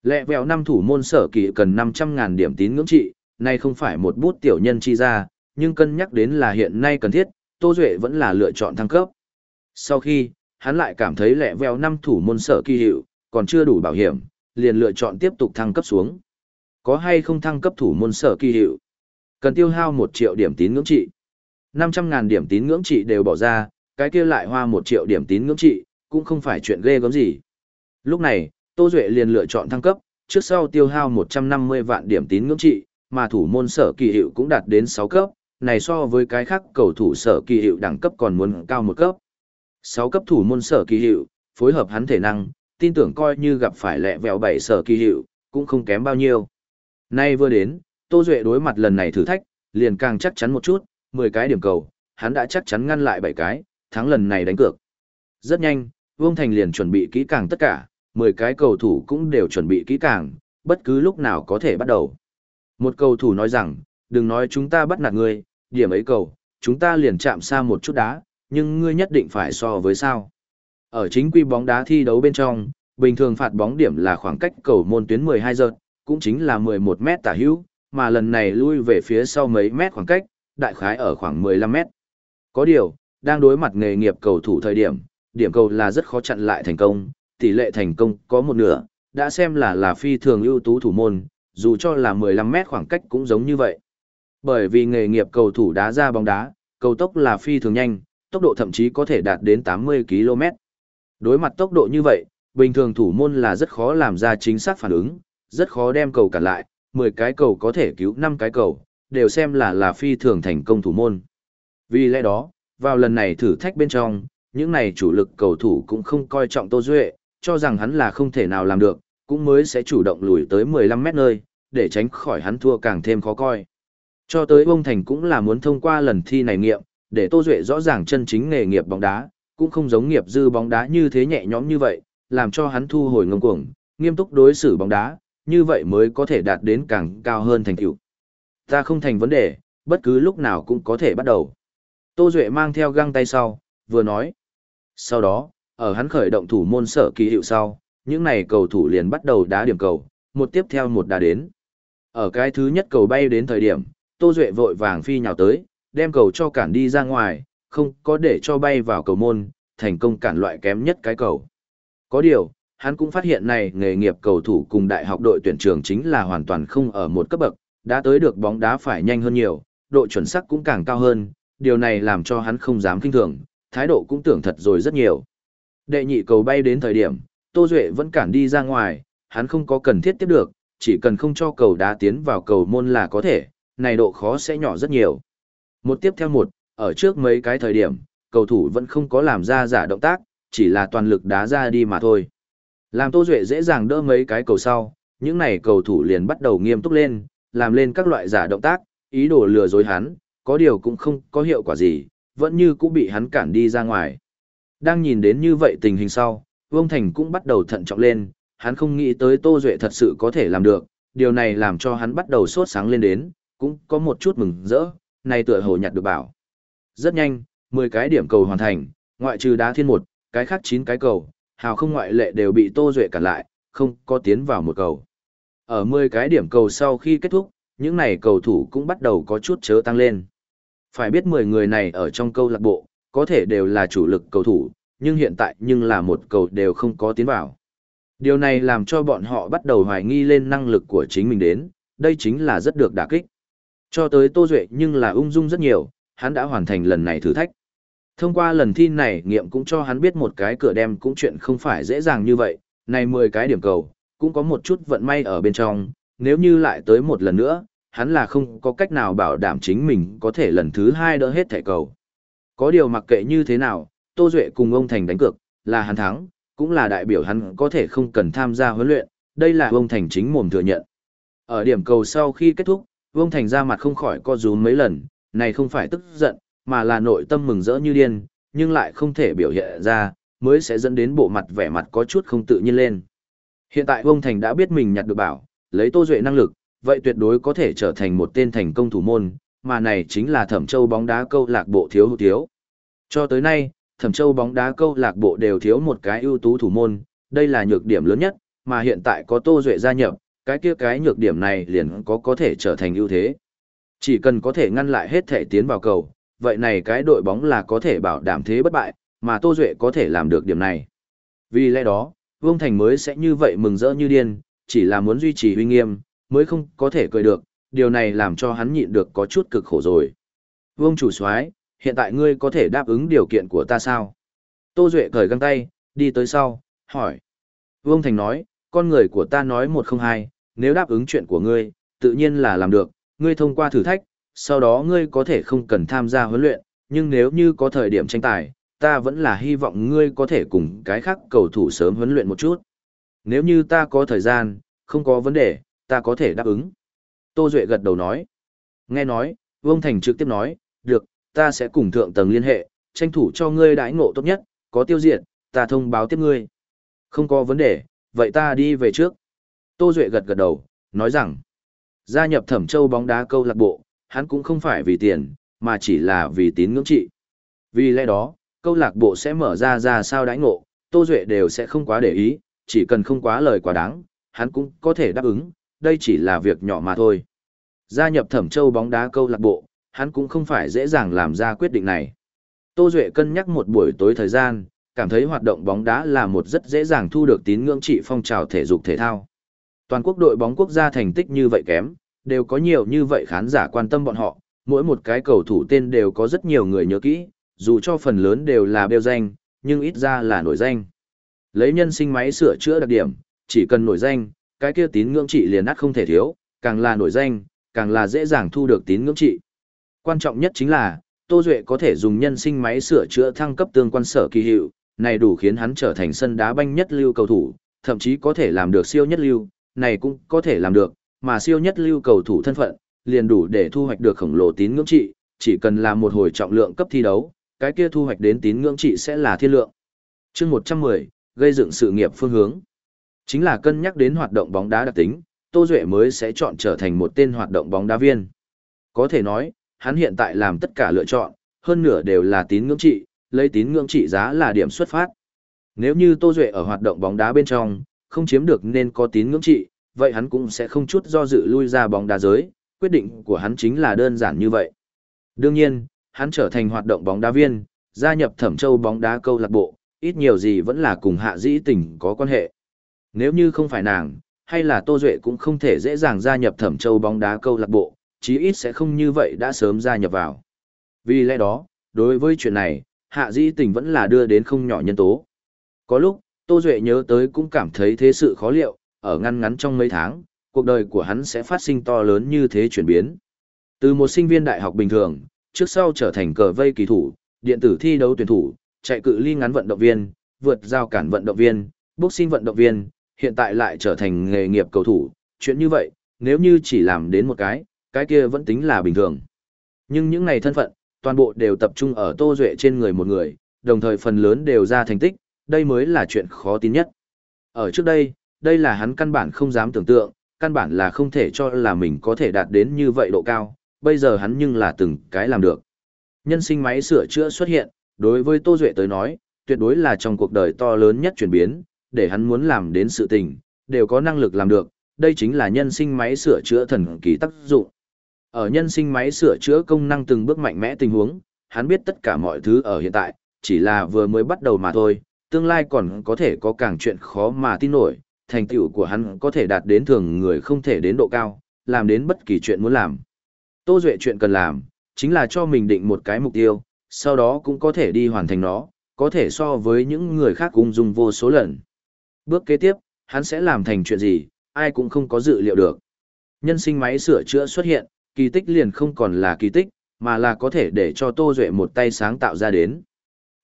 Lẹ vẹo năm thủ môn sở kỳ cần 500.000 điểm tín ngưỡng trị, nay không phải một bút tiểu nhân chi ra, nhưng cân nhắc đến là hiện nay cần thiết, Tô Duệ vẫn là lựa chọn thăng cấp. Sau khi, hắn lại cảm thấy lẹ vẹo năm thủ môn sở kỳ hiệu, còn chưa đủ bảo hiểm, liền lựa chọn tiếp tục thăng cấp xuống. Có hay không thăng cấp thủ môn sở kỳ hiệu? Cần tiêu hao 1 triệu điểm tín ngưỡng trị. 500.000 điểm tín ngưỡng trị đều bỏ ra, cái kia lại hoa một triệu điểm tín ngưỡng trị, cũng không phải chuyện ghê gớm gì. Lúc này, Tô Duệ liền lựa chọn thăng cấp, trước sau tiêu hao 150 vạn điểm tín ngưỡng trị, mà thủ môn sở kỳ hiệu cũng đạt đến 6 cấp, này so với cái khác cầu thủ sở kỳ hiệu đẳng cấp còn muốn cao một cấp. 6 cấp thủ môn sở kỳ hiệu, phối hợp hắn thể năng, tin tưởng coi như gặp phải lẹ vẹo bảy sở kỳ hiệu, cũng không kém bao nhiêu. Nay vừa đến, Tô Duệ đối mặt lần này thử thách, liền càng chắc chắn một chút, 10 cái điểm cầu, hắn đã chắc chắn ngăn lại 7 cái, thắng lần này đánh cược. Rất nhanh, Vương Thành liền chuẩn bị kỹ càng tất cả, 10 cái cầu thủ cũng đều chuẩn bị kỹ càng, bất cứ lúc nào có thể bắt đầu. Một cầu thủ nói rằng, đừng nói chúng ta bắt nạt ngươi, điểm ấy cầu, chúng ta liền chạm xa một chút đá, nhưng ngươi nhất định phải so với sao. Ở chính quy bóng đá thi đấu bên trong, bình thường phạt bóng điểm là khoảng cách cầu môn tuyến 12 giật, cũng chính là 11 mét tả hữu, mà lần này lui về phía sau mấy mét khoảng cách, đại khái ở khoảng 15 mét. Có điều, đang đối mặt nghề nghiệp cầu thủ thời điểm, điểm cầu là rất khó chặn lại thành công, tỷ lệ thành công có một nửa, đã xem là là phi thường ưu tú thủ môn, dù cho là 15 mét khoảng cách cũng giống như vậy. Bởi vì nghề nghiệp cầu thủ đá ra bóng đá, cầu tốc là phi thường nhanh, tốc độ thậm chí có thể đạt đến 80 km. Đối mặt tốc độ như vậy, bình thường thủ môn là rất khó làm ra chính xác phản ứng, rất khó đem cầu cản lại, 10 cái cầu có thể cứu 5 cái cầu, đều xem là là phi thường thành công thủ môn. Vì lẽ đó, vào lần này thử thách bên trong, những này chủ lực cầu thủ cũng không coi trọng Tô Duệ, cho rằng hắn là không thể nào làm được, cũng mới sẽ chủ động lùi tới 15 mét nơi, để tránh khỏi hắn thua càng thêm khó coi. Cho tới Bông Thành cũng là muốn thông qua lần thi này nghiệm, để Tô Duệ rõ ràng chân chính nghề nghiệp bóng đá, cũng không giống nghiệp dư bóng đá như thế nhẹ nhõm như vậy, làm cho hắn thu hồi ngông cuồng, nghiêm túc đối xử bóng đá, như vậy mới có thể đạt đến càng cao hơn thành tựu. Ta không thành vấn đề, bất cứ lúc nào cũng có thể bắt đầu. Tô Duệ mang theo găng tay sau, vừa nói. Sau đó, ở hắn khởi động thủ môn sở kỳ hiệu sau, những này cầu thủ liền bắt đầu đá điểm cầu, một tiếp theo một đá đến. Ở cái thứ nhất cầu bay đến thời điểm, Tô Duệ vội vàng phi nhào tới, đem cầu cho cản đi ra ngoài, không có để cho bay vào cầu môn, thành công cản loại kém nhất cái cầu. Có điều, hắn cũng phát hiện này nghề nghiệp cầu thủ cùng đại học đội tuyển trường chính là hoàn toàn không ở một cấp bậc, đã tới được bóng đá phải nhanh hơn nhiều, độ chuẩn xác cũng càng cao hơn, điều này làm cho hắn không dám kinh thường, thái độ cũng tưởng thật rồi rất nhiều. Đệ nhị cầu bay đến thời điểm, Tô Duệ vẫn cản đi ra ngoài, hắn không có cần thiết tiếp được, chỉ cần không cho cầu đá tiến vào cầu môn là có thể, này độ khó sẽ nhỏ rất nhiều. Một tiếp theo một, ở trước mấy cái thời điểm, cầu thủ vẫn không có làm ra giả động tác, chỉ là toàn lực đá ra đi mà thôi. Làm Tô Duệ dễ dàng đỡ mấy cái cầu sau, những này cầu thủ liền bắt đầu nghiêm túc lên, làm lên các loại giả động tác, ý đồ lừa dối hắn, có điều cũng không có hiệu quả gì, vẫn như cũng bị hắn cản đi ra ngoài. Đang nhìn đến như vậy tình hình sau, Vương Thành cũng bắt đầu thận trọng lên, hắn không nghĩ tới Tô Duệ thật sự có thể làm được, điều này làm cho hắn bắt đầu sốt sáng lên đến, cũng có một chút mừng rỡ, này tựa hồ nhặt được bảo. Rất nhanh, 10 cái điểm cầu hoàn thành, ngoại trừ đá thiên một, cái khác 9 cái cầu, hào không ngoại lệ đều bị Tô Duệ cản lại, không có tiến vào một cầu. Ở 10 cái điểm cầu sau khi kết thúc, những này cầu thủ cũng bắt đầu có chút chớ tăng lên. Phải biết 10 người này ở trong câu lạc bộ, có thể đều là chủ lực cầu thủ, nhưng hiện tại nhưng là một cầu đều không có tiến vào. Điều này làm cho bọn họ bắt đầu hoài nghi lên năng lực của chính mình đến, đây chính là rất được đả kích. Cho tới Tô Duệ nhưng là ung dung rất nhiều, hắn đã hoàn thành lần này thử thách. Thông qua lần thi này nghiệm cũng cho hắn biết một cái cửa đem cũng chuyện không phải dễ dàng như vậy, này 10 cái điểm cầu, cũng có một chút vận may ở bên trong, nếu như lại tới một lần nữa, hắn là không có cách nào bảo đảm chính mình có thể lần thứ hai đỡ hết thẻ cầu. Có điều mặc kệ như thế nào, Tô Duệ cùng ông Thành đánh cược, là hắn thắng, cũng là đại biểu hắn có thể không cần tham gia huấn luyện, đây là ông Thành chính mồm thừa nhận. Ở điểm cầu sau khi kết thúc, ông Thành ra mặt không khỏi co rúm mấy lần, này không phải tức giận, mà là nội tâm mừng rỡ như điên, nhưng lại không thể biểu hiện ra, mới sẽ dẫn đến bộ mặt vẻ mặt có chút không tự nhiên lên. Hiện tại ông Thành đã biết mình nhặt được bảo, lấy Tô Duệ năng lực, vậy tuyệt đối có thể trở thành một tên thành công thủ môn, mà này chính là Thẩm Châu bóng đá câu lạc bộ thiếu hụt thiếu. Cho tới nay, Thẩm Châu bóng đá câu lạc bộ đều thiếu một cái ưu tú thủ môn, đây là nhược điểm lớn nhất, mà hiện tại có Tô Duệ gia nhập, cái kia cái nhược điểm này liền có có thể trở thành ưu thế. Chỉ cần có thể ngăn lại hết thể tiến vào cầu, vậy này cái đội bóng là có thể bảo đảm thế bất bại, mà Tô Duệ có thể làm được điểm này. Vì lẽ đó, Vương Thành mới sẽ như vậy mừng rỡ như điên, chỉ là muốn duy trì uy nghiêm, mới không có thể cười được, điều này làm cho hắn nhịn được có chút cực khổ rồi. Vương chủ soái hiện tại ngươi có thể đáp ứng điều kiện của ta sao? Tô Duệ cởi găng tay, đi tới sau, hỏi. Vương Thành nói, con người của ta nói một không hai, nếu đáp ứng chuyện của ngươi, tự nhiên là làm được, ngươi thông qua thử thách, sau đó ngươi có thể không cần tham gia huấn luyện, nhưng nếu như có thời điểm tranh tài, ta vẫn là hy vọng ngươi có thể cùng cái khác cầu thủ sớm huấn luyện một chút. Nếu như ta có thời gian, không có vấn đề, ta có thể đáp ứng. Tô Duệ gật đầu nói. Nghe nói, Vương Thành trực tiếp nói, được, ta sẽ cùng thượng tầng liên hệ, tranh thủ cho ngươi đãi ngộ tốt nhất, có tiêu diệt, ta thông báo tiếp ngươi. Không có vấn đề, vậy ta đi về trước. Tô Duệ gật gật đầu, nói rằng, gia nhập thẩm châu bóng đá câu lạc bộ, hắn cũng không phải vì tiền, mà chỉ là vì tín ngưỡng trị. Vì lẽ đó, câu lạc bộ sẽ mở ra ra sao đãi ngộ, Tô Duệ đều sẽ không quá để ý, chỉ cần không quá lời quá đáng, hắn cũng có thể đáp ứng, đây chỉ là việc nhỏ mà thôi. Gia nhập thẩm châu bóng đá câu lạc bộ, hắn cũng không phải dễ dàng làm ra quyết định này. Tô Duệ cân nhắc một buổi tối thời gian, cảm thấy hoạt động bóng đá là một rất dễ dàng thu được tín ngưỡng trị phong trào thể dục thể thao. Toàn quốc đội bóng quốc gia thành tích như vậy kém, đều có nhiều như vậy khán giả quan tâm bọn họ, mỗi một cái cầu thủ tên đều có rất nhiều người nhớ kỹ, dù cho phần lớn đều là bêu danh, nhưng ít ra là nổi danh. Lấy nhân sinh máy sửa chữa đặc điểm, chỉ cần nổi danh, cái kia tín ngưỡng trị liền át không thể thiếu, càng là nổi danh, càng là dễ dàng thu được tín ngưỡng trị. Quan trọng nhất chính là, Tô Duệ có thể dùng nhân sinh máy sửa chữa thăng cấp tương quan sở kỳ hiệu, này đủ khiến hắn trở thành sân đá banh nhất lưu cầu thủ, thậm chí có thể làm được siêu nhất lưu, này cũng có thể làm được, mà siêu nhất lưu cầu thủ thân phận, liền đủ để thu hoạch được khổng lồ tín ngưỡng trị, chỉ cần là một hồi trọng lượng cấp thi đấu, cái kia thu hoạch đến tín ngưỡng trị sẽ là thiên lượng. chương 110, gây dựng sự nghiệp phương hướng. Chính là cân nhắc đến hoạt động bóng đá đặc tính, Tô Duệ mới sẽ chọn trở thành một tên hoạt động bóng đá viên. Có thể nói, hắn hiện tại làm tất cả lựa chọn, hơn nửa đều là tín ngưỡng trị, lấy tín ngưỡng trị giá là điểm xuất phát. Nếu như Tô Duệ ở hoạt động bóng đá bên trong, không chiếm được nên có tín ngưỡng trị, vậy hắn cũng sẽ không chút do dự lui ra bóng đá giới, quyết định của hắn chính là đơn giản như vậy. Đương nhiên, hắn trở thành hoạt động bóng đá viên, gia nhập Thẩm Châu bóng đá câu lạc bộ, ít nhiều gì vẫn là cùng Hạ Dĩ Tình có quan hệ. Nếu như không phải nàng, hay là Tô Duệ cũng không thể dễ dàng gia nhập Thẩm Châu bóng đá câu lạc bộ, chí ít sẽ không như vậy đã sớm gia nhập vào. Vì lẽ đó, đối với chuyện này, Hạ Dĩ Tình vẫn là đưa đến không nhỏ nhân tố. Có lúc, Tô Duệ nhớ tới cũng cảm thấy thế sự khó liệu, ở ngăn ngắn trong mấy tháng, cuộc đời của hắn sẽ phát sinh to lớn như thế chuyển biến. Từ một sinh viên đại học bình thường, trước sau trở thành cờ vây kỳ thủ, điện tử thi đấu tuyển thủ, chạy cự ly ngắn vận động viên, vượt giao cản vận động viên, boxing vận động viên, hiện tại lại trở thành nghề nghiệp cầu thủ, chuyện như vậy, nếu như chỉ làm đến một cái, cái kia vẫn tính là bình thường. Nhưng những ngày thân phận, toàn bộ đều tập trung ở Tô Duệ trên người một người, đồng thời phần lớn đều ra thành tích, đây mới là chuyện khó tin nhất. Ở trước đây, đây là hắn căn bản không dám tưởng tượng, căn bản là không thể cho là mình có thể đạt đến như vậy độ cao, bây giờ hắn nhưng là từng cái làm được. Nhân sinh máy sửa chữa xuất hiện, đối với Tô Duệ tới nói, tuyệt đối là trong cuộc đời to lớn nhất chuyển biến, để hắn muốn làm đến sự tình, đều có năng lực làm được, đây chính là nhân sinh máy sửa chữa thần kỳ tác dụng. Ở nhân sinh máy sửa chữa công năng từng bước mạnh mẽ tình huống, hắn biết tất cả mọi thứ ở hiện tại, chỉ là vừa mới bắt đầu mà thôi, tương lai còn có thể có càng chuyện khó mà tin nổi, thành tựu của hắn có thể đạt đến thường người không thể đến độ cao, làm đến bất kỳ chuyện muốn làm. Tô Duệ chuyện cần làm, chính là cho mình định một cái mục tiêu, sau đó cũng có thể đi hoàn thành nó, có thể so với những người khác ung dung vô số lần. Bước kế tiếp, hắn sẽ làm thành chuyện gì, ai cũng không có dự liệu được. Nhân sinh máy sửa chữa xuất hiện, kỳ tích liền không còn là kỳ tích, mà là có thể để cho Tô Duệ một tay sáng tạo ra đến.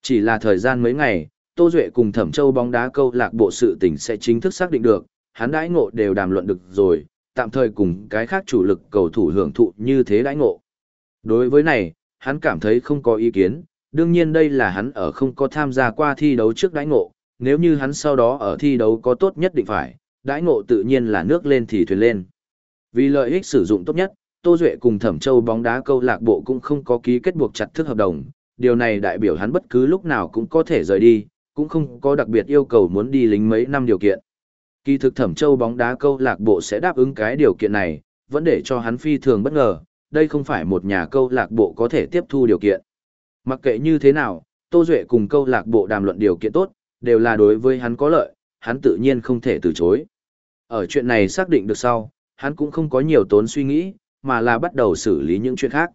Chỉ là thời gian mấy ngày, Tô Duệ cùng Thẩm Châu bóng đá câu lạc bộ sự tình sẽ chính thức xác định được, hắn đãi ngộ đều đàm luận được rồi, tạm thời cùng cái khác chủ lực cầu thủ hưởng thụ như thế đãi ngộ. Đối với này, hắn cảm thấy không có ý kiến, đương nhiên đây là hắn ở không có tham gia qua thi đấu trước đãi ngộ, nếu như hắn sau đó ở thi đấu có tốt nhất định phải, đãi ngộ tự nhiên là nước lên thì thuyền lên. Vì lợi ích sử dụng tốt nhất, Tô Duệ cùng Thẩm Châu bóng đá câu lạc bộ cũng không có ký kết buộc chặt thức hợp đồng, điều này đại biểu hắn bất cứ lúc nào cũng có thể rời đi, cũng không có đặc biệt yêu cầu muốn đi lính mấy năm điều kiện. Kỳ thực Thẩm Châu bóng đá câu lạc bộ sẽ đáp ứng cái điều kiện này, vẫn để cho hắn phi thường bất ngờ, đây không phải một nhà câu lạc bộ có thể tiếp thu điều kiện. Mặc kệ như thế nào, Tô Duệ cùng câu lạc bộ đàm luận điều kiện tốt, đều là đối với hắn có lợi, hắn tự nhiên không thể từ chối. Ở chuyện này xác định được sau, hắn cũng không có nhiều tốn suy nghĩ, mà là bắt đầu xử lý những chuyện khác.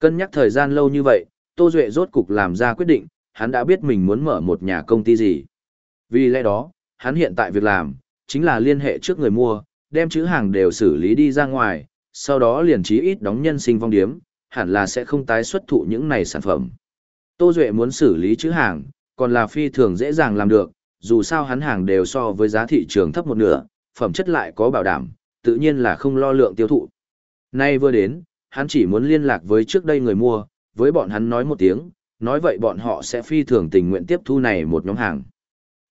Cân nhắc thời gian lâu như vậy, Tô Duệ rốt cục làm ra quyết định, hắn đã biết mình muốn mở một nhà công ty gì. Vì lẽ đó, hắn hiện tại việc làm, chính là liên hệ trước người mua, đem chữ hàng đều xử lý đi ra ngoài, sau đó liền trí ít đóng nhân sinh vong điếm, hẳn là sẽ không tái xuất thụ những này sản phẩm. Tô Duệ muốn xử lý chữ hàng, còn là phi thường dễ dàng làm được, dù sao hắn hàng đều so với giá thị trường thấp một nửa, phẩm chất lại có bảo đảm, tự nhiên là không lo lượng tiêu thụ. Nay vừa đến, hắn chỉ muốn liên lạc với trước đây người mua, với bọn hắn nói một tiếng, nói vậy bọn họ sẽ phi thường tình nguyện tiếp thu này một nhóm hàng.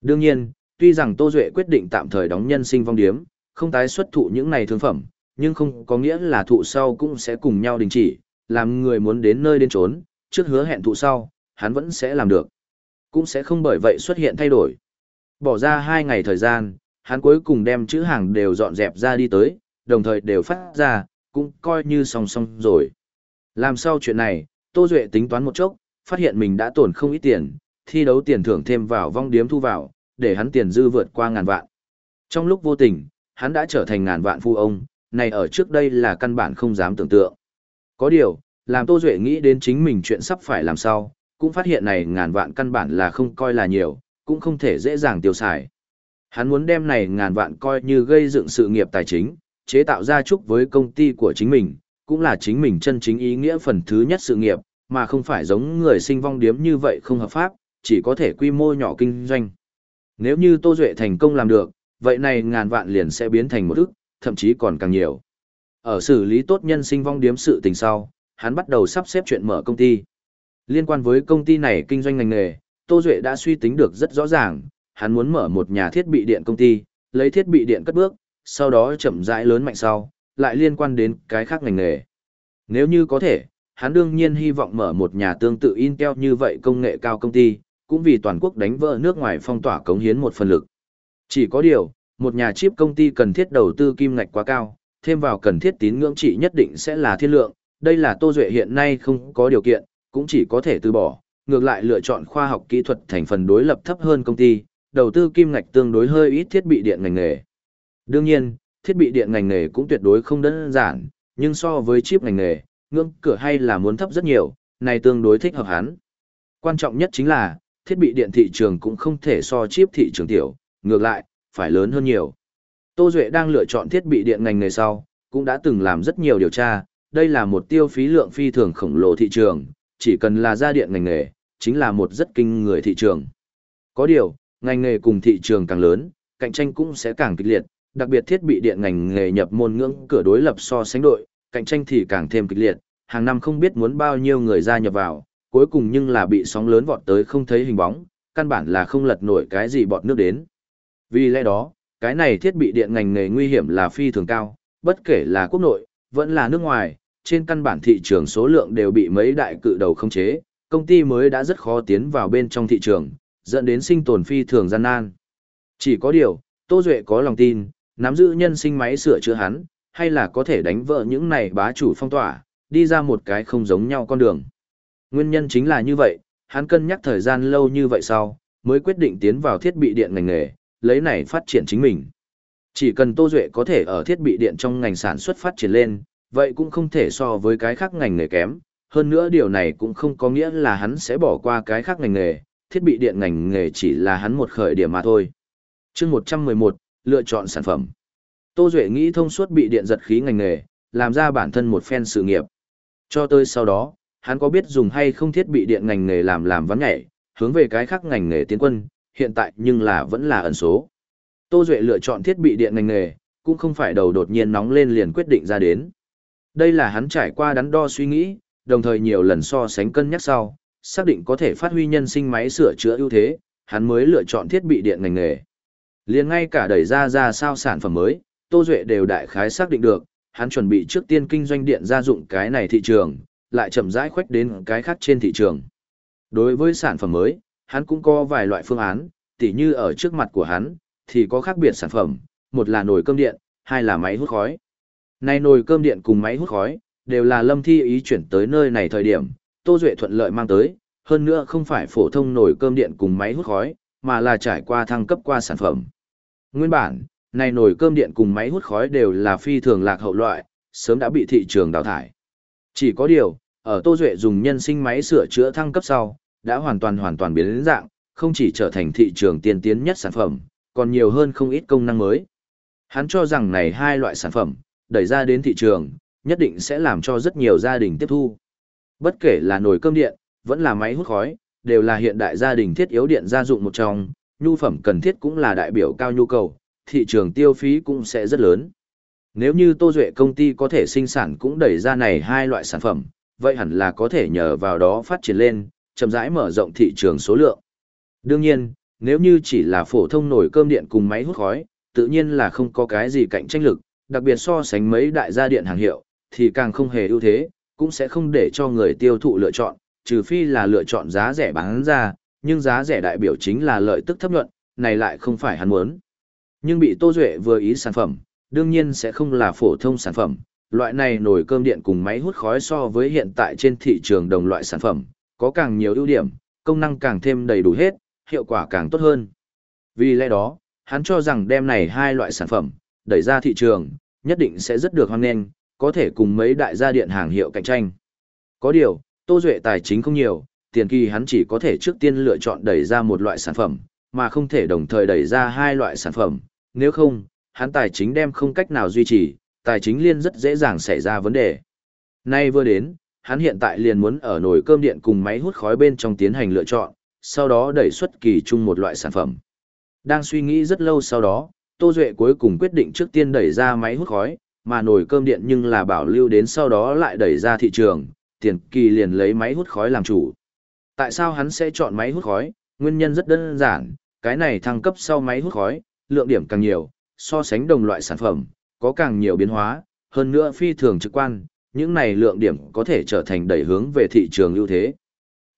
Đương nhiên, tuy rằng Tô Duệ quyết định tạm thời đóng nhân sinh vong điếm, không tái xuất thụ những này thương phẩm, nhưng không có nghĩa là thụ sau cũng sẽ cùng nhau đình chỉ, làm người muốn đến nơi đến trốn, trước hứa hẹn thụ sau, hắn vẫn sẽ làm được. Cũng sẽ không bởi vậy xuất hiện thay đổi. Bỏ ra hai ngày thời gian, hắn cuối cùng đem chữ hàng đều dọn dẹp ra đi tới, đồng thời đều phát ra, cũng coi như song song rồi. Làm sau chuyện này, Tô Duệ tính toán một chốc, phát hiện mình đã tổn không ít tiền, thi đấu tiền thưởng thêm vào vong điếm thu vào, để hắn tiền dư vượt qua ngàn vạn. Trong lúc vô tình, hắn đã trở thành ngàn vạn phu ông, này ở trước đây là căn bản không dám tưởng tượng. Có điều, làm Tô Duệ nghĩ đến chính mình chuyện sắp phải làm sao, cũng phát hiện này ngàn vạn căn bản là không coi là nhiều, cũng không thể dễ dàng tiêu xài. Hắn muốn đem này ngàn vạn coi như gây dựng sự nghiệp tài chính, chế tạo ra chúc với công ty của chính mình, cũng là chính mình chân chính ý nghĩa phần thứ nhất sự nghiệp, mà không phải giống người sinh vong điếm như vậy không hợp pháp, chỉ có thể quy mô nhỏ kinh doanh. Nếu như Tô Duệ thành công làm được, vậy này ngàn vạn liền sẽ biến thành một ức, thậm chí còn càng nhiều. Ở xử lý tốt nhân sinh vong điếm sự tình sau, hắn bắt đầu sắp xếp chuyện mở công ty. Liên quan với công ty này kinh doanh ngành nghề, Tô Duệ đã suy tính được rất rõ ràng, hắn muốn mở một nhà thiết bị điện công ty, lấy thiết bị điện cất bước, sau đó chậm rãi lớn mạnh sau, lại liên quan đến cái khác ngành nghề. Nếu như có thể, hắn đương nhiên hy vọng mở một nhà tương tự Intel như vậy công nghệ cao công ty, cũng vì toàn quốc đánh vỡ nước ngoài phong tỏa cống hiến một phần lực. Chỉ có điều, một nhà chip công ty cần thiết đầu tư kim ngạch quá cao, thêm vào cần thiết tín ngưỡng trị nhất định sẽ là thiên lượng, đây là Tô Duệ hiện nay không có điều kiện, cũng chỉ có thể từ bỏ, ngược lại lựa chọn khoa học kỹ thuật thành phần đối lập thấp hơn công ty, đầu tư kim ngạch tương đối hơi ít thiết bị điện ngành nghề. Đương nhiên, thiết bị điện ngành nghề cũng tuyệt đối không đơn giản, nhưng so với chip ngành nghề, ngưỡng cửa hay là muốn thấp rất nhiều, này tương đối thích hợp hắn. Quan trọng nhất chính là, thiết bị điện thị trường cũng không thể so chip thị trường tiểu, ngược lại, phải lớn hơn nhiều. Tô Duệ đang lựa chọn thiết bị điện ngành nghề sau, cũng đã từng làm rất nhiều điều tra, đây là một tiêu phí lượng phi thường khổng lồ thị trường, chỉ cần là gia điện ngành nghề, chính là một rất kinh người thị trường. Có điều, ngành nghề cùng thị trường càng lớn, cạnh tranh cũng sẽ càng kịch liệt, đặc biệt thiết bị điện ngành nghề nhập môn ngưỡng cửa đối lập so sánh đội, cạnh tranh thì càng thêm kịch liệt, hàng năm không biết muốn bao nhiêu người gia nhập vào, cuối cùng nhưng là bị sóng lớn vọt tới không thấy hình bóng, căn bản là không lật nổi cái gì bọt nước đến. Vì lẽ đó, cái này thiết bị điện ngành nghề nguy hiểm là phi thường cao, bất kể là quốc nội, vẫn là nước ngoài, trên căn bản thị trường số lượng đều bị mấy đại cự đầu khống chế, công ty mới đã rất khó tiến vào bên trong thị trường, dẫn đến sinh tồn phi thường gian nan. Chỉ có điều, Tô Duệ có lòng tin, nắm giữ nhân sinh máy sửa chữa hắn, hay là có thể đánh vỡ những này bá chủ phong tỏa, đi ra một cái không giống nhau con đường. Nguyên nhân chính là như vậy, hắn cân nhắc thời gian lâu như vậy sau, mới quyết định tiến vào thiết bị điện ngành nghề, lấy này phát triển chính mình. Chỉ cần Tô Duệ có thể ở thiết bị điện trong ngành sản xuất phát triển lên, vậy cũng không thể so với cái khác ngành nghề kém, hơn nữa điều này cũng không có nghĩa là hắn sẽ bỏ qua cái khác ngành nghề, thiết bị điện ngành nghề chỉ là hắn một khởi điểm mà thôi. chương 111, lựa chọn sản phẩm. Tô Duệ nghĩ thông suốt bị điện giật khí ngành nghề, làm ra bản thân một phen sự nghiệp. Cho tới sau đó, hắn có biết dùng hay không thiết bị điện ngành nghề làm làm vắng nhảy, hướng về cái khác ngành nghề tiến quân, hiện tại nhưng là vẫn là ẩn số. Tô Duệ lựa chọn thiết bị điện ngành nghề, cũng không phải đầu đột nhiên nóng lên liền quyết định ra đến. Đây là hắn trải qua đắn đo suy nghĩ, đồng thời nhiều lần so sánh cân nhắc sau, xác định có thể phát huy nhân sinh máy sửa chữa ưu thế, hắn mới lựa chọn thiết bị điện ngành nghề. Liền ngay cả đẩy ra ra sao sản phẩm mới, Tô Duệ đều đại khái xác định được, hắn chuẩn bị trước tiên kinh doanh điện gia dụng cái này thị trường, lại chậm rãi khoách đến cái khác trên thị trường. Đối với sản phẩm mới, hắn cũng có vài loại phương án, tỉ như ở trước mặt của hắn, thì có khác biệt sản phẩm, một là nồi cơm điện, hai là máy hút khói nay nồi cơm điện cùng máy hút khói, đều là lâm thi ý chuyển tới nơi này thời điểm, Tô Duệ thuận lợi mang tới, hơn nữa không phải phổ thông nồi cơm điện cùng máy hút khói, mà là trải qua thăng cấp qua sản phẩm. Nguyên bản, này nồi cơm điện cùng máy hút khói đều là phi thường lạc hậu loại, sớm đã bị thị trường đào thải. Chỉ có điều, ở Tô Duệ dùng nhân sinh máy sửa chữa thăng cấp sau, đã hoàn toàn hoàn toàn biến dạng, không chỉ trở thành thị trường tiên tiến nhất sản phẩm, còn nhiều hơn không ít công năng mới. Hắn cho rằng này hai loại sản phẩm, đẩy ra đến thị trường, nhất định sẽ làm cho rất nhiều gia đình tiếp thu. Bất kể là nồi cơm điện, vẫn là máy hút khói, đều là hiện đại gia đình thiết yếu điện gia dụng một trong, nhu phẩm cần thiết cũng là đại biểu cao nhu cầu, thị trường tiêu phí cũng sẽ rất lớn. Nếu như Tô Duệ công ty có thể sinh sản cũng đẩy ra này hai loại sản phẩm, vậy hẳn là có thể nhờ vào đó phát triển lên, chậm rãi mở rộng thị trường số lượng. Đương nhiên, nếu như chỉ là phổ thông nồi cơm điện cùng máy hút khói, tự nhiên là không có cái gì cạnh tranh lực, đặc biệt so sánh mấy đại gia điện hàng hiệu, thì càng không hề ưu thế, cũng sẽ không để cho người tiêu thụ lựa chọn, trừ phi là lựa chọn giá rẻ bán ra, nhưng giá rẻ đại biểu chính là lợi tức thấp nhuận, này lại không phải hắn muốn. Nhưng bị Tô Duệ vừa ý sản phẩm, đương nhiên sẽ không là phổ thông sản phẩm, loại này nồi cơm điện cùng máy hút khói so với hiện tại trên thị trường đồng loại sản phẩm, có càng nhiều ưu điểm, công năng càng thêm đầy đủ hết, hiệu quả càng tốt hơn. Vì lẽ đó, hắn cho rằng đem này hai loại sản phẩm, đẩy ra thị trường, nhất định sẽ rất được hoan nghênh, có thể cùng mấy đại gia điện hàng hiệu cạnh tranh. Có điều, Tô Duệ tài chính không nhiều, tiền kỳ hắn chỉ có thể trước tiên lựa chọn đẩy ra một loại sản phẩm, mà không thể đồng thời đẩy ra hai loại sản phẩm, nếu không, hắn tài chính đem không cách nào duy trì, tài chính liên rất dễ dàng xảy ra vấn đề. Nay vừa đến, hắn hiện tại liền muốn ở nồi cơm điện cùng máy hút khói bên trong tiến hành lựa chọn, sau đó đẩy xuất kỳ chung một loại sản phẩm. Đang suy nghĩ rất lâu sau đó, Tô Duệ cuối cùng quyết định trước tiên đẩy ra máy hút khói, mà nồi cơm điện nhưng là bảo lưu đến sau đó lại đẩy ra thị trường, tiền kỳ liền lấy máy hút khói làm chủ. Tại sao hắn sẽ chọn máy hút khói? Nguyên nhân rất đơn giản, cái này thăng cấp sau máy hút khói, lượng điểm càng nhiều, so sánh đồng loại sản phẩm, có càng nhiều biến hóa, hơn nữa phi thường trực quan, những này lượng điểm có thể trở thành đẩy hướng về thị trường ưu thế.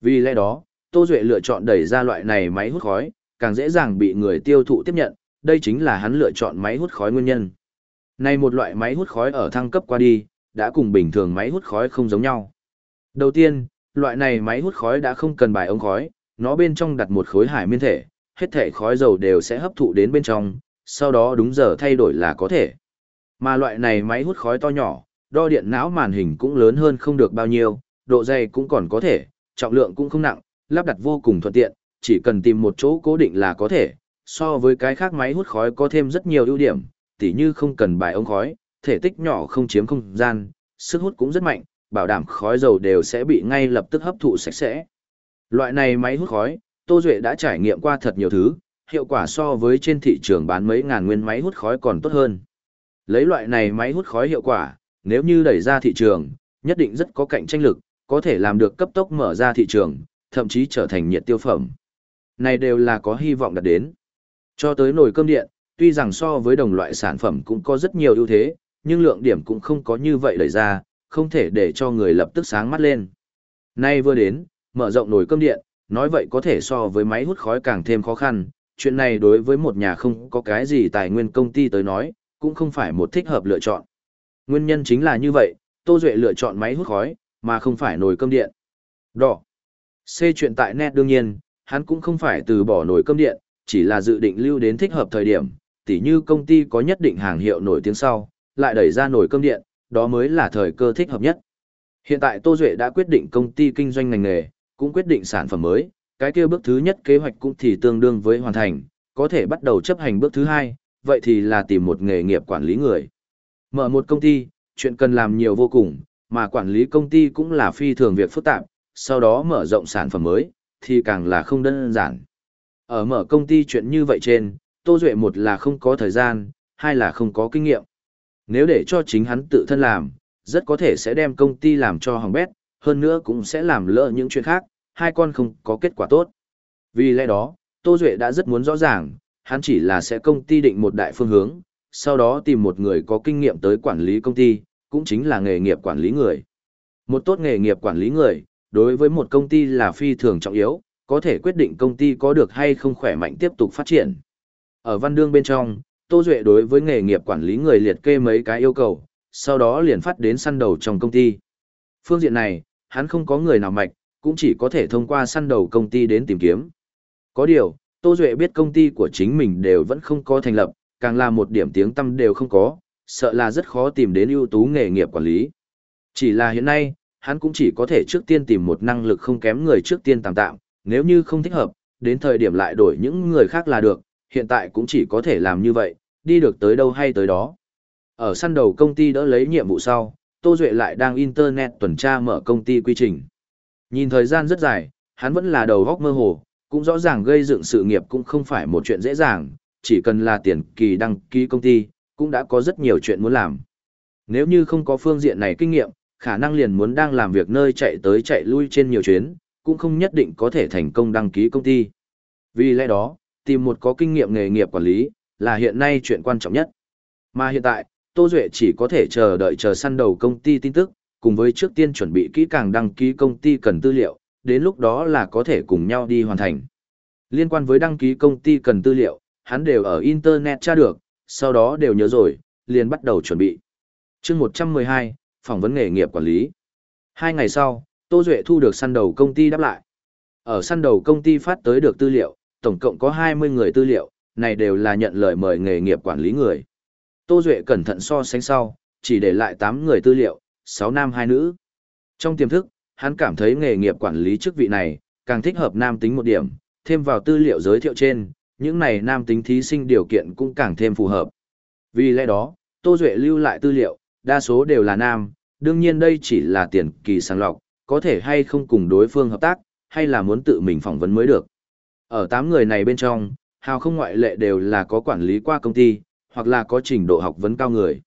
Vì lẽ đó, Tô Duệ lựa chọn đẩy ra loại này máy hút khói, càng dễ dàng bị người tiêu thụ tiếp nhận, đây chính là hắn lựa chọn máy hút khói nguyên nhân. Này một loại máy hút khói ở thăng cấp qua đi, đã cùng bình thường máy hút khói không giống nhau. Đầu tiên, loại này máy hút khói đã không cần bài ống khói, nó bên trong đặt một khối hải miên thể, hết thể khói dầu đều sẽ hấp thụ đến bên trong, sau đó đúng giờ thay đổi là có thể. Mà loại này máy hút khói to nhỏ, đo điện não màn hình cũng lớn hơn không được bao nhiêu, độ dày cũng còn có thể, trọng lượng cũng không nặng, lắp đặt vô cùng thuận tiện, chỉ cần tìm một chỗ cố định là có thể, so với cái khác máy hút khói có thêm rất nhiều ưu điểm, tỉ như không cần bài ống khói, thể tích nhỏ không chiếm không gian, sức hút cũng rất mạnh, bảo đảm khói dầu đều sẽ bị ngay lập tức hấp thụ sạch sẽ. Loại này máy hút khói, Tô Duệ đã trải nghiệm qua thật nhiều thứ, hiệu quả so với trên thị trường bán mấy ngàn nguyên máy hút khói còn tốt hơn. Lấy loại này máy hút khói hiệu quả, nếu như đẩy ra thị trường, nhất định rất có cạnh tranh lực, có thể làm được cấp tốc mở ra thị trường, thậm chí trở thành nhiệt tiêu phẩm. Này đều là có hy vọng đạt đến. Cho tới nồi cơm điện, tuy rằng so với đồng loại sản phẩm cũng có rất nhiều ưu thế, nhưng lượng điểm cũng không có như vậy đẩy ra, không thể để cho người lập tức sáng mắt lên. Nay vừa đến, mở rộng nồi cơm điện, nói vậy có thể so với máy hút khói càng thêm khó khăn, chuyện này đối với một nhà không có cái gì tài nguyên công ty tới nói, cũng không phải một thích hợp lựa chọn. Nguyên nhân chính là như vậy, Tô Duệ lựa chọn máy hút khói, mà không phải nồi cơm điện. Đỏ. C chuyện tại net đương nhiên, hắn cũng không phải từ bỏ nồi cơm điện, chỉ là dự định lưu đến thích hợp thời điểm, tỉ như công ty có nhất định hàng hiệu nổi tiếng sau, lại đẩy ra nổi cơm điện, đó mới là thời cơ thích hợp nhất. Hiện tại Tô Duệ đã quyết định công ty kinh doanh ngành nghề, cũng quyết định sản phẩm mới, cái kia bước thứ nhất kế hoạch cũng thì tương đương với hoàn thành, có thể bắt đầu chấp hành bước thứ hai, vậy thì là tìm một nghề nghiệp quản lý người. Mở một công ty, chuyện cần làm nhiều vô cùng, mà quản lý công ty cũng là phi thường việc phức tạp, sau đó mở rộng sản phẩm mới, thì càng là không đơn giản. Ở mở công ty chuyện như vậy trên, Tô Duệ một là không có thời gian, hai là không có kinh nghiệm. Nếu để cho chính hắn tự thân làm, rất có thể sẽ đem công ty làm cho hỏng bét, hơn nữa cũng sẽ làm lỡ những chuyện khác, hai con không có kết quả tốt. Vì lẽ đó, Tô Duệ đã rất muốn rõ ràng, hắn chỉ là sẽ công ty định một đại phương hướng, sau đó tìm một người có kinh nghiệm tới quản lý công ty, cũng chính là nghề nghiệp quản lý người. Một tốt nghề nghiệp quản lý người, đối với một công ty là phi thường trọng yếu, có thể quyết định công ty có được hay không khỏe mạnh tiếp tục phát triển. Ở văn đương bên trong, Tô Duệ đối với nghề nghiệp quản lý người liệt kê mấy cái yêu cầu, sau đó liền phát đến săn đầu trong công ty. Phương diện này, hắn không có người nào mạch, cũng chỉ có thể thông qua săn đầu công ty đến tìm kiếm. Có điều, Tô Duệ biết công ty của chính mình đều vẫn không có thành lập, càng là một điểm tiếng tâm đều không có, sợ là rất khó tìm đến ưu tú nghề nghiệp quản lý. Chỉ là hiện nay, hắn cũng chỉ có thể trước tiên tìm một năng lực không kém người trước tiên tạm tạm, nếu như không thích hợp, đến thời điểm lại đổi những người khác là được, hiện tại cũng chỉ có thể làm như vậy, đi được tới đâu hay tới đó. Ở săn đầu công ty đỡ lấy nhiệm vụ sau, Tô Duệ lại đang Internet tuần tra mở công ty quy trình. Nhìn thời gian rất dài, hắn vẫn là đầu góc mơ hồ, cũng rõ ràng gây dựng sự nghiệp cũng không phải một chuyện dễ dàng, chỉ cần là tiền kỳ đăng ký công ty, cũng đã có rất nhiều chuyện muốn làm. Nếu như không có phương diện này kinh nghiệm, khả năng liền muốn đang làm việc nơi chạy tới chạy lui trên nhiều chuyến, cũng không nhất định có thể thành công đăng ký công ty. Vì lẽ đó, tìm một có kinh nghiệm nghề nghiệp quản lý, là hiện nay chuyện quan trọng nhất. Mà hiện tại, Tô Duệ chỉ có thể chờ đợi chờ săn đầu công ty tin tức, cùng với trước tiên chuẩn bị kỹ càng đăng ký công ty cần tư liệu, đến lúc đó là có thể cùng nhau đi hoàn thành. Liên quan với đăng ký công ty cần tư liệu, hắn đều ở Internet tra được, sau đó đều nhớ rồi, liền bắt đầu chuẩn bị. chương 112, phỏng vấn nghề nghiệp quản lý. Hai ngày sau, Tô Duệ thu được săn đầu công ty đáp lại. Ở săn đầu công ty phát tới được tư liệu, tổng cộng có 20 người tư liệu, này đều là nhận lời mời nghề nghiệp quản lý người. Tô Duệ cẩn thận so sánh sau, chỉ để lại 8 người tư liệu, 6 nam 2 nữ. Trong tiềm thức, hắn cảm thấy nghề nghiệp quản lý chức vị này, càng thích hợp nam tính một điểm, thêm vào tư liệu giới thiệu trên, những này nam tính thí sinh điều kiện cũng càng thêm phù hợp. Vì lẽ đó, Tô Duệ lưu lại tư liệu, đa số đều là nam, đương nhiên đây chỉ là tiền kỳ sàng lọc, có thể hay không cùng đối phương hợp tác, hay là muốn tự mình phỏng vấn mới được. Ở 8 người này bên trong, hào không ngoại lệ đều là có quản lý qua công ty, hoặc là có trình độ học vấn cao người.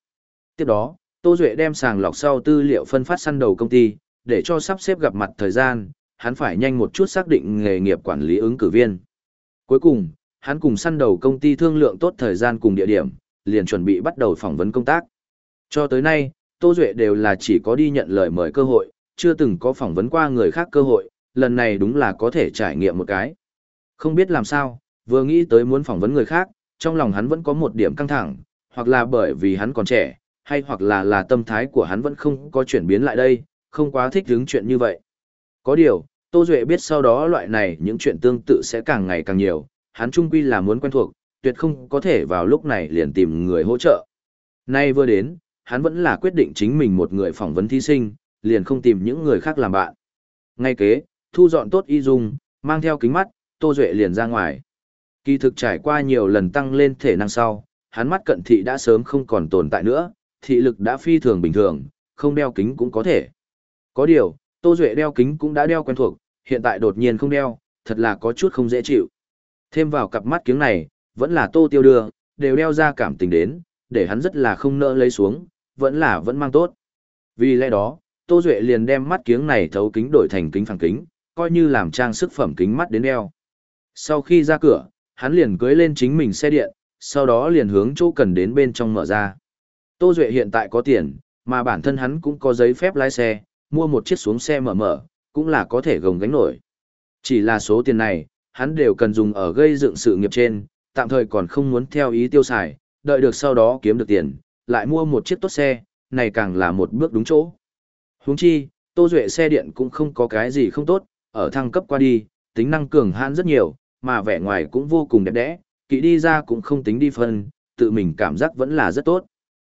Tiếp đó, Tô Duệ đem sàng lọc sau tư liệu phân phát săn đầu công ty, để cho sắp xếp gặp mặt thời gian, hắn phải nhanh một chút xác định nghề nghiệp quản lý ứng cử viên. Cuối cùng, hắn cùng săn đầu công ty thương lượng tốt thời gian cùng địa điểm, liền chuẩn bị bắt đầu phỏng vấn công tác. Cho tới nay, Tô Duệ đều là chỉ có đi nhận lời mời cơ hội, chưa từng có phỏng vấn qua người khác cơ hội, lần này đúng là có thể trải nghiệm một cái. Không biết làm sao, vừa nghĩ tới muốn phỏng vấn người khác, trong lòng hắn vẫn có một điểm căng thẳng, hoặc là bởi vì hắn còn trẻ, hay hoặc là là tâm thái của hắn vẫn không có chuyển biến lại đây, không quá thích hứng chuyện như vậy. Có điều, Tô Duệ biết sau đó loại này những chuyện tương tự sẽ càng ngày càng nhiều, hắn trung quy là muốn quen thuộc, tuyệt không có thể vào lúc này liền tìm người hỗ trợ. Nay vừa đến, hắn vẫn là quyết định chính mình một người phỏng vấn thí sinh, liền không tìm những người khác làm bạn. Ngay kế, thu dọn tốt y dung, mang theo kính mắt, Tô Duệ liền ra ngoài. Kỳ thực trải qua nhiều lần tăng lên thể năng sau, hắn mắt cận thị đã sớm không còn tồn tại nữa, thị lực đã phi thường bình thường, không đeo kính cũng có thể. Có điều, Tô Duệ đeo kính cũng đã đeo quen thuộc, hiện tại đột nhiên không đeo, thật là có chút không dễ chịu. Thêm vào cặp mắt kiếng này, vẫn là Tô Tiêu đưa, đều đeo ra cảm tình đến, để hắn rất là không nỡ lấy xuống, vẫn là vẫn mang tốt. Vì lẽ đó, Tô Duệ liền đem mắt kiếng này thấu kính đổi thành kính phẳng kính, coi như làm trang sức phẩm kính mắt đến đeo. Sau khi ra cửa, hắn liền cưới lên chính mình xe điện, sau đó liền hướng chỗ cần đến bên trong mở ra. Tô Duệ hiện tại có tiền, mà bản thân hắn cũng có giấy phép lái xe, mua một chiếc xuống xe mở mở, cũng là có thể gồng gánh nổi. Chỉ là số tiền này, hắn đều cần dùng ở gây dựng sự nghiệp trên, tạm thời còn không muốn theo ý tiêu xài, đợi được sau đó kiếm được tiền, lại mua một chiếc tốt xe, này càng là một bước đúng chỗ. Huống chi, Tô Duệ xe điện cũng không có cái gì không tốt, ở thăng cấp qua đi, tính năng cường hãn rất nhiều, mà vẻ ngoài cũng vô cùng đẹp đẽ, kỹ đi ra cũng không tính đi phân, tự mình cảm giác vẫn là rất tốt.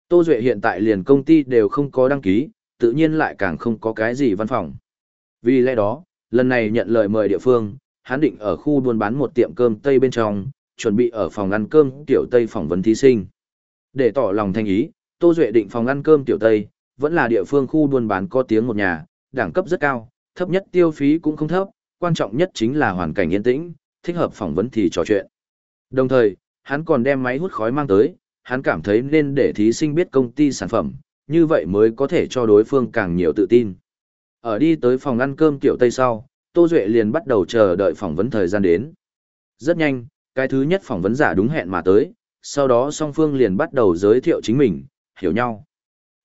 Tô Duệ hiện tại liền công ty đều không có đăng ký, tự nhiên lại càng không có cái gì văn phòng. Vì lẽ đó, lần này nhận lời mời địa phương, hắn định ở khu buôn bán một tiệm cơm Tây bên trong, chuẩn bị ở phòng ăn cơm tiểu Tây phỏng vấn thí sinh. Để tỏ lòng thanh ý, Tô Duệ định phòng ăn cơm tiểu Tây, vẫn là địa phương khu buôn bán có tiếng một nhà, đẳng cấp rất cao, thấp nhất tiêu phí cũng không thấp, quan trọng nhất chính là hoàn cảnh yên tĩnh, thích hợp phỏng vấn thì trò chuyện. Đồng thời, hắn còn đem máy hút khói mang tới, hắn cảm thấy nên để thí sinh biết công ty sản phẩm, như vậy mới có thể cho đối phương càng nhiều tự tin. Ở đi tới phòng ăn cơm kiểu Tây sau, Tô Duệ liền bắt đầu chờ đợi phỏng vấn thời gian đến. Rất nhanh, cái thứ nhất phỏng vấn giả đúng hẹn mà tới, sau đó song phương liền bắt đầu giới thiệu chính mình, hiểu nhau.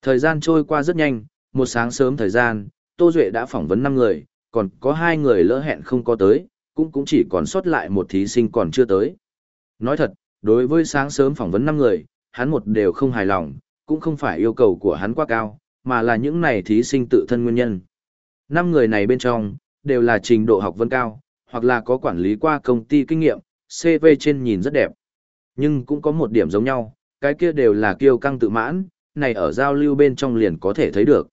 Thời gian trôi qua rất nhanh, một sáng sớm thời gian, Tô Duệ đã phỏng vấn 5 người, còn có 2 người lỡ hẹn không có tới, cũng cũng chỉ còn sót lại một thí sinh còn chưa tới. Nói thật, đối với sáng sớm phỏng vấn 5 người, hắn một đều không hài lòng, cũng không phải yêu cầu của hắn quá cao, mà là những này thí sinh tự thân nguyên nhân. 5 người này bên trong, đều là trình độ học vấn cao, hoặc là có quản lý qua công ty kinh nghiệm, CV trên nhìn rất đẹp. Nhưng cũng có một điểm giống nhau, cái kia đều là kiêu căng tự mãn, này ở giao lưu bên trong liền có thể thấy được.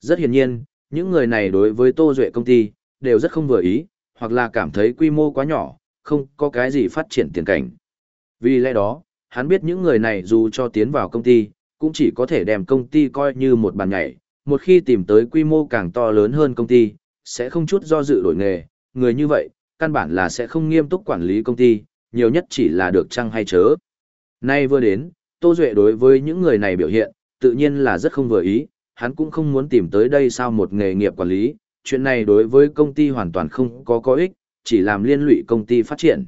Rất hiển nhiên, những người này đối với Tô Duệ công ty, đều rất không vừa ý, hoặc là cảm thấy quy mô quá nhỏ, không có cái gì phát triển tiền cảnh. Vì lẽ đó, hắn biết những người này dù cho tiến vào công ty, cũng chỉ có thể đem công ty coi như một bàn nhảy, một khi tìm tới quy mô càng to lớn hơn công ty, sẽ không chút do dự đổi nghề, người như vậy, căn bản là sẽ không nghiêm túc quản lý công ty, nhiều nhất chỉ là được chăng hay chớ. Nay vừa đến, Tô Duệ đối với những người này biểu hiện, tự nhiên là rất không vừa ý, hắn cũng không muốn tìm tới đây sao một nghề nghiệp quản lý, chuyện này đối với công ty hoàn toàn không có có ích, chỉ làm liên lụy công ty phát triển.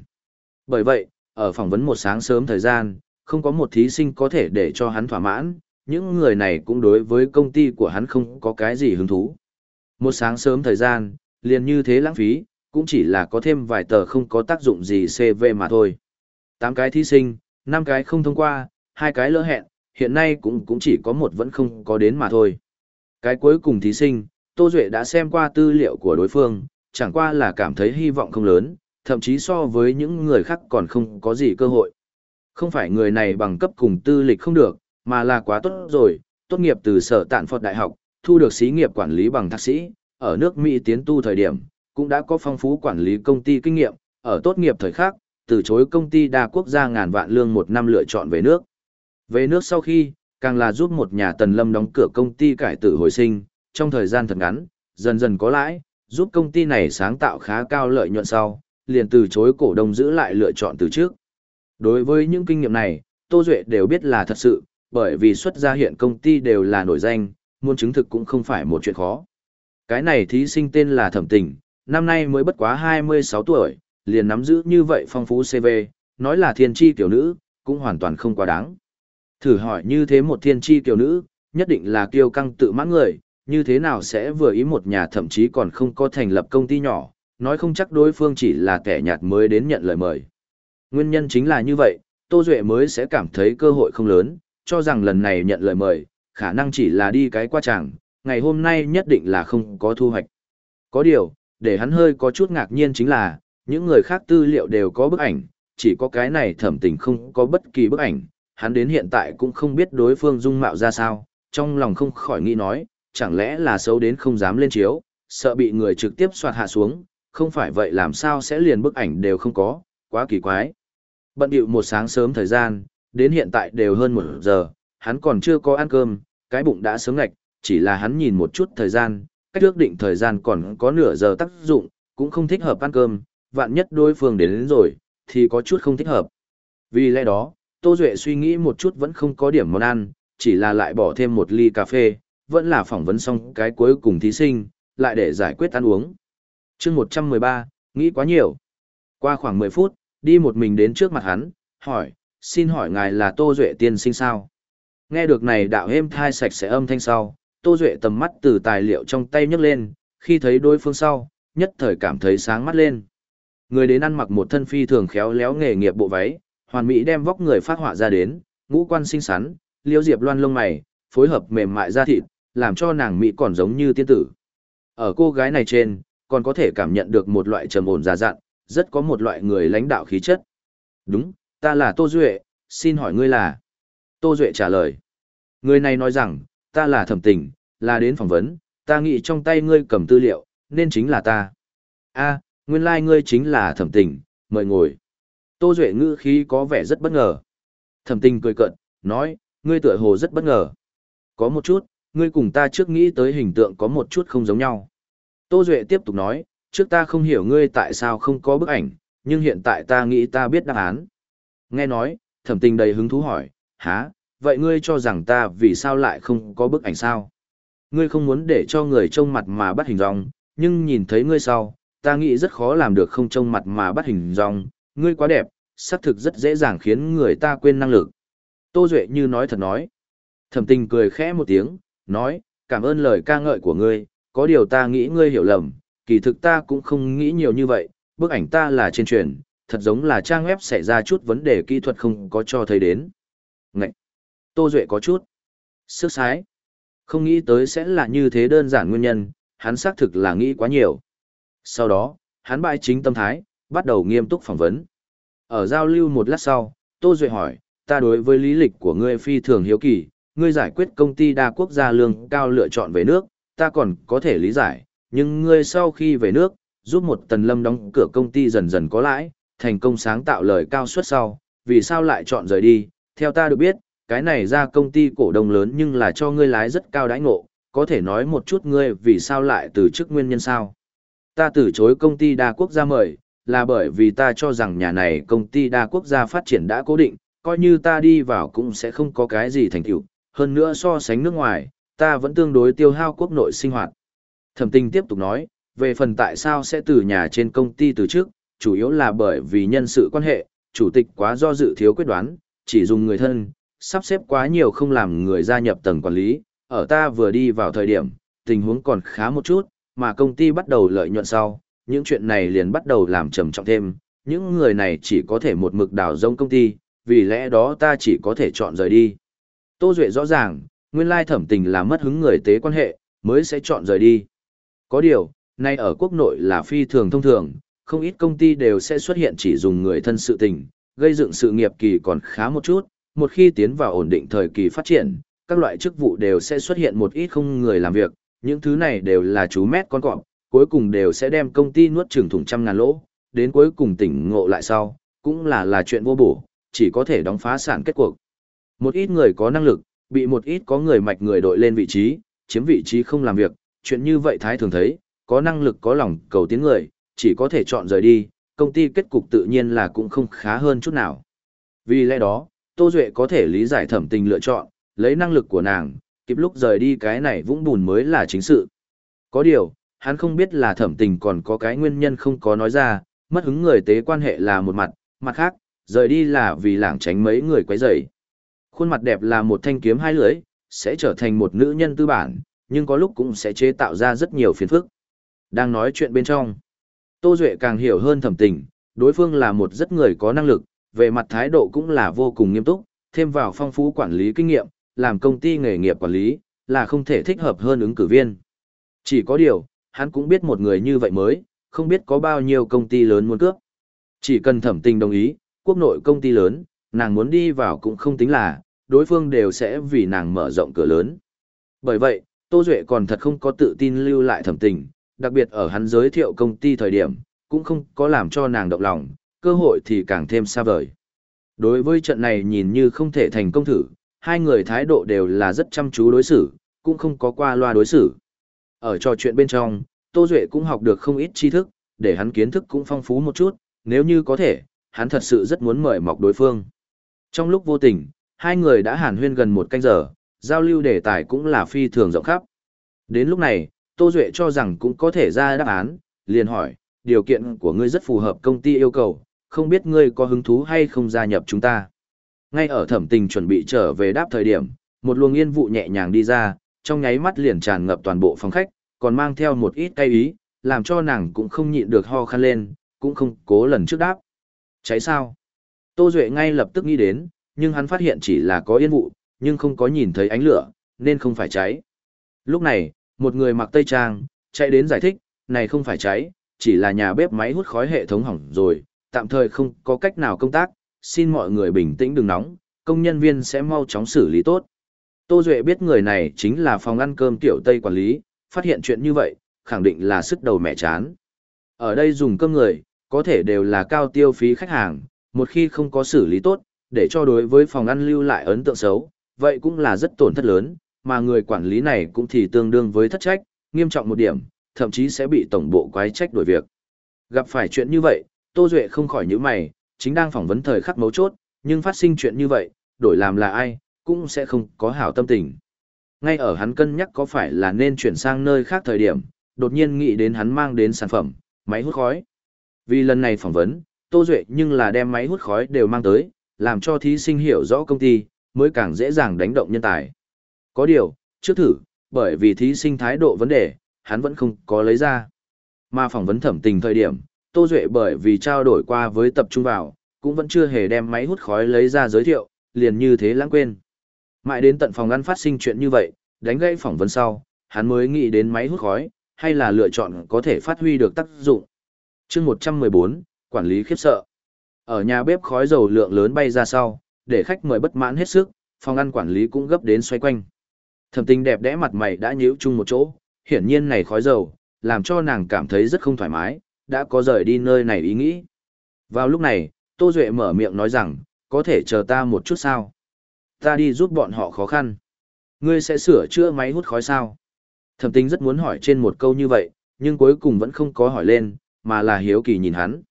Bởi vậy, ở phỏng vấn một sáng sớm thời gian, không có một thí sinh có thể để cho hắn thỏa mãn, những người này cũng đối với công ty của hắn không có cái gì hứng thú. Một sáng sớm thời gian, liền như thế lãng phí, cũng chỉ là có thêm vài tờ không có tác dụng gì CV mà thôi. Tám cái thí sinh, năm cái không thông qua, hai cái lỡ hẹn, hiện nay cũng cũng chỉ có một vẫn không có đến mà thôi. Cái cuối cùng thí sinh, Tô Duệ đã xem qua tư liệu của đối phương, chẳng qua là cảm thấy hy vọng không lớn, thậm chí so với những người khác còn không có gì cơ hội. Không phải người này bằng cấp cùng tư lịch không được, mà là quá tốt rồi, tốt nghiệp từ sở tạn Phật Đại học, thu được xí nghiệp quản lý bằng thạc sĩ, ở nước Mỹ tiến tu thời điểm, cũng đã có phong phú quản lý công ty kinh nghiệm, ở tốt nghiệp thời khác, từ chối công ty đa quốc gia ngàn vạn lương một năm lựa chọn về nước. Về nước sau khi, càng là giúp một nhà tần lâm đóng cửa công ty cải tử hồi sinh, trong thời gian thật ngắn, dần dần có lãi, giúp công ty này sáng tạo khá cao lợi nhuận sau, liền từ chối cổ đông giữ lại lựa chọn từ trước. Đối với những kinh nghiệm này, Tô Duệ đều biết là thật sự, bởi vì xuất ra hiện công ty đều là nổi danh, muốn chứng thực cũng không phải một chuyện khó. Cái này thí sinh tên là Thẩm Tình, năm nay mới bất quá 26 tuổi, liền nắm giữ như vậy phong phú CV, nói là thiên tri tiểu nữ, cũng hoàn toàn không quá đáng. Thử hỏi như thế một thiên tri kiều nữ, nhất định là kiêu căng tự mãn người, như thế nào sẽ vừa ý một nhà thậm chí còn không có thành lập công ty nhỏ, nói không chắc đối phương chỉ là kẻ nhạt mới đến nhận lời mời. Nguyên nhân chính là như vậy, Tô Duệ mới sẽ cảm thấy cơ hội không lớn, cho rằng lần này nhận lời mời, khả năng chỉ là đi cái qua chẳng, ngày hôm nay nhất định là không có thu hoạch. Có điều, để hắn hơi có chút ngạc nhiên chính là, những người khác tư liệu đều có bức ảnh, chỉ có cái này thẩm tình không có bất kỳ bức ảnh, hắn đến hiện tại cũng không biết đối phương dung mạo ra sao, trong lòng không khỏi nghĩ nói, chẳng lẽ là xấu đến không dám lên chiếu, sợ bị người trực tiếp soạt hạ xuống, không phải vậy làm sao sẽ liền bức ảnh đều không có, quá kỳ quái. Bận điệu một sáng sớm thời gian, đến hiện tại đều hơn một giờ, hắn còn chưa có ăn cơm, cái bụng đã sướng ngạch, chỉ là hắn nhìn một chút thời gian, cách ước định thời gian còn có nửa giờ tác dụng, cũng không thích hợp ăn cơm, vạn nhất đối phương đến, đến rồi, thì có chút không thích hợp. Vì lẽ đó, Tô Duệ suy nghĩ một chút vẫn không có điểm món ăn, chỉ là lại bỏ thêm một ly cà phê, vẫn là phỏng vấn xong cái cuối cùng thí sinh, lại để giải quyết ăn uống. chương 113, nghĩ quá nhiều. Qua khoảng 10 phút, đi một mình đến trước mặt hắn, hỏi, xin hỏi ngài là Tô Duệ tiên sinh sao? Nghe được này đạo êm thai sạch sẽ âm thanh sau, Tô Duệ tầm mắt từ tài liệu trong tay nhấc lên, khi thấy đối phương sau, nhất thời cảm thấy sáng mắt lên. Người đến ăn mặc một thân phi thường khéo léo nghề nghiệp bộ váy, hoàn mỹ đem vóc người phát họa ra đến, ngũ quan xinh xắn, liêu diệp loan lông mày, phối hợp mềm mại da thịt, làm cho nàng mỹ còn giống như tiên tử. Ở cô gái này trên, còn có thể cảm nhận được một loại trầm ổn già dặn, rất có một loại người lãnh đạo khí chất. Đúng, ta là Tô Duệ, xin hỏi ngươi là... Tô Duệ trả lời. Người này nói rằng, ta là thẩm tình, là đến phỏng vấn, ta nghĩ trong tay ngươi cầm tư liệu, nên chính là ta. a nguyên lai like ngươi chính là thẩm tình, mời ngồi. Tô Duệ ngữ khí có vẻ rất bất ngờ. Thẩm tình cười cận, nói, ngươi tựa hồ rất bất ngờ. Có một chút, ngươi cùng ta trước nghĩ tới hình tượng có một chút không giống nhau. Tô Duệ tiếp tục nói, trước ta không hiểu ngươi tại sao không có bức ảnh, nhưng hiện tại ta nghĩ ta biết đáp án. Nghe nói, thẩm tình đầy hứng thú hỏi, há, vậy ngươi cho rằng ta vì sao lại không có bức ảnh sao? Ngươi không muốn để cho người trông mặt mà bắt hình dong, nhưng nhìn thấy ngươi sau, ta nghĩ rất khó làm được không trông mặt mà bắt hình dong, ngươi quá đẹp, xác thực rất dễ dàng khiến người ta quên năng lực. Tô Duệ như nói thật nói. Thẩm tình cười khẽ một tiếng, nói, cảm ơn lời ca ngợi của ngươi, có điều ta nghĩ ngươi hiểu lầm, kỳ thực ta cũng không nghĩ nhiều như vậy, bức ảnh ta là trên truyền, thật giống là trang web xảy ra chút vấn đề kỹ thuật không có cho thấy đến. Ngậy! Tô Duệ có chút. Sức sái. Không nghĩ tới sẽ là như thế đơn giản nguyên nhân, hắn xác thực là nghĩ quá nhiều. Sau đó, hắn bại chính tâm thái, bắt đầu nghiêm túc phỏng vấn. Ở giao lưu một lát sau, Tô Duệ hỏi, ta đối với lý lịch của ngươi phi thường hiếu kỳ, ngươi giải quyết công ty đa quốc gia lương cao lựa chọn về nước, ta còn có thể lý giải, nhưng ngươi sau khi về nước, giúp một tần lâm đóng cửa công ty dần dần có lãi, thành công sáng tạo lời cao suất sau, vì sao lại chọn rời đi, theo ta được biết, cái này ra công ty cổ đông lớn nhưng là cho ngươi lái rất cao đãi ngộ, có thể nói một chút ngươi vì sao lại từ chức nguyên nhân sao. Ta từ chối công ty đa quốc gia mời, là bởi vì ta cho rằng nhà này công ty đa quốc gia phát triển đã cố định, coi như ta đi vào cũng sẽ không có cái gì thành tựu, hơn nữa so sánh nước ngoài, ta vẫn tương đối tiêu hao quốc nội sinh hoạt. Thẩm tinh tiếp tục nói, về phần tại sao sẽ từ nhà trên công ty từ trước, chủ yếu là bởi vì nhân sự quan hệ, chủ tịch quá do dự thiếu quyết đoán, chỉ dùng người thân, sắp xếp quá nhiều không làm người gia nhập tầng quản lý, ở ta vừa đi vào thời điểm, tình huống còn khá một chút, mà công ty bắt đầu lợi nhuận sau, những chuyện này liền bắt đầu làm trầm trọng thêm, những người này chỉ có thể một mực đào rông công ty, vì lẽ đó ta chỉ có thể chọn rời đi. Tô Duệ rõ ràng, nguyên lai thẩm tình là mất hứng người tế quan hệ, mới sẽ chọn rời đi. Có điều, nay ở quốc nội là phi thường thông thường, không ít công ty đều sẽ xuất hiện chỉ dùng người thân sự tình, gây dựng sự nghiệp kỳ còn khá một chút, một khi tiến vào ổn định thời kỳ phát triển, các loại chức vụ đều sẽ xuất hiện một ít không người làm việc, những thứ này đều là chú mét con cọp, cuối cùng đều sẽ đem công ty nuốt trừng thủng trăm ngàn lỗ, đến cuối cùng tỉnh ngộ lại sau, cũng là là chuyện vô bổ, chỉ có thể đóng phá sản kết cuộc. Một ít người có năng lực, bị một ít có người mạch người đội lên vị trí, chiếm vị trí không làm việc, chuyện như vậy thái thường thấy, có năng lực có lòng cầu tiến người, chỉ có thể chọn rời đi, công ty kết cục tự nhiên là cũng không khá hơn chút nào. Vì lẽ đó, Tô Duệ có thể lý giải thẩm tình lựa chọn, lấy năng lực của nàng, kịp lúc rời đi cái này vũng bùn mới là chính sự. Có điều, hắn không biết là thẩm tình còn có cái nguyên nhân không có nói ra, mất hứng người tế quan hệ là một mặt, mặt khác, rời đi là vì lảng tránh mấy người quấy rầy. Khuôn mặt đẹp là một thanh kiếm hai lưỡi, sẽ trở thành một nữ nhân tư bản, nhưng có lúc cũng sẽ chế tạo ra rất nhiều phiền phức. Đang nói chuyện bên trong, Tô Duệ càng hiểu hơn thẩm tình, đối phương là một rất người có năng lực, về mặt thái độ cũng là vô cùng nghiêm túc, thêm vào phong phú quản lý kinh nghiệm, làm công ty nghề nghiệp quản lý, là không thể thích hợp hơn ứng cử viên. Chỉ có điều, hắn cũng biết một người như vậy mới, không biết có bao nhiêu công ty lớn muốn cướp. Chỉ cần thẩm tình đồng ý, quốc nội công ty lớn, nàng muốn đi vào cũng không tính là, đối phương đều sẽ vì nàng mở rộng cửa lớn. Bởi vậy, Tô Duệ còn thật không có tự tin lưu lại thẩm tình, đặc biệt ở hắn giới thiệu công ty thời điểm, cũng không có làm cho nàng động lòng, cơ hội thì càng thêm xa vời. Đối với trận này nhìn như không thể thành công thử, hai người thái độ đều là rất chăm chú đối xử, cũng không có qua loa đối xử. Ở trò chuyện bên trong, Tô Duệ cũng học được không ít tri thức, để hắn kiến thức cũng phong phú một chút, nếu như có thể, hắn thật sự rất muốn mời mọc đối phương. Trong lúc vô tình, hai người đã hàn huyên gần một canh giờ, giao lưu đề tài cũng là phi thường rộng khắp. Đến lúc này, Tô Duệ cho rằng cũng có thể ra đáp án, liền hỏi, điều kiện của ngươi rất phù hợp công ty yêu cầu, không biết ngươi có hứng thú hay không gia nhập chúng ta. Ngay ở thẩm tình chuẩn bị trở về đáp thời điểm, một luồng yên vụ nhẹ nhàng đi ra, trong nháy mắt liền tràn ngập toàn bộ phòng khách, còn mang theo một ít cay ý, làm cho nàng cũng không nhịn được ho khăn lên, cũng không cố lần trước đáp. Cháy sao? Tô Duệ ngay lập tức nghĩ đến, nhưng hắn phát hiện chỉ là có yên vụ, nhưng không có nhìn thấy ánh lửa, nên không phải cháy. Lúc này, một người mặc tây trang, chạy đến giải thích, này không phải cháy, chỉ là nhà bếp máy hút khói hệ thống hỏng rồi, tạm thời không có cách nào công tác, xin mọi người bình tĩnh đừng nóng, công nhân viên sẽ mau chóng xử lý tốt. Tô Duệ biết người này chính là phòng ăn cơm tiểu Tây quản lý, phát hiện chuyện như vậy, khẳng định là sức đầu mẹ chán. Ở đây dùng cơm người, có thể đều là cao tiêu phí khách hàng, một khi không có xử lý tốt, để cho đối với phòng ăn lưu lại ấn tượng xấu, vậy cũng là rất tổn thất lớn, mà người quản lý này cũng thì tương đương với thất trách, nghiêm trọng một điểm, thậm chí sẽ bị tổng bộ quái trách đổi việc. Gặp phải chuyện như vậy, Tô Duệ không khỏi nhíu mày, chính đang phỏng vấn thời khắc mấu chốt, nhưng phát sinh chuyện như vậy, đổi làm là ai, cũng sẽ không có hảo tâm tình. Ngay ở hắn cân nhắc có phải là nên chuyển sang nơi khác thời điểm, đột nhiên nghĩ đến hắn mang đến sản phẩm, máy hút khói. Vì lần này phỏng vấn, Tô Duệ nhưng là đem máy hút khói đều mang tới, làm cho thí sinh hiểu rõ công ty, mới càng dễ dàng đánh động nhân tài. Có điều, trước thử, bởi vì thí sinh thái độ vấn đề, hắn vẫn không có lấy ra. Mà phỏng vấn thẩm tình thời điểm, Tô Duệ bởi vì trao đổi qua với tập trung vào, cũng vẫn chưa hề đem máy hút khói lấy ra giới thiệu, liền như thế lãng quên. Mãi đến tận phòng ăn phát sinh chuyện như vậy, đánh gãy phỏng vấn sau, hắn mới nghĩ đến máy hút khói, hay là lựa chọn có thể phát huy được tác dụng. chương 114, quản lý khiếp sợ. Ở nhà bếp khói dầu lượng lớn bay ra sau, để khách mời bất mãn hết sức, phòng ăn quản lý cũng gấp đến xoay quanh. Thẩm tình đẹp đẽ mặt mày đã nhíu chung một chỗ, hiển nhiên này khói dầu, làm cho nàng cảm thấy rất không thoải mái, đã có rời đi nơi này ý nghĩ. Vào lúc này, Tô Duệ mở miệng nói rằng, có thể chờ ta một chút sao? Ta đi giúp bọn họ khó khăn. Ngươi sẽ sửa chữa máy hút khói sao? Thẩm tính rất muốn hỏi trên một câu như vậy, nhưng cuối cùng vẫn không có hỏi lên, mà là hiếu kỳ nhìn hắn.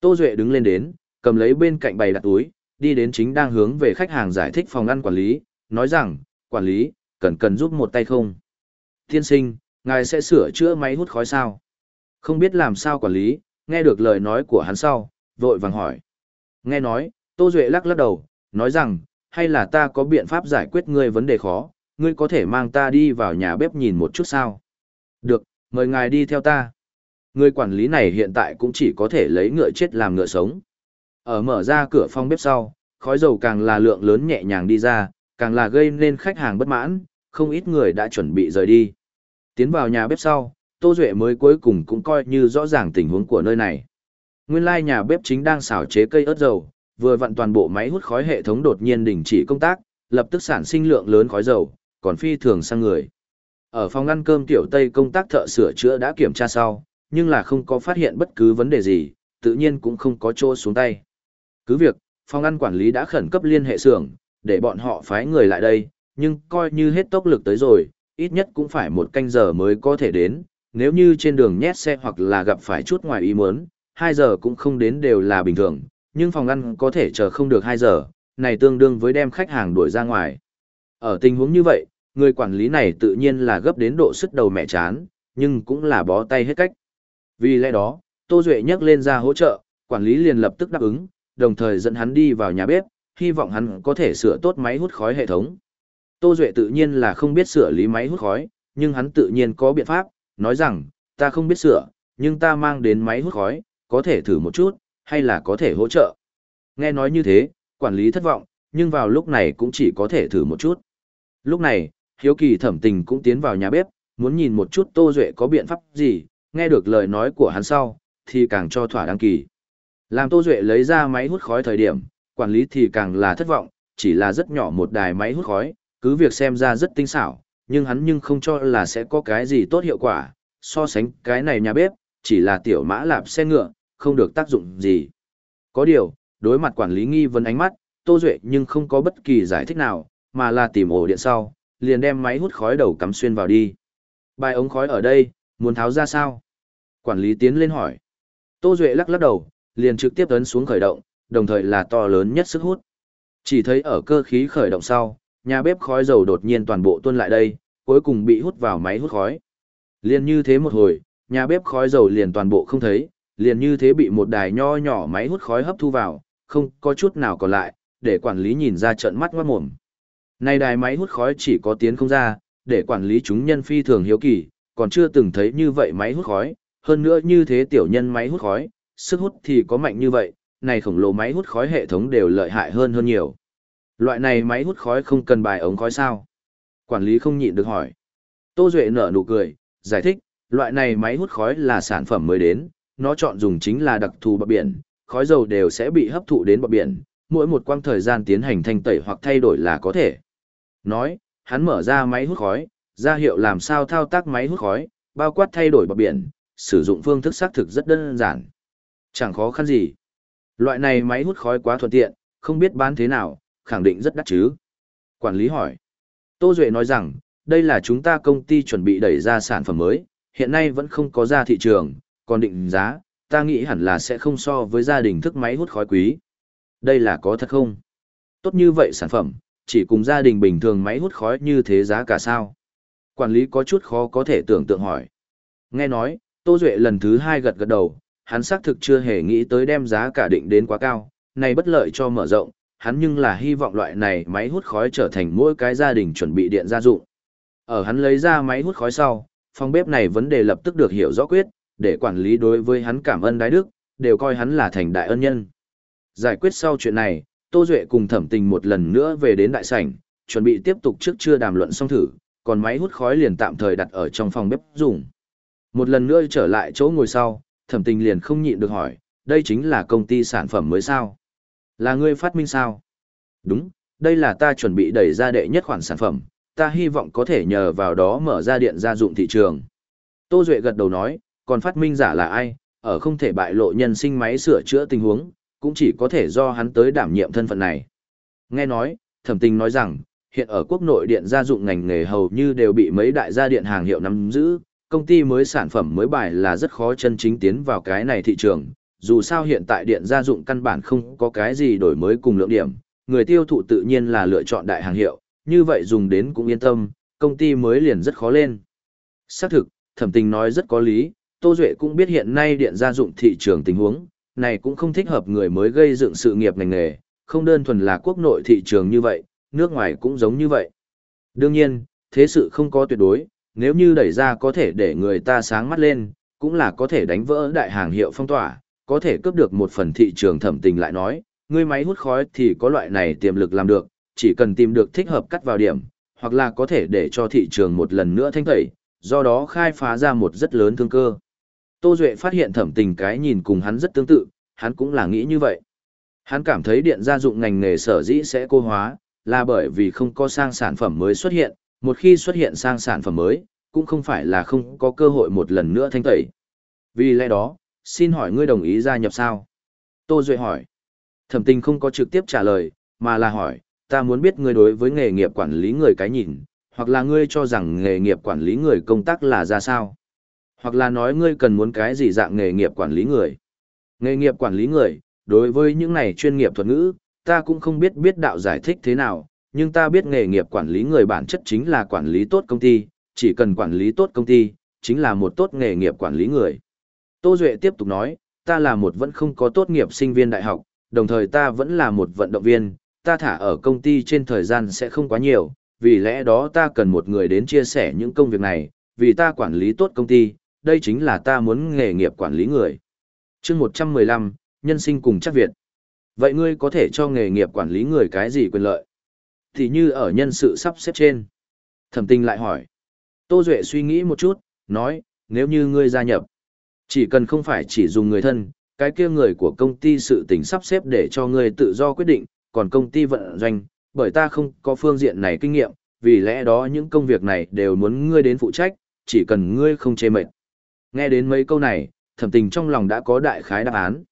Tô Duệ đứng lên đến, cầm lấy bên cạnh bày đặt túi, đi đến chính đang hướng về khách hàng giải thích phòng ăn quản lý, nói rằng, quản lý, cần cần giúp một tay không? Tiên sinh, ngài sẽ sửa chữa máy hút khói sao? Không biết làm sao quản lý, nghe được lời nói của hắn sau, vội vàng hỏi. Nghe nói, Tô Duệ lắc lắc đầu, nói rằng, hay là ta có biện pháp giải quyết ngươi vấn đề khó, ngươi có thể mang ta đi vào nhà bếp nhìn một chút sao? Được, mời ngài đi theo ta. Người quản lý này hiện tại cũng chỉ có thể lấy ngựa chết làm ngựa sống. Ở mở ra cửa phòng bếp sau, khói dầu càng là lượng lớn nhẹ nhàng đi ra, càng là gây nên khách hàng bất mãn, không ít người đã chuẩn bị rời đi. Tiến vào nhà bếp sau, Tô Duệ mới cuối cùng cũng coi như rõ ràng tình huống của nơi này. Nguyên lai like nhà bếp chính đang xào chế cây ớt dầu, vừa vặn toàn bộ máy hút khói hệ thống đột nhiên đình chỉ công tác, lập tức sản sinh lượng lớn khói dầu, còn phi thường sang người. Ở phòng ăn cơm tiểu Tây công tác thợ sửa chữa đã kiểm tra sau, nhưng là không có phát hiện bất cứ vấn đề gì, tự nhiên cũng không có chỗ xuống tay. Cứ việc, phòng ăn quản lý đã khẩn cấp liên hệ xưởng, để bọn họ phái người lại đây, nhưng coi như hết tốc lực tới rồi, ít nhất cũng phải một canh giờ mới có thể đến, nếu như trên đường nhét xe hoặc là gặp phải chút ngoài ý muốn, 2 giờ cũng không đến đều là bình thường, nhưng phòng ăn có thể chờ không được 2 giờ, này tương đương với đem khách hàng đuổi ra ngoài. Ở tình huống như vậy, người quản lý này tự nhiên là gấp đến độ sức đầu mẹ chán, nhưng cũng là bó tay hết cách. Vì lẽ đó, Tô Duệ nhắc lên ra hỗ trợ, quản lý liền lập tức đáp ứng, đồng thời dẫn hắn đi vào nhà bếp, hy vọng hắn có thể sửa tốt máy hút khói hệ thống. Tô Duệ tự nhiên là không biết sửa lý máy hút khói, nhưng hắn tự nhiên có biện pháp, nói rằng, ta không biết sửa, nhưng ta mang đến máy hút khói, có thể thử một chút, hay là có thể hỗ trợ. Nghe nói như thế, quản lý thất vọng, nhưng vào lúc này cũng chỉ có thể thử một chút. Lúc này, Hiếu Kỳ thẩm tình cũng tiến vào nhà bếp, muốn nhìn một chút Tô Duệ có biện pháp gì, nghe được lời nói của hắn sau, thì càng cho thỏa đăng kỳ. Làm Tô Duệ lấy ra máy hút khói thời điểm, quản lý thì càng là thất vọng, chỉ là rất nhỏ một đài máy hút khói, cứ việc xem ra rất tinh xảo, nhưng hắn nhưng không cho là sẽ có cái gì tốt hiệu quả, so sánh cái này nhà bếp, chỉ là tiểu mã lạp xe ngựa, không được tác dụng gì. Có điều, đối mặt quản lý nghi vấn ánh mắt, Tô Duệ nhưng không có bất kỳ giải thích nào, mà là tìm ổ điện sau, liền đem máy hút khói đầu cắm xuyên vào đi. Bài ống khói ở đây, muốn tháo ra sao? Quản lý tiến lên hỏi. Tô Duệ lắc lắc đầu, liền trực tiếp ấn xuống khởi động, đồng thời là to lớn nhất sức hút. Chỉ thấy ở cơ khí khởi động sau, nhà bếp khói dầu đột nhiên toàn bộ tuôn lại đây, cuối cùng bị hút vào máy hút khói. Liền như thế một hồi, nhà bếp khói dầu liền toàn bộ không thấy, liền như thế bị một đài nho nhỏ máy hút khói hấp thu vào, không có chút nào còn lại, để quản lý nhìn ra trận mắt ngoát mồm. Này đài máy hút khói chỉ có tiến không ra, để quản lý chúng nhân phi thường hiếu kỳ, còn chưa từng thấy như vậy máy hút khói, hơn nữa như thế tiểu nhân máy hút khói, sức hút thì có mạnh như vậy, này khổng lồ máy hút khói hệ thống đều lợi hại hơn hơn nhiều. Loại này máy hút khói không cần bài ống khói sao? Quản lý không nhịn được hỏi. Tô Duệ nở nụ cười, giải thích, loại này máy hút khói là sản phẩm mới đến, nó chọn dùng chính là đặc thù bọc biển, khói dầu đều sẽ bị hấp thụ đến bọc biển, mỗi một quang thời gian tiến hành thanh tẩy hoặc thay đổi là có thể. Nói, hắn mở ra máy hút khói, ra hiệu làm sao thao tác máy hút khói, bao quát thay đổi bọc biển, sử dụng phương thức xác thực rất đơn giản. Chẳng khó khăn gì. Loại này máy hút khói quá thuận tiện, không biết bán thế nào, khẳng định rất đắt chứ. Quản lý hỏi. Tô Duệ nói rằng, đây là chúng ta công ty chuẩn bị đẩy ra sản phẩm mới, hiện nay vẫn không có ra thị trường, còn định giá, ta nghĩ hẳn là sẽ không so với gia đình thức máy hút khói quý. Đây là có thật không? Tốt như vậy sản phẩm, chỉ cùng gia đình bình thường máy hút khói như thế giá cả sao? Quản lý có chút khó có thể tưởng tượng hỏi. Nghe nói, Tô Duệ lần thứ hai gật gật đầu, hắn xác thực chưa hề nghĩ tới đem giá cả định đến quá cao, này bất lợi cho mở rộng, hắn nhưng là hy vọng loại này máy hút khói trở thành mỗi cái gia đình chuẩn bị điện gia dụng. Ở hắn lấy ra máy hút khói sau, phòng bếp này vấn đề lập tức được hiểu rõ quyết, để quản lý đối với hắn cảm ơn đái đức, đều coi hắn là thành đại ân nhân. Giải quyết sau chuyện này, Tô Duệ cùng thẩm tình một lần nữa về đến đại sảnh, chuẩn bị tiếp tục trước chưa đàm luận xong thử, còn máy hút khói liền tạm thời đặt ở trong phòng bếp dùng. Một lần nữa trở lại chỗ ngồi sau, thẩm tình liền không nhịn được hỏi, đây chính là công ty sản phẩm mới sao? Là ngươi phát minh sao? Đúng, đây là ta chuẩn bị đẩy ra đệ nhất khoản sản phẩm, ta hy vọng có thể nhờ vào đó mở ra điện gia dụng thị trường. Tô Duệ gật đầu nói, còn phát minh giả là ai, ở không thể bại lộ nhân sinh máy sửa chữa tình huống, cũng chỉ có thể do hắn tới đảm nhiệm thân phận này. Nghe nói, thẩm tình nói rằng, hiện ở quốc nội điện gia dụng ngành nghề hầu như đều bị mấy đại gia điện hàng hiệu nắm giữ, công ty mới sản phẩm mới bài là rất khó chân chính tiến vào cái này thị trường, dù sao hiện tại điện gia dụng căn bản không có cái gì đổi mới cùng lượng điểm, người tiêu thụ tự nhiên là lựa chọn đại hàng hiệu, như vậy dùng đến cũng yên tâm, công ty mới liền rất khó lên. Xác thực, thẩm tình nói rất có lý, Tô Duệ cũng biết hiện nay điện gia dụng thị trường tình huống, này cũng không thích hợp người mới gây dựng sự nghiệp ngành nghề, không đơn thuần là quốc nội thị trường như vậy, nước ngoài cũng giống như vậy. Đương nhiên, thế sự không có tuyệt đối, nếu như đẩy ra có thể để người ta sáng mắt lên, cũng là có thể đánh vỡ đại hàng hiệu phong tỏa, có thể cướp được một phần thị trường thẩm tình lại nói, người máy hút khói thì có loại này tiềm lực làm được, chỉ cần tìm được thích hợp cắt vào điểm, hoặc là có thể để cho thị trường một lần nữa thanh tẩy, do đó khai phá ra một rất lớn thương cơ. Tô Duệ phát hiện thẩm tình cái nhìn cùng hắn rất tương tự, hắn cũng là nghĩ như vậy. Hắn cảm thấy điện gia dụng ngành nghề sở dĩ sẽ cô hóa, là bởi vì không có sang sản phẩm mới xuất hiện, một khi xuất hiện sang sản phẩm mới, cũng không phải là không có cơ hội một lần nữa thanh tẩy. Vì lẽ đó, xin hỏi ngươi đồng ý gia nhập sao? Tô Duệ hỏi. Thẩm tình không có trực tiếp trả lời, mà là hỏi, ta muốn biết ngươi đối với nghề nghiệp quản lý người cái nhìn, hoặc là ngươi cho rằng nghề nghiệp quản lý người công tác là ra sao? Hoặc là nói ngươi cần muốn cái gì dạng nghề nghiệp quản lý người? Nghề nghiệp quản lý người, đối với những này chuyên nghiệp thuật ngữ, ta cũng không biết biết đạo giải thích thế nào, nhưng ta biết nghề nghiệp quản lý người bản chất chính là quản lý tốt công ty, chỉ cần quản lý tốt công ty, chính là một tốt nghề nghiệp quản lý người. Tô Duệ tiếp tục nói, ta là một vẫn không có tốt nghiệp sinh viên đại học, đồng thời ta vẫn là một vận động viên, ta thả ở công ty trên thời gian sẽ không quá nhiều, vì lẽ đó ta cần một người đến chia sẻ những công việc này, vì ta quản lý tốt công ty, đây chính là ta muốn nghề nghiệp quản lý người. chương 115, nhân sinh cùng chắc Việt. Vậy ngươi có thể cho nghề nghiệp quản lý người cái gì quyền lợi? Thì như ở nhân sự sắp xếp trên. Thẩm tinh lại hỏi. Tô Duệ suy nghĩ một chút, nói, nếu như ngươi gia nhập, chỉ cần không phải chỉ dùng người thân, cái kia người của công ty sự tình sắp xếp để cho ngươi tự do quyết định, còn công ty vận doanh, bởi ta không có phương diện này kinh nghiệm, vì lẽ đó những công việc này đều muốn ngươi đến phụ trách, chỉ cần ngươi không chê mệt. Nghe đến mấy câu này, thẩm tình trong lòng đã có đại khái đáp án.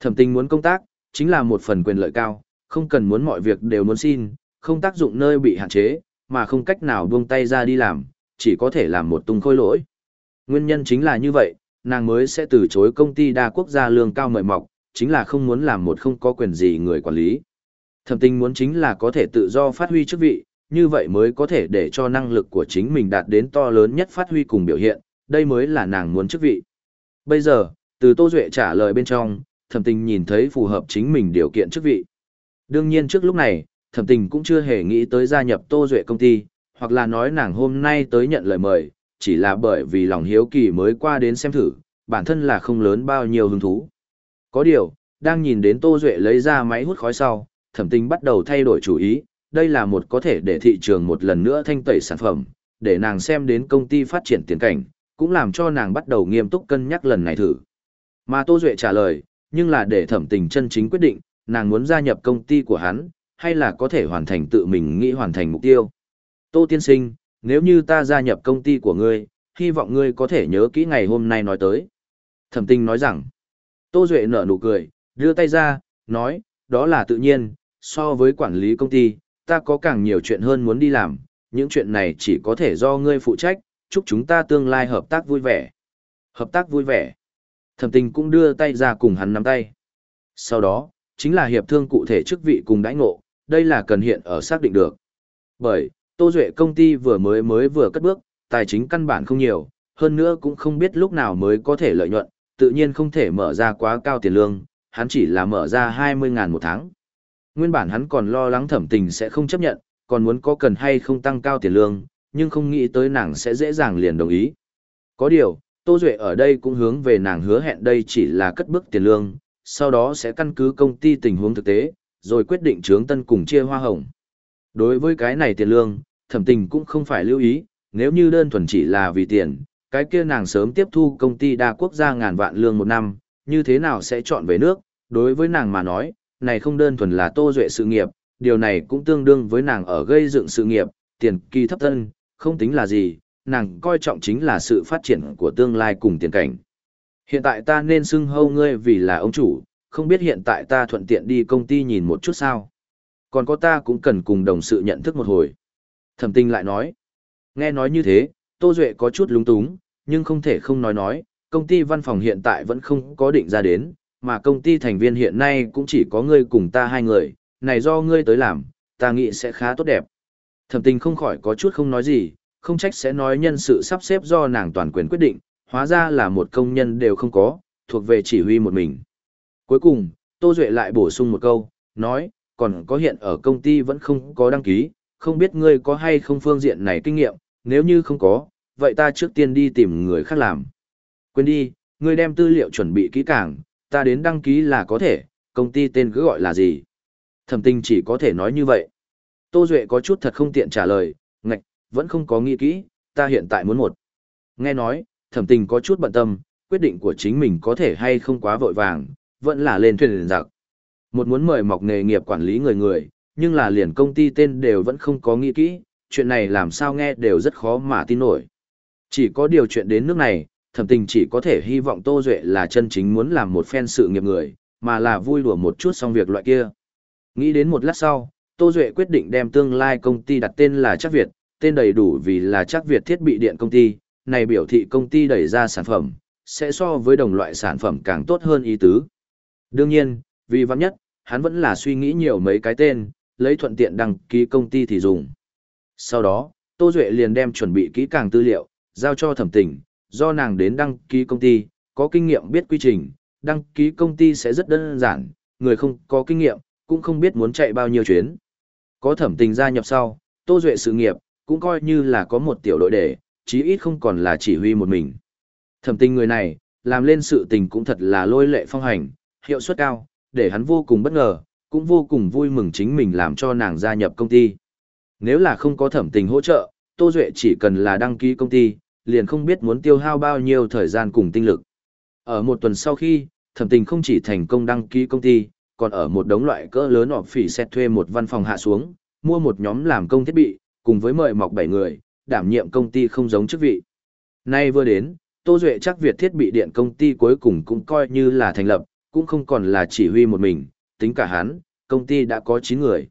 Thẩm tình muốn công tác, chính là một phần quyền lợi cao, không cần muốn mọi việc đều muốn xin, không tác dụng nơi bị hạn chế, mà không cách nào buông tay ra đi làm, chỉ có thể làm một tung khôi lỗi. Nguyên nhân chính là như vậy, nàng mới sẽ từ chối công ty đa quốc gia lương cao mời mọc, chính là không muốn làm một không có quyền gì người quản lý. Thẩm tình muốn chính là có thể tự do phát huy chức vị, như vậy mới có thể để cho năng lực của chính mình đạt đến to lớn nhất phát huy cùng biểu hiện, đây mới là nàng muốn chức vị. Bây giờ, từ Tô Duệ trả lời bên trong, thẩm tình nhìn thấy phù hợp chính mình điều kiện chức vị. Đương nhiên trước lúc này, thẩm tình cũng chưa hề nghĩ tới gia nhập Tô Duệ công ty, hoặc là nói nàng hôm nay tới nhận lời mời, chỉ là bởi vì lòng hiếu kỳ mới qua đến xem thử, bản thân là không lớn bao nhiêu hứng thú. Có điều, đang nhìn đến Tô Duệ lấy ra máy hút khói sau, thẩm tình bắt đầu thay đổi chủ ý, đây là một có thể để thị trường một lần nữa thanh tẩy sản phẩm, để nàng xem đến công ty phát triển tiền cảnh, cũng làm cho nàng bắt đầu nghiêm túc cân nhắc lần này thử. Mà Tô Duệ trả lời, nhưng là để thẩm tình chân chính quyết định, nàng muốn gia nhập công ty của hắn, hay là có thể hoàn thành tự mình nghĩ hoàn thành mục tiêu. Tô tiên sinh, nếu như ta gia nhập công ty của ngươi, hy vọng ngươi có thể nhớ kỹ ngày hôm nay nói tới. Thẩm tình nói rằng, Tô Duệ nở nụ cười, đưa tay ra, nói, đó là tự nhiên, so với quản lý công ty, ta có càng nhiều chuyện hơn muốn đi làm, những chuyện này chỉ có thể do ngươi phụ trách, chúc chúng ta tương lai hợp tác vui vẻ. Hợp tác vui vẻ. Thẩm tình cũng đưa tay ra cùng hắn nắm tay. Sau đó, chính là hiệp thương cụ thể chức vị cùng đãi ngộ, đây là cần hiện ở xác định được. Bởi, Tô Duệ công ty vừa mới mới vừa cất bước, tài chính căn bản không nhiều, hơn nữa cũng không biết lúc nào mới có thể lợi nhuận, tự nhiên không thể mở ra quá cao tiền lương, hắn chỉ là mở ra 20.000 một tháng. Nguyên bản hắn còn lo lắng thẩm tình sẽ không chấp nhận, còn muốn có cần hay không tăng cao tiền lương, nhưng không nghĩ tới nàng sẽ dễ dàng liền đồng ý. Có điều, Tô Duệ ở đây cũng hướng về nàng hứa hẹn đây chỉ là cất bước tiền lương, sau đó sẽ căn cứ công ty tình huống thực tế, rồi quyết định trướng tân cùng chia hoa hồng. Đối với cái này tiền lương, thẩm tình cũng không phải lưu ý, nếu như đơn thuần chỉ là vì tiền, cái kia nàng sớm tiếp thu công ty đa quốc gia ngàn vạn lương một năm, như thế nào sẽ chọn về nước, đối với nàng mà nói, này không đơn thuần là tô duệ sự nghiệp, điều này cũng tương đương với nàng ở gây dựng sự nghiệp, tiền kỳ thấp thân, không tính là gì, nàng coi trọng chính là sự phát triển của tương lai cùng tiền cảnh. Hiện tại ta nên xưng hâu ngươi vì là ông chủ, không biết hiện tại ta thuận tiện đi công ty nhìn một chút sao. Còn có ta cũng cần cùng đồng sự nhận thức một hồi. Thẩm tinh lại nói. Nghe nói như thế, Tô Duệ có chút lúng túng, nhưng không thể không nói nói, công ty văn phòng hiện tại vẫn không có định ra đến, mà công ty thành viên hiện nay cũng chỉ có ngươi cùng ta hai người, này do ngươi tới làm, ta nghĩ sẽ khá tốt đẹp. Thẩm tình không khỏi có chút không nói gì, không trách sẽ nói nhân sự sắp xếp do nàng toàn quyền quyết định, hóa ra là một công nhân đều không có, thuộc về chỉ huy một mình. Cuối cùng, Tô Duệ lại bổ sung một câu, nói, còn có hiện ở công ty vẫn không có đăng ký, không biết ngươi có hay không phương diện này kinh nghiệm, nếu như không có, vậy ta trước tiên đi tìm người khác làm. Quên đi, ngươi đem tư liệu chuẩn bị kỹ càng, ta đến đăng ký là có thể, công ty tên cứ gọi là gì. Thẩm tinh chỉ có thể nói như vậy. Tô Duệ có chút thật không tiện trả lời, ngạch, vẫn không có nghĩ kỹ, ta hiện tại muốn một. Nghe nói, thẩm tình có chút bận tâm, quyết định của chính mình có thể hay không quá vội vàng, vẫn là lên thuyền liền giặc. Một muốn mời mọc nghề nghiệp quản lý người người, nhưng là liền công ty tên đều vẫn không có nghĩ kỹ, chuyện này làm sao nghe đều rất khó mà tin nổi. Chỉ có điều chuyện đến nước này, thẩm tình chỉ có thể hy vọng Tô Duệ là chân chính muốn làm một phen sự nghiệp người, mà là vui đùa một chút xong việc loại kia. Nghĩ đến một lát sau, Tô Duệ quyết định đem tương lai công ty đặt tên là Chắc Việt, tên đầy đủ vì là Chắc Việt thiết bị điện công ty, này biểu thị công ty đẩy ra sản phẩm, sẽ so với đồng loại sản phẩm càng tốt hơn ý tứ. Đương nhiên, vì vắng nhất, hắn vẫn là suy nghĩ nhiều mấy cái tên, lấy thuận tiện đăng ký công ty thì dùng. Sau đó, Tô Duệ liền đem chuẩn bị kỹ càng tư liệu, giao cho thẩm tình, do nàng đến đăng ký công ty, có kinh nghiệm biết quy trình, đăng ký công ty sẽ rất đơn giản, người không có kinh nghiệm, cũng không biết muốn chạy bao nhiêu chuyến. Có thẩm tình gia nhập sau, Tô Duệ sự nghiệp, cũng coi như là có một tiểu đội để, chí ít không còn là chỉ huy một mình. Thẩm tình người này, làm lên sự tình cũng thật là lôi lệ phong hành, hiệu suất cao, để hắn vô cùng bất ngờ, cũng vô cùng vui mừng chính mình làm cho nàng gia nhập công ty. Nếu là không có thẩm tình hỗ trợ, Tô Duệ chỉ cần là đăng ký công ty, liền không biết muốn tiêu hao bao nhiêu thời gian cùng tinh lực. Ở một tuần sau khi, thẩm tình không chỉ thành công đăng ký công ty, còn ở một đống loại cỡ lớn họp phỉ xét thuê một văn phòng hạ xuống, mua một nhóm làm công thiết bị, cùng với mời mọc 7 người, đảm nhiệm công ty không giống chức vị. Nay vừa đến, Tô Duệ chắc Việt thiết bị điện công ty cuối cùng cũng coi như là thành lập, cũng không còn là chỉ huy một mình, tính cả hắn, công ty đã có 9 người.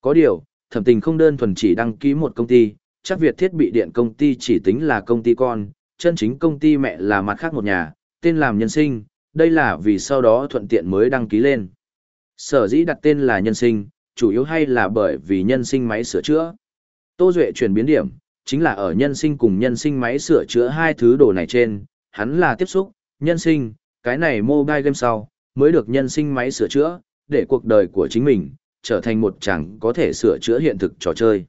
Có điều, thẩm tình không đơn thuần chỉ đăng ký một công ty, chắc Việt thiết bị điện công ty chỉ tính là công ty con, chân chính công ty mẹ là mặt khác một nhà, tên làm nhân sinh, đây là vì sau đó thuận tiện mới đăng ký lên. Sở dĩ đặt tên là nhân sinh, chủ yếu hay là bởi vì nhân sinh máy sửa chữa. Tô Duệ chuyển biến điểm, chính là ở nhân sinh cùng nhân sinh máy sửa chữa hai thứ đồ này trên, hắn là tiếp xúc, nhân sinh, cái này mobile game sau, mới được nhân sinh máy sửa chữa, để cuộc đời của chính mình, trở thành một chẳng có thể sửa chữa hiện thực trò chơi.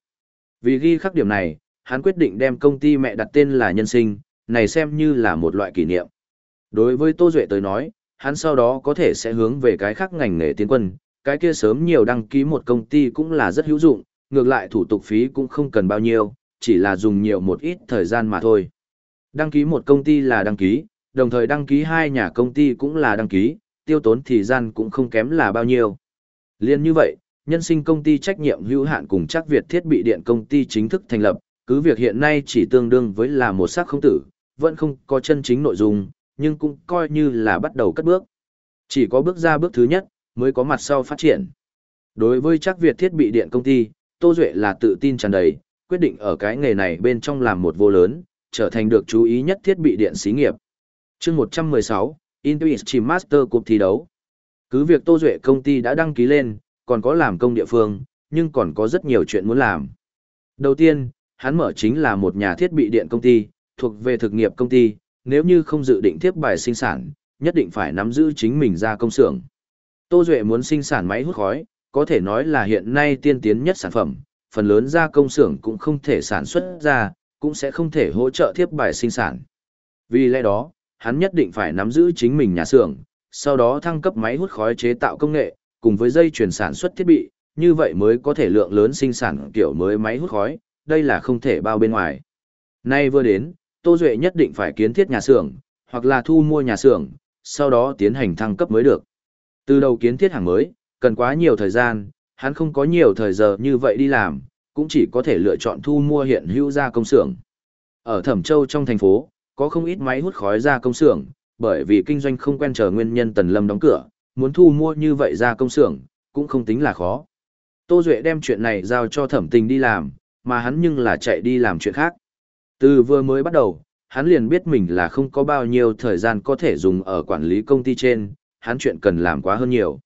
Vì ghi khắc điểm này, hắn quyết định đem công ty mẹ đặt tên là nhân sinh, này xem như là một loại kỷ niệm. Đối với Tô Duệ tới nói, hắn sau đó có thể sẽ hướng về cái khác ngành nghề tiến quân, cái kia sớm nhiều đăng ký một công ty cũng là rất hữu dụng, ngược lại thủ tục phí cũng không cần bao nhiêu, chỉ là dùng nhiều một ít thời gian mà thôi. Đăng ký một công ty là đăng ký, đồng thời đăng ký hai nhà công ty cũng là đăng ký, tiêu tốn thời gian cũng không kém là bao nhiêu. Liên như vậy, nhân sinh công ty trách nhiệm hữu hạn cùng chắc Việt thiết bị điện công ty chính thức thành lập, cứ việc hiện nay chỉ tương đương với là một xác không tử, vẫn không có chân chính nội dung, nhưng cũng coi như là bắt đầu cất bước. Chỉ có bước ra bước thứ nhất, mới có mặt sau phát triển. Đối với chắc Việt thiết bị điện công ty, Tô Duệ là tự tin tràn đầy, quyết định ở cái nghề này bên trong làm một vô lớn, trở thành được chú ý nhất thiết bị điện xí nghiệp. chương 116, Intuit Team Master Cup thi đấu. Cứ việc Tô Duệ công ty đã đăng ký lên, còn có làm công địa phương, nhưng còn có rất nhiều chuyện muốn làm. Đầu tiên, hắn mở chính là một nhà thiết bị điện công ty, thuộc về thực nghiệp công ty, nếu như không dự định tiếp bài sinh sản, nhất định phải nắm giữ chính mình ra công xưởng. Tô Duệ muốn sinh sản máy hút khói, có thể nói là hiện nay tiên tiến nhất sản phẩm, phần lớn ra công xưởng cũng không thể sản xuất ra, cũng sẽ không thể hỗ trợ tiếp bài sinh sản. Vì lẽ đó, hắn nhất định phải nắm giữ chính mình nhà xưởng, sau đó thăng cấp máy hút khói chế tạo công nghệ, cùng với dây chuyển sản xuất thiết bị, như vậy mới có thể lượng lớn sinh sản kiểu mới máy hút khói, đây là không thể bao bên ngoài. Nay vừa đến, Tô Duệ nhất định phải kiến thiết nhà xưởng, hoặc là thu mua nhà xưởng, sau đó tiến hành thăng cấp mới được. Từ đầu kiến thiết hàng mới, cần quá nhiều thời gian, hắn không có nhiều thời giờ như vậy đi làm, cũng chỉ có thể lựa chọn thu mua hiện hữu ra công xưởng. Ở Thẩm Châu trong thành phố, có không ít máy hút khói ra công xưởng, bởi vì kinh doanh không quen chờ nguyên nhân Tần Lâm đóng cửa, muốn thu mua như vậy ra công xưởng, cũng không tính là khó. Tô Duệ đem chuyện này giao cho thẩm tình đi làm, mà hắn nhưng là chạy đi làm chuyện khác. Từ vừa mới bắt đầu, hắn liền biết mình là không có bao nhiêu thời gian có thể dùng ở quản lý công ty trên, hắn chuyện cần làm quá hơn nhiều.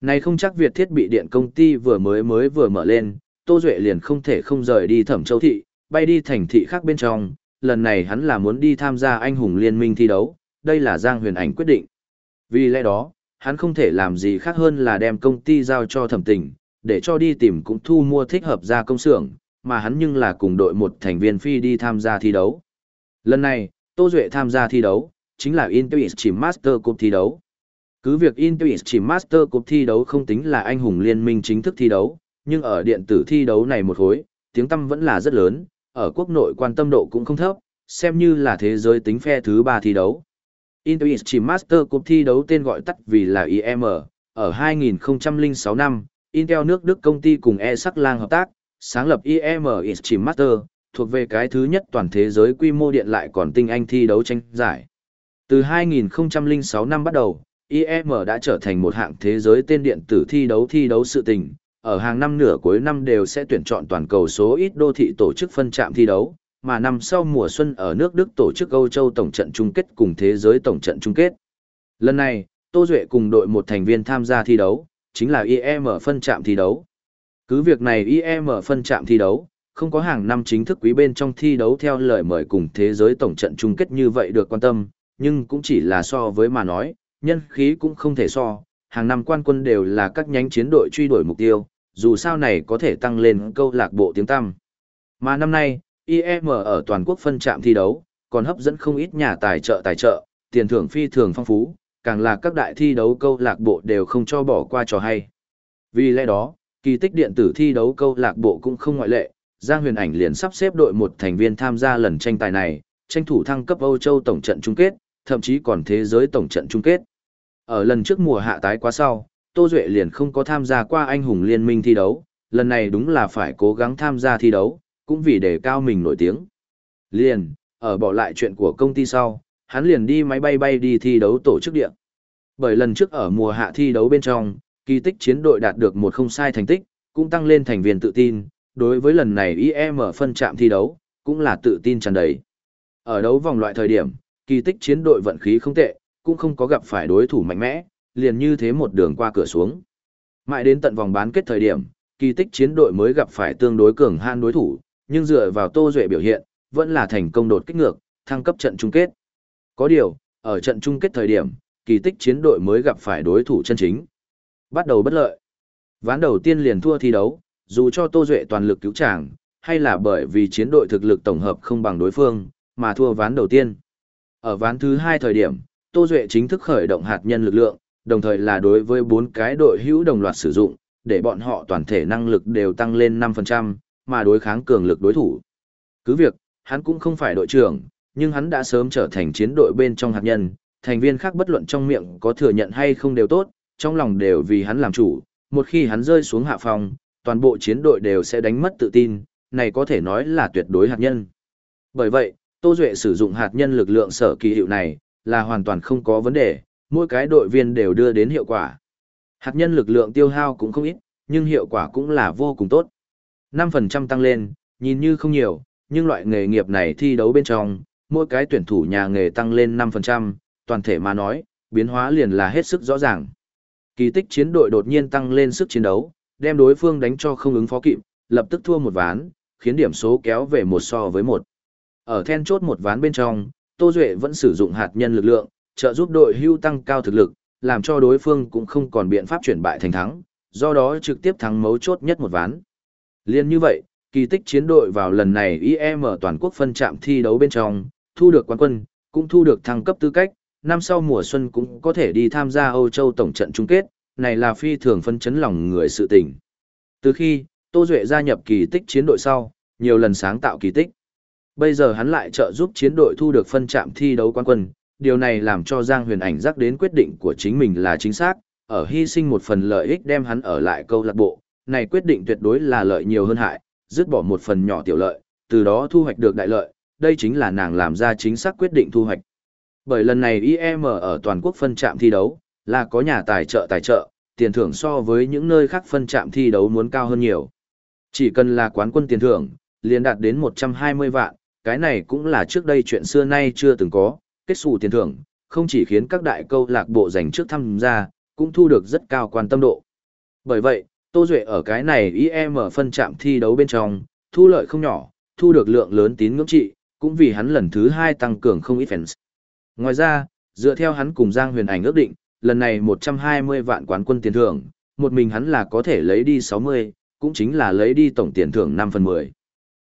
Này không chắc việc thiết bị điện công ty vừa mới mới vừa mở lên, Tô Duệ liền không thể không rời đi thẩm châu thị, bay đi thành thị khác bên trong, lần này hắn là muốn đi tham gia anh hùng liên minh thi đấu, đây là Giang Huyền Ảnh quyết định. Vì lẽ đó, hắn không thể làm gì khác hơn là đem công ty giao cho thẩm tình, để cho đi tìm cũng thu mua thích hợp ra công xưởng, mà hắn nhưng là cùng đội một thành viên phi đi tham gia thi đấu. Lần này, Tô Duệ tham gia thi đấu, chính là Intuit Chim Master Cup thi đấu. Cứ việc Intuit Chim Master Cup thi đấu không tính là anh hùng liên minh chính thức thi đấu, nhưng ở điện tử thi đấu này một hối, tiếng tâm vẫn là rất lớn, ở quốc nội quan tâm độ cũng không thấp, xem như là thế giới tính phe thứ ba thi đấu. Intuit Chim Master Cup thi đấu tên gọi tắt vì là IM, ở 2006 năm, Intel nước Đức công ty cùng e sắc lang hợp tác, sáng lập IM Extreme Master, thuộc về cái thứ nhất toàn thế giới quy mô điện lại còn tinh anh thi đấu tranh giải. Từ 2006 năm bắt đầu, IM đã trở thành một hạng thế giới tên điện tử thi đấu thi đấu sự tình, ở hàng năm nửa cuối năm đều sẽ tuyển chọn toàn cầu số ít đô thị tổ chức phân trạm thi đấu, mà năm sau mùa xuân ở nước Đức tổ chức Âu Châu tổng trận chung kết cùng thế giới tổng trận chung kết. Lần này, Tô Duệ cùng đội một thành viên tham gia thi đấu, chính là IEM phân trạm thi đấu. Cứ việc này IEM phân trạm thi đấu, không có hàng năm chính thức quý bên trong thi đấu theo lời mời cùng thế giới tổng trận chung kết như vậy được quan tâm, nhưng cũng chỉ là so với mà nói, nhân khí cũng không thể so, hàng năm quan quân đều là các nhánh chiến đội truy đuổi mục tiêu, dù sao này có thể tăng lên câu lạc bộ tiếng tăm. Mà năm nay, IEM ở toàn quốc phân trạm thi đấu, còn hấp dẫn không ít nhà tài trợ tài trợ, tiền thưởng phi thường phong phú, càng là các đại thi đấu câu lạc bộ đều không cho bỏ qua trò hay. Vì lẽ đó, kỳ tích điện tử thi đấu câu lạc bộ cũng không ngoại lệ, Giang Huyền Ảnh liền sắp xếp đội một thành viên tham gia lần tranh tài này, tranh thủ thăng cấp Âu Châu tổng trận chung kết, thậm chí còn thế giới tổng trận chung kết. Ở lần trước mùa hạ tái quá sau, Tô Duệ liền không có tham gia qua anh hùng liên minh thi đấu, lần này đúng là phải cố gắng tham gia thi đấu, cũng vì để cao mình nổi tiếng. Liền, ở bỏ lại chuyện của công ty sau, hắn liền đi máy bay bay đi thi đấu tổ chức địa. Bởi lần trước ở mùa hạ thi đấu bên trong, kỳ tích chiến đội đạt được một không sai thành tích, cũng tăng lên thành viên tự tin, đối với lần này IEM phân trạm thi đấu, cũng là tự tin tràn đầy. Ở đấu vòng loại thời điểm, kỳ tích chiến đội vận khí không tệ, cũng không có gặp phải đối thủ mạnh mẽ, liền như thế một đường qua cửa xuống. Mãi đến tận vòng bán kết thời điểm, kỳ tích chiến đội mới gặp phải tương đối cường han đối thủ, nhưng dựa vào Tô Duệ biểu hiện, vẫn là thành công đột kích ngược, thăng cấp trận chung kết. Có điều, ở trận chung kết thời điểm, kỳ tích chiến đội mới gặp phải đối thủ chân chính. Bắt đầu bất lợi. Ván đầu tiên liền thua thi đấu, dù cho Tô Duệ toàn lực cứu chàng, hay là bởi vì chiến đội thực lực tổng hợp không bằng đối phương, mà thua ván đầu tiên. Ở ván thứ hai thời điểm, Tô Duệ chính thức khởi động hạt nhân lực lượng, đồng thời là đối với bốn cái đội hữu đồng loạt sử dụng, để bọn họ toàn thể năng lực đều tăng lên 5%, mà đối kháng cường lực đối thủ. Cứ việc, hắn cũng không phải đội trưởng, nhưng hắn đã sớm trở thành chiến đội bên trong hạt nhân, thành viên khác bất luận trong miệng có thừa nhận hay không đều tốt, trong lòng đều vì hắn làm chủ, một khi hắn rơi xuống hạ phòng, toàn bộ chiến đội đều sẽ đánh mất tự tin, này có thể nói là tuyệt đối hạt nhân. Bởi vậy, Tô Duệ sử dụng hạt nhân lực lượng sở kỳ hiệu này, là hoàn toàn không có vấn đề, mỗi cái đội viên đều đưa đến hiệu quả. Hạt nhân lực lượng tiêu hao cũng không ít, nhưng hiệu quả cũng là vô cùng tốt. 5% tăng lên, nhìn như không nhiều, nhưng loại nghề nghiệp này thi đấu bên trong, mỗi cái tuyển thủ nhà nghề tăng lên 5%, toàn thể mà nói, biến hóa liền là hết sức rõ ràng. Kỳ tích chiến đội đột nhiên tăng lên sức chiến đấu, đem đối phương đánh cho không ứng phó kịp, lập tức thua một ván, khiến điểm số kéo về một so với một. Ở then chốt một ván bên trong, Tô Duệ vẫn sử dụng hạt nhân lực lượng, trợ giúp đội hưu tăng cao thực lực, làm cho đối phương cũng không còn biện pháp chuyển bại thành thắng, do đó trực tiếp thắng mấu chốt nhất một ván. Liên như vậy, kỳ tích chiến đội vào lần này IEM toàn quốc phân trạm thi đấu bên trong, thu được quán quân, cũng thu được thăng cấp tư cách, năm sau mùa xuân cũng có thể đi tham gia Âu Châu tổng trận chung kết, này là phi thường phân chấn lòng người sự tình. Từ khi, Tô Duệ gia nhập kỳ tích chiến đội sau, nhiều lần sáng tạo kỳ tích. Bây giờ hắn lại trợ giúp chiến đội thu được phân trạm thi đấu quan quân, điều này làm cho Giang Huyền Ảnh giác đến quyết định của chính mình là chính xác, ở hy sinh một phần lợi ích đem hắn ở lại câu lạc bộ, này quyết định tuyệt đối là lợi nhiều hơn hại, dứt bỏ một phần nhỏ tiểu lợi, từ đó thu hoạch được đại lợi, đây chính là nàng làm ra chính xác quyết định thu hoạch. Bởi lần này IEM ở toàn quốc phân trạm thi đấu, là có nhà tài trợ tài trợ, tiền thưởng so với những nơi khác phân trạm thi đấu muốn cao hơn nhiều. Chỉ cần là quán quân tiền thưởng, liền đạt đến 120 vạn, cái này cũng là trước đây chuyện xưa nay chưa từng có, kết xù tiền thưởng, không chỉ khiến các đại câu lạc bộ dành trước tham gia, cũng thu được rất cao quan tâm độ. Bởi vậy, Tô Duệ ở cái này IEM phân trạm thi đấu bên trong, thu lợi không nhỏ, thu được lượng lớn tín ngưỡng trị, cũng vì hắn lần thứ hai tăng cường không ít fans. Ngoài ra, dựa theo hắn cùng Giang Huyền Ảnh ước định, lần này 120 vạn quán quân tiền thưởng, một mình hắn là có thể lấy đi 60, cũng chính là lấy đi tổng tiền thưởng 5 phần 10.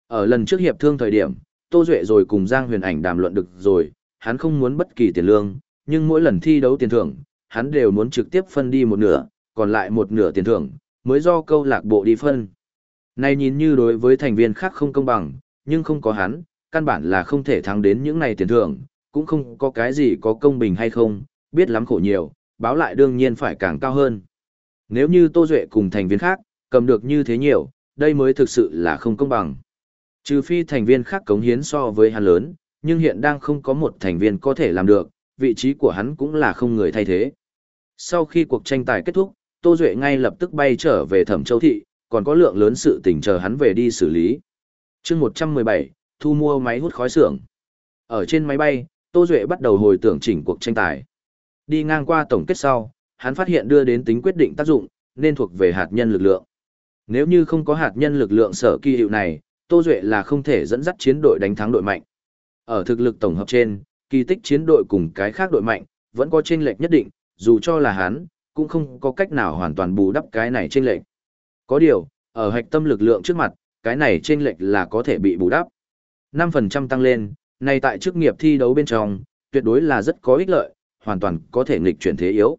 Ở lần trước hiệp thương thời điểm, Tô Duệ rồi cùng Giang Huyền Ảnh đàm luận được rồi, hắn không muốn bất kỳ tiền lương, nhưng mỗi lần thi đấu tiền thưởng, hắn đều muốn trực tiếp phân đi một nửa, còn lại một nửa tiền thưởng, mới do câu lạc bộ đi phân. Này nhìn như đối với thành viên khác không công bằng, nhưng không có hắn, căn bản là không thể thắng đến những này tiền thưởng, cũng không có cái gì có công bình hay không, biết lắm khổ nhiều, báo lại đương nhiên phải càng cao hơn. Nếu như Tô Duệ cùng thành viên khác, cầm được như thế nhiều, đây mới thực sự là không công bằng. Trừ phi thành viên khác cống hiến so với hắn lớn, nhưng hiện đang không có một thành viên có thể làm được, vị trí của hắn cũng là không người thay thế. Sau khi cuộc tranh tài kết thúc, Tô Duệ ngay lập tức bay trở về Thẩm Châu Thị, còn có lượng lớn sự tình chờ hắn về đi xử lý. chương 117, thu mua máy hút khói xưởng. Ở trên máy bay, Tô Duệ bắt đầu hồi tưởng chỉnh cuộc tranh tài. Đi ngang qua tổng kết sau, hắn phát hiện đưa đến tính quyết định tác dụng, nên thuộc về hạt nhân lực lượng. Nếu như không có hạt nhân lực lượng sở kỳ hiệu này, Tô Duệ là không thể dẫn dắt chiến đội đánh thắng đội mạnh. Ở thực lực tổng hợp trên, kỳ tích chiến đội cùng cái khác đội mạnh, vẫn có chênh lệch nhất định, dù cho là hắn, cũng không có cách nào hoàn toàn bù đắp cái này chênh lệch. Có điều, ở hạch tâm lực lượng trước mặt, cái này chênh lệch là có thể bị bù đắp. 5% tăng lên, này tại chức nghiệp thi đấu bên trong, tuyệt đối là rất có ích lợi, hoàn toàn có thể nghịch chuyển thế yếu.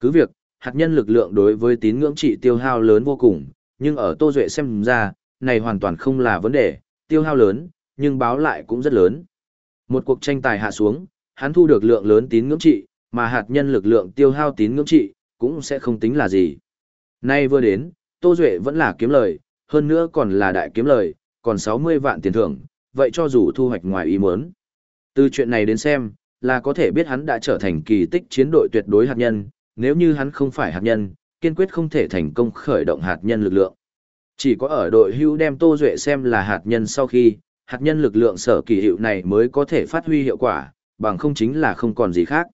Cứ việc, hạt nhân lực lượng đối với tín ngưỡng trị tiêu hao lớn vô cùng, nhưng ở Tô Duệ xem ra, này hoàn toàn không là vấn đề, tiêu hao lớn, nhưng báo lại cũng rất lớn. Một cuộc tranh tài hạ xuống, hắn thu được lượng lớn tín ngưỡng trị, mà hạt nhân lực lượng tiêu hao tín ngưỡng trị, cũng sẽ không tính là gì. Nay vừa đến, Tô Duệ vẫn là kiếm lời, hơn nữa còn là đại kiếm lời, còn 60 vạn tiền thưởng, vậy cho dù thu hoạch ngoài ý muốn. Từ chuyện này đến xem, là có thể biết hắn đã trở thành kỳ tích chiến đội tuyệt đối hạt nhân, nếu như hắn không phải hạt nhân, kiên quyết không thể thành công khởi động hạt nhân lực lượng. Chỉ có ở đội hưu đem Tô Duệ xem là hạt nhân sau khi, hạt nhân lực lượng sở kỳ hiệu này mới có thể phát huy hiệu quả, bằng không chính là không còn gì khác.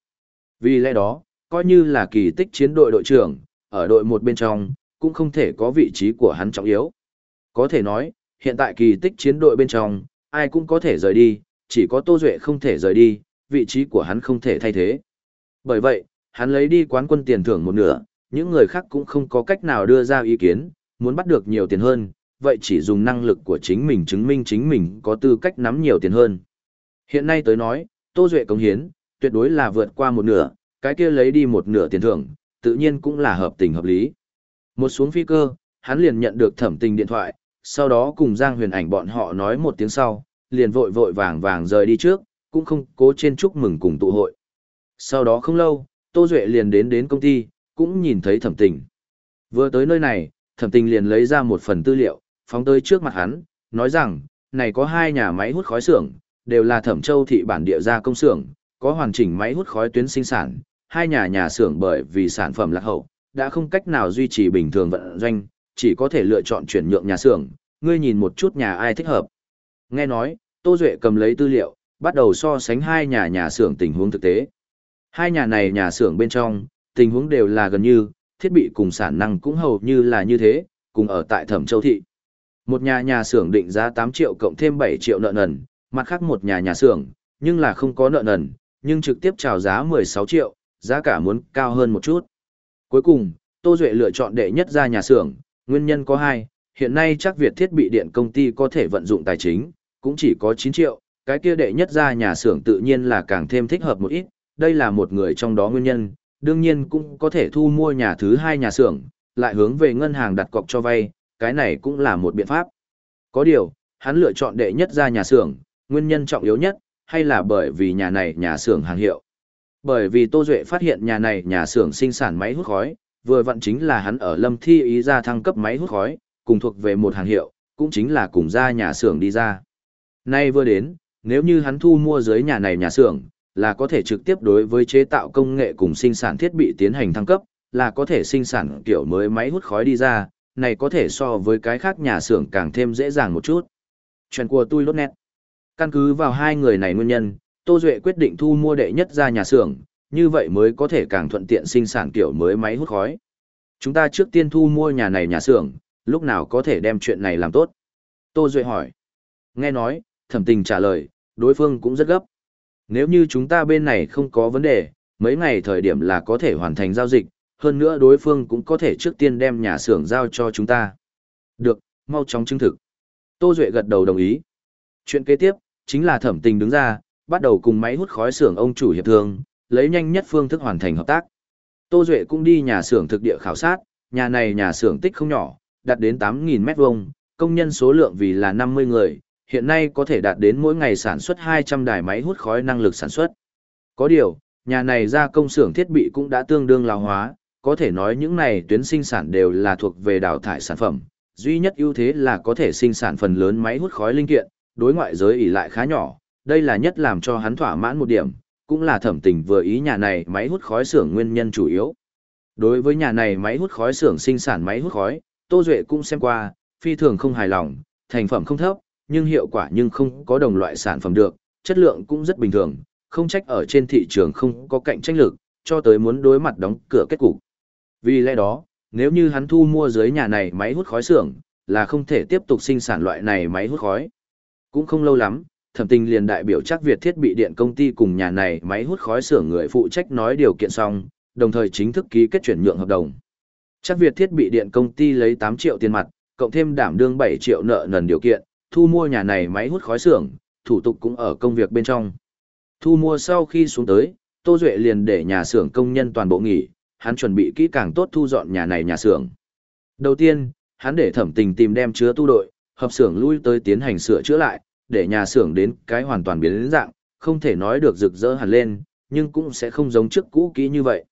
Vì lẽ đó, coi như là kỳ tích chiến đội đội trưởng, ở đội một bên trong, cũng không thể có vị trí của hắn trọng yếu. Có thể nói, hiện tại kỳ tích chiến đội bên trong, ai cũng có thể rời đi, chỉ có Tô Duệ không thể rời đi, vị trí của hắn không thể thay thế. Bởi vậy, hắn lấy đi quán quân tiền thưởng một nửa, những người khác cũng không có cách nào đưa ra ý kiến, muốn bắt được nhiều tiền hơn, vậy chỉ dùng năng lực của chính mình chứng minh chính mình có tư cách nắm nhiều tiền hơn. Hiện nay tới nói, Tô Duệ công hiến, tuyệt đối là vượt qua một nửa, cái kia lấy đi một nửa tiền thưởng, tự nhiên cũng là hợp tình hợp lý. Một xuống phi cơ, hắn liền nhận được thẩm tình điện thoại, sau đó cùng Giang huyền ảnh bọn họ nói một tiếng sau, liền vội vội vàng vàng rời đi trước, cũng không cố trên chúc mừng cùng tụ hội. Sau đó không lâu, Tô Duệ liền đến đến công ty, cũng nhìn thấy thẩm tình. Vừa tới nơi này, thẩm tình liền lấy ra một phần tư liệu, phóng tới trước mặt hắn, nói rằng, này có hai nhà máy hút khói xưởng, đều là thẩm châu thị bản địa gia công xưởng, có hoàn chỉnh máy hút khói tuyến sinh sản, hai nhà nhà xưởng bởi vì sản phẩm lạc hậu, đã không cách nào duy trì bình thường vận doanh, chỉ có thể lựa chọn chuyển nhượng nhà xưởng, ngươi nhìn một chút nhà ai thích hợp. Nghe nói, Tô Duệ cầm lấy tư liệu, bắt đầu so sánh hai nhà nhà xưởng tình huống thực tế. Hai nhà này nhà xưởng bên trong, tình huống đều là gần như, thiết bị cùng sản năng cũng hầu như là như thế, cùng ở tại Thẩm Châu thị. Một nhà nhà xưởng định giá 8 triệu cộng thêm 7 triệu nợ nần, mặt khác một nhà nhà xưởng, nhưng là không có nợ nần, nhưng trực tiếp chào giá 16 triệu, giá cả muốn cao hơn một chút. Cuối cùng, Tô Duệ lựa chọn đệ nhất ra nhà xưởng, nguyên nhân có hai, hiện nay chắc Việt thiết bị điện công ty có thể vận dụng tài chính, cũng chỉ có 9 triệu, cái kia đệ nhất ra nhà xưởng tự nhiên là càng thêm thích hợp một ít, đây là một người trong đó nguyên nhân, đương nhiên cũng có thể thu mua nhà thứ hai nhà xưởng, lại hướng về ngân hàng đặt cọc cho vay, cái này cũng là một biện pháp. Có điều, hắn lựa chọn đệ nhất ra nhà xưởng, nguyên nhân trọng yếu nhất, hay là bởi vì nhà này nhà xưởng hàng hiệu. Bởi vì Tô Duệ phát hiện nhà này nhà xưởng sinh sản máy hút khói, vừa vặn chính là hắn ở Lâm Thi ý ra thăng cấp máy hút khói, cùng thuộc về một hàng hiệu, cũng chính là cùng ra nhà xưởng đi ra. Nay vừa đến, nếu như hắn thu mua dưới nhà này nhà xưởng, là có thể trực tiếp đối với chế tạo công nghệ cùng sinh sản thiết bị tiến hành thăng cấp, là có thể sinh sản kiểu mới máy hút khói đi ra, này có thể so với cái khác nhà xưởng càng thêm dễ dàng một chút. Chuyện của tôi lốt nét. Căn cứ vào hai người này nguyên nhân, Tô Duệ quyết định thu mua đệ nhất ra nhà xưởng, như vậy mới có thể càng thuận tiện sinh sản kiểu mới máy hút khói. Chúng ta trước tiên thu mua nhà này nhà xưởng, lúc nào có thể đem chuyện này làm tốt? Tô Duệ hỏi. Nghe nói, thẩm tình trả lời, đối phương cũng rất gấp. Nếu như chúng ta bên này không có vấn đề, mấy ngày thời điểm là có thể hoàn thành giao dịch, hơn nữa đối phương cũng có thể trước tiên đem nhà xưởng giao cho chúng ta. Được, mau chóng chứng thực. Tô Duệ gật đầu đồng ý. Chuyện kế tiếp, chính là thẩm tình đứng ra, bắt đầu cùng máy hút khói xưởng ông chủ hiệp thương, lấy nhanh nhất phương thức hoàn thành hợp tác. Tô Duệ cũng đi nhà xưởng thực địa khảo sát, nhà này nhà xưởng tích không nhỏ, đạt đến 8.000 mét vuông, công nhân số lượng vì là 50 người, hiện nay có thể đạt đến mỗi ngày sản xuất 200 đài máy hút khói năng lực sản xuất. Có điều, nhà này ra công xưởng thiết bị cũng đã tương đương lão hóa, có thể nói những này tuyến sinh sản đều là thuộc về đào thải sản phẩm, duy nhất ưu thế là có thể sinh sản phần lớn máy hút khói linh kiện, đối ngoại giới ỉ lại khá nhỏ, đây là nhất làm cho hắn thỏa mãn một điểm, cũng là thẩm tình vừa ý nhà này máy hút khói xưởng nguyên nhân chủ yếu. Đối với nhà này máy hút khói xưởng sinh sản máy hút khói, Tô Duệ cũng xem qua, phi thường không hài lòng, thành phẩm không thấp, nhưng hiệu quả nhưng không có đồng loại sản phẩm được, chất lượng cũng rất bình thường, không trách ở trên thị trường không có cạnh tranh lực, cho tới muốn đối mặt đóng cửa kết cục. Vì lẽ đó, nếu như hắn thu mua dưới nhà này máy hút khói xưởng, là không thể tiếp tục sinh sản loại này máy hút khói. Cũng không lâu lắm, thẩm tình liền đại biểu chắc Việt thiết bị điện công ty cùng nhà này máy hút khói xưởng người phụ trách nói điều kiện xong, đồng thời chính thức ký kết chuyển nhượng hợp đồng. Chắc Việt thiết bị điện công ty lấy 8 triệu tiền mặt, cộng thêm đảm đương 7 triệu nợ nần điều kiện, thu mua nhà này máy hút khói xưởng, thủ tục cũng ở công việc bên trong. Thu mua sau khi xuống tới, Tô Duệ liền để nhà xưởng công nhân toàn bộ nghỉ, hắn chuẩn bị kỹ càng tốt thu dọn nhà này nhà xưởng. Đầu tiên, hắn để thẩm tình tìm đem chứa tu đội, hợp xưởng lui tới tiến hành sửa chữa lại, để nhà xưởng đến cái hoàn toàn biến đến dạng, không thể nói được rực rỡ hẳn lên, nhưng cũng sẽ không giống trước cũ kỹ như vậy.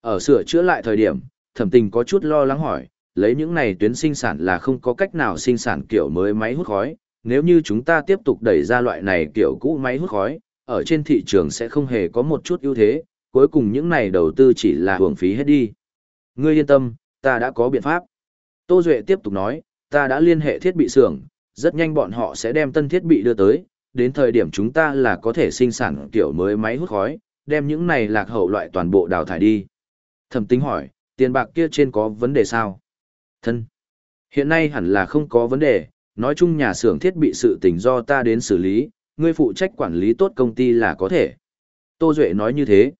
Ở sửa chữa lại thời điểm, thẩm tình có chút lo lắng hỏi, lấy những này tuyến sinh sản là không có cách nào sinh sản kiểu mới máy hút khói, nếu như chúng ta tiếp tục đẩy ra loại này kiểu cũ máy hút khói, ở trên thị trường sẽ không hề có một chút ưu thế, cuối cùng những này đầu tư chỉ là hưởng phí hết đi. Ngươi yên tâm, ta đã có biện pháp. Tô Duệ tiếp tục nói, ta đã liên hệ thiết bị xưởng, rất nhanh bọn họ sẽ đem tân thiết bị đưa tới, đến thời điểm chúng ta là có thể sinh sản kiểu mới máy hút khói, đem những này lạc hậu loại toàn bộ đào thải đi. Thẩm tính hỏi, tiền bạc kia trên có vấn đề sao? Thân. Hiện nay hẳn là không có vấn đề, nói chung nhà xưởng thiết bị sự tình do ta đến xử lý, ngươi phụ trách quản lý tốt công ty là có thể. Tô Duệ nói như thế.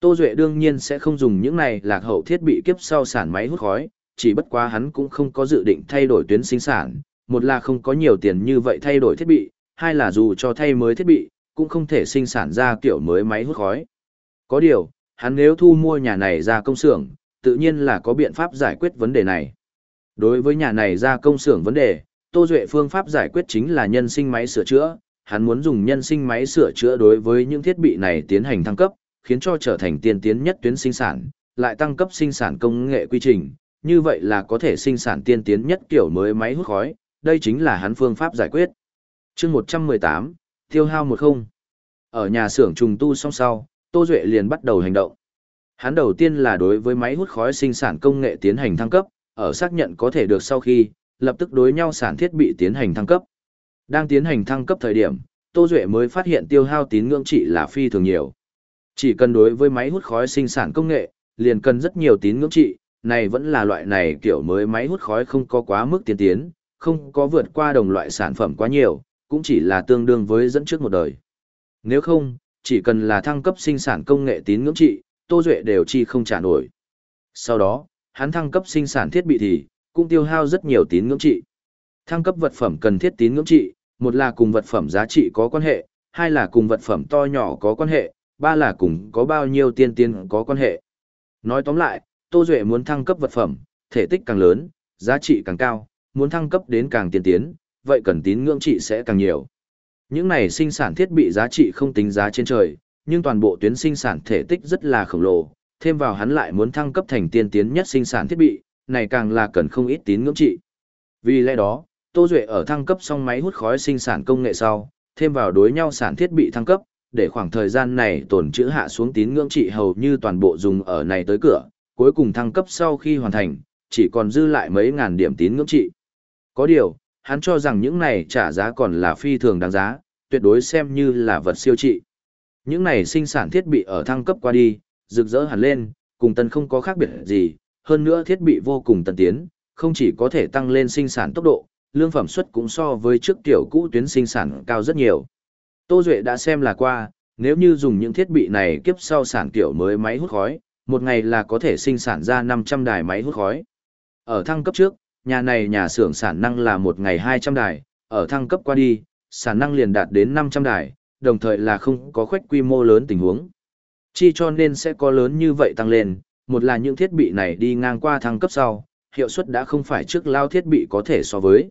Tô Duệ đương nhiên sẽ không dùng những này lạc hậu thiết bị kiếp sau sản máy hút khói, chỉ bất quá hắn cũng không có dự định thay đổi tuyến sinh sản, một là không có nhiều tiền như vậy thay đổi thiết bị, hai là dù cho thay mới thiết bị, cũng không thể sinh sản ra kiểu mới máy hút khói. Có điều, hắn nếu thu mua nhà này ra công xưởng, tự nhiên là có biện pháp giải quyết vấn đề này. Đối với nhà này ra công xưởng vấn đề, Tô Duệ phương pháp giải quyết chính là nhân sinh máy sửa chữa, hắn muốn dùng nhân sinh máy sửa chữa đối với những thiết bị này tiến hành thăng cấp, khiến cho trở thành tiên tiến nhất tuyến sinh sản, lại tăng cấp sinh sản công nghệ quy trình, như vậy là có thể sinh sản tiên tiến nhất kiểu mới máy hút khói, đây chính là hắn phương pháp giải quyết. chương 118, tiêu hao một không. Ở nhà xưởng trùng tu xong sau, Tô Duệ liền bắt đầu hành động. Hắn đầu tiên là đối với máy hút khói sinh sản công nghệ tiến hành thăng cấp, ở xác nhận có thể được sau khi, lập tức đối nhau sản thiết bị tiến hành thăng cấp. Đang tiến hành thăng cấp thời điểm, Tô Duệ mới phát hiện tiêu hao tín ngưỡng trị là phi thường nhiều. Chỉ cần đối với máy hút khói sinh sản công nghệ, liền cần rất nhiều tín ngưỡng trị, này vẫn là loại này kiểu mới máy hút khói không có quá mức tiến tiến, không có vượt qua đồng loại sản phẩm quá nhiều, cũng chỉ là tương đương với dẫn trước một đời. Nếu không, chỉ cần là thăng cấp sinh sản công nghệ tín ngưỡng trị, Tô Duệ đều chi không trả nổi. Sau đó, hắn thăng cấp sinh sản thiết bị thì, cũng tiêu hao rất nhiều tín ngưỡng trị. Thăng cấp vật phẩm cần thiết tín ngưỡng trị, một là cùng vật phẩm giá trị có quan hệ, hai là cùng vật phẩm to nhỏ có quan hệ, ba là cùng có bao nhiêu tiên tiên có quan hệ. Nói tóm lại, Tô Duệ muốn thăng cấp vật phẩm, thể tích càng lớn, giá trị càng cao, muốn thăng cấp đến càng tiên tiến, vậy cần tín ngưỡng trị sẽ càng nhiều. Những này sinh sản thiết bị giá trị không tính giá trên trời, nhưng toàn bộ tuyến sinh sản thể tích rất là khổng lồ, thêm vào hắn lại muốn thăng cấp thành tiên tiến nhất sinh sản thiết bị, này càng là cần không ít tín ngưỡng trị. Vì lẽ đó, Tô Duệ ở thăng cấp xong máy hút khói sinh sản công nghệ sau, thêm vào đối nhau sản thiết bị thăng cấp, để khoảng thời gian này tổn trữ hạ xuống tín ngưỡng trị hầu như toàn bộ dùng ở này tới cửa, cuối cùng thăng cấp sau khi hoàn thành, chỉ còn dư lại mấy ngàn điểm tín ngưỡng trị. Có điều, hắn cho rằng những này trả giá còn là phi thường đáng giá, tuyệt đối xem như là vật siêu trị. Những này sinh sản thiết bị ở thăng cấp qua đi, rực rỡ hẳn lên, cùng tân không có khác biệt gì, hơn nữa thiết bị vô cùng tân tiến, không chỉ có thể tăng lên sinh sản tốc độ, lương phẩm suất cũng so với trước tiểu cũ tuyến sinh sản cao rất nhiều. Tô Duệ đã xem là qua, nếu như dùng những thiết bị này kiếp sau sản kiểu mới máy hút khói, một ngày là có thể sinh sản ra 500 đài máy hút khói. Ở thăng cấp trước, nhà này nhà xưởng sản năng là một ngày 200 đài, ở thăng cấp qua đi, sản năng liền đạt đến 500 đài, đồng thời là không có khoách quy mô lớn tình huống. Chi cho nên sẽ có lớn như vậy tăng lên, một là những thiết bị này đi ngang qua thăng cấp sau, hiệu suất đã không phải trước lao thiết bị có thể so với.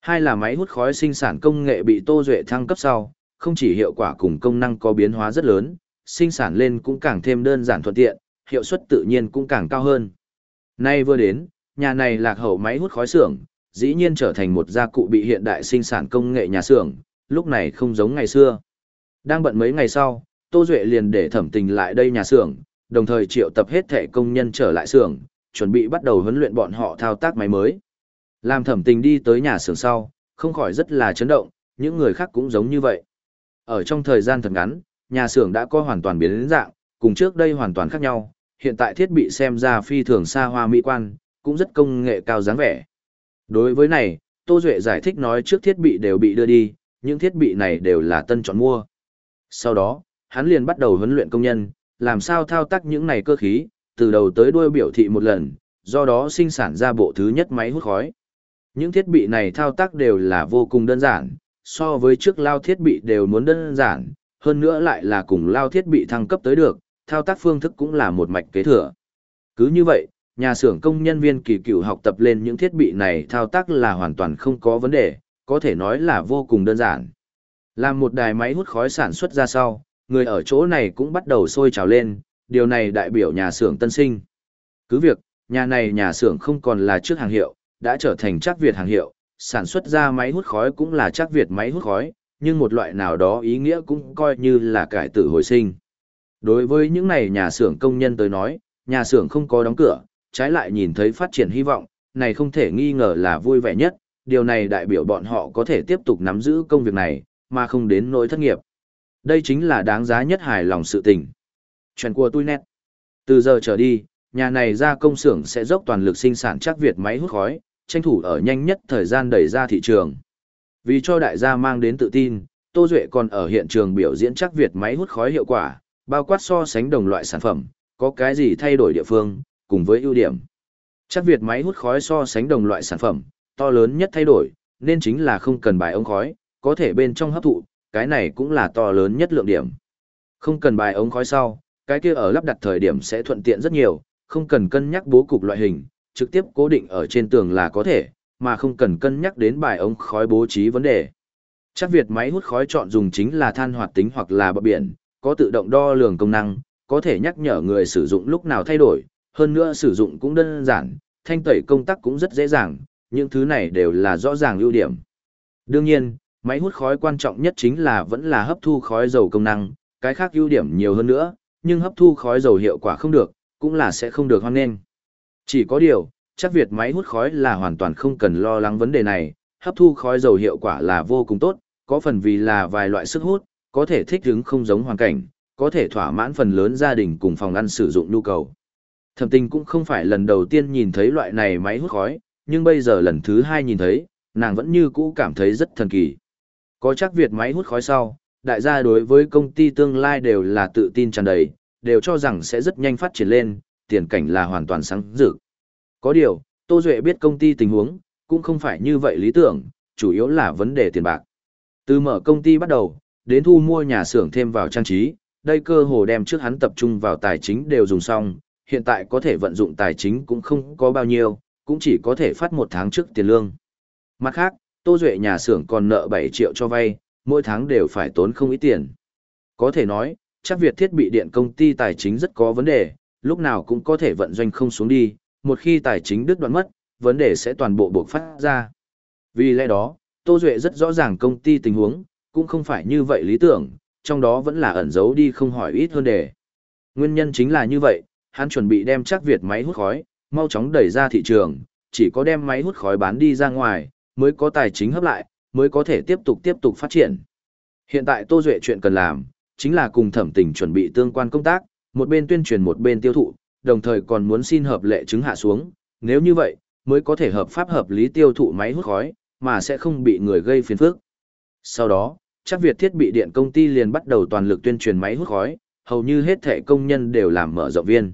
Hai là máy hút khói sinh sản công nghệ bị tô duệ thăng cấp sau, không chỉ hiệu quả cùng công năng có biến hóa rất lớn, sinh sản lên cũng càng thêm đơn giản thuận tiện, hiệu suất tự nhiên cũng càng cao hơn. Nay vừa đến, nhà này lạc hậu máy hút khói xưởng, dĩ nhiên trở thành một gia cụ bị hiện đại sinh sản công nghệ nhà xưởng, lúc này không giống ngày xưa. Đang bận mấy ngày sau, Tô Duệ liền để thẩm tình lại đây nhà xưởng, đồng thời triệu tập hết thể công nhân trở lại xưởng, chuẩn bị bắt đầu huấn luyện bọn họ thao tác máy mới. Làm thẩm tình đi tới nhà xưởng sau, không khỏi rất là chấn động, những người khác cũng giống như vậy. Ở trong thời gian thật ngắn, nhà xưởng đã có hoàn toàn biến dạng, cùng trước đây hoàn toàn khác nhau, hiện tại thiết bị xem ra phi thường xa hoa mỹ quan, cũng rất công nghệ cao dáng vẻ. Đối với này, Tô Duệ giải thích nói trước thiết bị đều bị đưa đi, những thiết bị này đều là tân chọn mua. Sau đó, hắn liền bắt đầu huấn luyện công nhân, làm sao thao tác những này cơ khí, từ đầu tới đuôi biểu thị một lần, do đó sinh sản ra bộ thứ nhất máy hút khói. Những thiết bị này thao tác đều là vô cùng đơn giản, so với trước lao thiết bị đều muốn đơn giản, hơn nữa lại là cùng lao thiết bị thăng cấp tới được, thao tác phương thức cũng là một mạch kế thừa. Cứ như vậy, nhà xưởng công nhân viên kỳ cựu học tập lên những thiết bị này thao tác là hoàn toàn không có vấn đề, có thể nói là vô cùng đơn giản. Làm một đài máy hút khói sản xuất ra sau, người ở chỗ này cũng bắt đầu sôi trào lên, điều này đại biểu nhà xưởng tân sinh. Cứ việc, nhà này nhà xưởng không còn là trước hàng hiệu, đã trở thành chắc Việt hàng hiệu, sản xuất ra máy hút khói cũng là chắc Việt máy hút khói, nhưng một loại nào đó ý nghĩa cũng coi như là cải tử hồi sinh. Đối với những này nhà xưởng công nhân tới nói, nhà xưởng không có đóng cửa, trái lại nhìn thấy phát triển hy vọng, này không thể nghi ngờ là vui vẻ nhất, điều này đại biểu bọn họ có thể tiếp tục nắm giữ công việc này, mà không đến nỗi thất nghiệp. Đây chính là đáng giá nhất hài lòng sự tình. Chuyện của tôi nét. Từ giờ trở đi, nhà này ra công xưởng sẽ dốc toàn lực sinh sản chắc Việt máy hút khói, tranh thủ ở nhanh nhất thời gian đẩy ra thị trường. Vì cho đại gia mang đến tự tin, Tô Duệ còn ở hiện trường biểu diễn chắc Việt máy hút khói hiệu quả, bao quát so sánh đồng loại sản phẩm, có cái gì thay đổi địa phương, cùng với ưu điểm. Chắc Việt máy hút khói so sánh đồng loại sản phẩm, to lớn nhất thay đổi, nên chính là không cần bài ống khói, có thể bên trong hấp thụ, cái này cũng là to lớn nhất lượng điểm. Không cần bài ống khói sau, cái kia ở lắp đặt thời điểm sẽ thuận tiện rất nhiều, không cần cân nhắc bố cục loại hình, trực tiếp cố định ở trên tường là có thể, mà không cần cân nhắc đến bài ống khói bố trí vấn đề. Chắc Việt máy hút khói chọn dùng chính là than hoạt tính hoặc là bờ biển, có tự động đo lường công năng, có thể nhắc nhở người sử dụng lúc nào thay đổi, hơn nữa sử dụng cũng đơn giản, thanh tẩy công tác cũng rất dễ dàng, những thứ này đều là rõ ràng ưu điểm. Đương nhiên, máy hút khói quan trọng nhất chính là vẫn là hấp thu khói dầu công năng, cái khác ưu điểm nhiều hơn nữa, nhưng hấp thu khói dầu hiệu quả không được, cũng là sẽ không được hoan nghênh. Chỉ có điều, chắc Việt máy hút khói là hoàn toàn không cần lo lắng vấn đề này, hấp thu khói dầu hiệu quả là vô cùng tốt, có phần vì là vài loại sức hút, có thể thích ứng không giống hoàn cảnh, có thể thỏa mãn phần lớn gia đình cùng phòng ăn sử dụng nhu cầu. Thẩm tình cũng không phải lần đầu tiên nhìn thấy loại này máy hút khói, nhưng bây giờ lần thứ hai nhìn thấy, nàng vẫn như cũ cảm thấy rất thần kỳ. Có chắc Việt máy hút khói sau, đại gia đối với công ty tương lai đều là tự tin tràn đầy, đều cho rằng sẽ rất nhanh phát triển lên, tiền cảnh là hoàn toàn sáng rực. Có điều, Tô Duệ biết công ty tình huống, cũng không phải như vậy lý tưởng, chủ yếu là vấn đề tiền bạc. Từ mở công ty bắt đầu, đến thu mua nhà xưởng thêm vào trang trí, đây cơ hồ đem trước hắn tập trung vào tài chính đều dùng xong, hiện tại có thể vận dụng tài chính cũng không có bao nhiêu, cũng chỉ có thể phát một tháng trước tiền lương. Mặt khác, Tô Duệ nhà xưởng còn nợ 7 triệu cho vay, mỗi tháng đều phải tốn không ít tiền. Có thể nói, chắc việc thiết bị điện công ty tài chính rất có vấn đề, lúc nào cũng có thể vận doanh không xuống đi, một khi tài chính đứt đoạn mất, vấn đề sẽ toàn bộ buộc phát ra. Vì lẽ đó, Tô Duệ rất rõ ràng công ty tình huống, cũng không phải như vậy lý tưởng, trong đó vẫn là ẩn giấu đi không hỏi ít hơn đề. Nguyên nhân chính là như vậy, hắn chuẩn bị đem chắc Việt máy hút khói, mau chóng đẩy ra thị trường, chỉ có đem máy hút khói bán đi ra ngoài, mới có tài chính hấp lại, mới có thể tiếp tục tiếp tục phát triển. Hiện tại Tô Duệ chuyện cần làm, chính là cùng thẩm tình chuẩn bị tương quan công tác, một bên tuyên truyền một bên tiêu thụ, đồng thời còn muốn xin hợp lệ chứng hạ xuống, nếu như vậy, mới có thể hợp pháp hợp lý tiêu thụ máy hút khói, mà sẽ không bị người gây phiền phức. Sau đó, chắc Việt thiết bị điện công ty liền bắt đầu toàn lực tuyên truyền máy hút khói, hầu như hết thể công nhân đều làm mở rộng viên.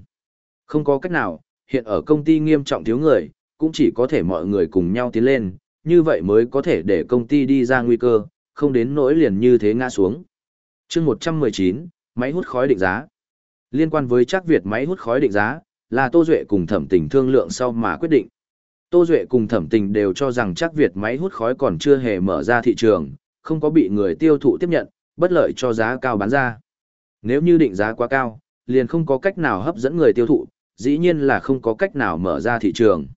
Không có cách nào, hiện ở công ty nghiêm trọng thiếu người, cũng chỉ có thể mọi người cùng nhau tiến lên, như vậy mới có thể để công ty đi ra nguy cơ, không đến nỗi liền như thế ngã xuống. chương 119, máy hút khói định giá. Liên quan với chắc Việt máy hút khói định giá, là Tô Duệ cùng thẩm tình thương lượng sau mà quyết định. Tô Duệ cùng thẩm tình đều cho rằng chắc Việt máy hút khói còn chưa hề mở ra thị trường, không có bị người tiêu thụ tiếp nhận, bất lợi cho giá cao bán ra. Nếu như định giá quá cao, liền không có cách nào hấp dẫn người tiêu thụ, dĩ nhiên là không có cách nào mở ra thị trường.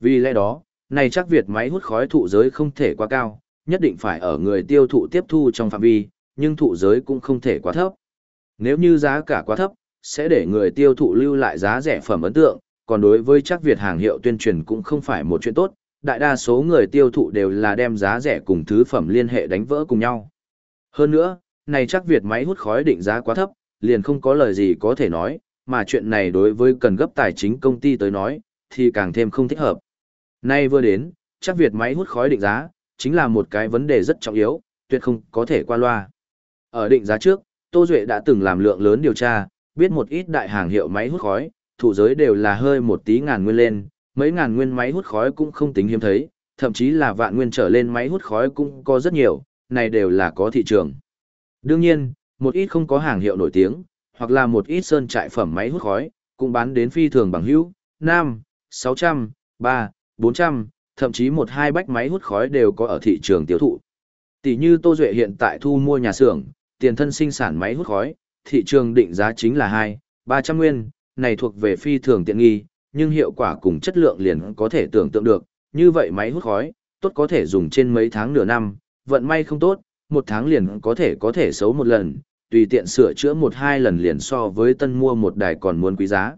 Vì lẽ đó, này chắc Việt máy hút khói thụ giới không thể quá cao, nhất định phải ở người tiêu thụ tiếp thu trong phạm vi, nhưng thụ giới cũng không thể quá thấp. Nếu như giá cả quá thấp, sẽ để người tiêu thụ lưu lại giá rẻ phẩm ấn tượng, còn đối với chắc Việt hàng hiệu tuyên truyền cũng không phải một chuyện tốt, đại đa số người tiêu thụ đều là đem giá rẻ cùng thứ phẩm liên hệ đánh vỡ cùng nhau. Hơn nữa, này chắc Việt máy hút khói định giá quá thấp, liền không có lời gì có thể nói, mà chuyện này đối với cần gấp tài chính công ty tới nói, thì càng thêm không thích hợp. Nay vừa đến, chắc Việt máy hút khói định giá, chính là một cái vấn đề rất trọng yếu, tuyệt không có thể qua loa. Ở định giá trước, Tô Duệ đã từng làm lượng lớn điều tra, biết một ít đại hàng hiệu máy hút khói, thủ giới đều là hơi một tí ngàn nguyên lên, mấy ngàn nguyên máy hút khói cũng không tính hiếm thấy, thậm chí là vạn nguyên trở lên máy hút khói cũng có rất nhiều, này đều là có thị trường. Đương nhiên, một ít không có hàng hiệu nổi tiếng, hoặc là một ít sơn trại phẩm máy hút khói, cũng bán đến phi thường bằng hữu, 5, 600, 3, 400, thậm chí một hai bách máy hút khói đều có ở thị trường tiêu thụ. Tỷ như Tô Duệ hiện tại thu mua nhà xưởng, tiền thân sinh sản máy hút khói, thị trường định giá chính là 2, 300 nguyên, này thuộc về phi thường tiện nghi, nhưng hiệu quả cùng chất lượng liền có thể tưởng tượng được, như vậy máy hút khói, tốt có thể dùng trên mấy tháng nửa năm, vận may không tốt, một tháng liền có thể có thể xấu một lần, tùy tiện sửa chữa một hai lần liền so với tân mua một đài còn muốn quý giá.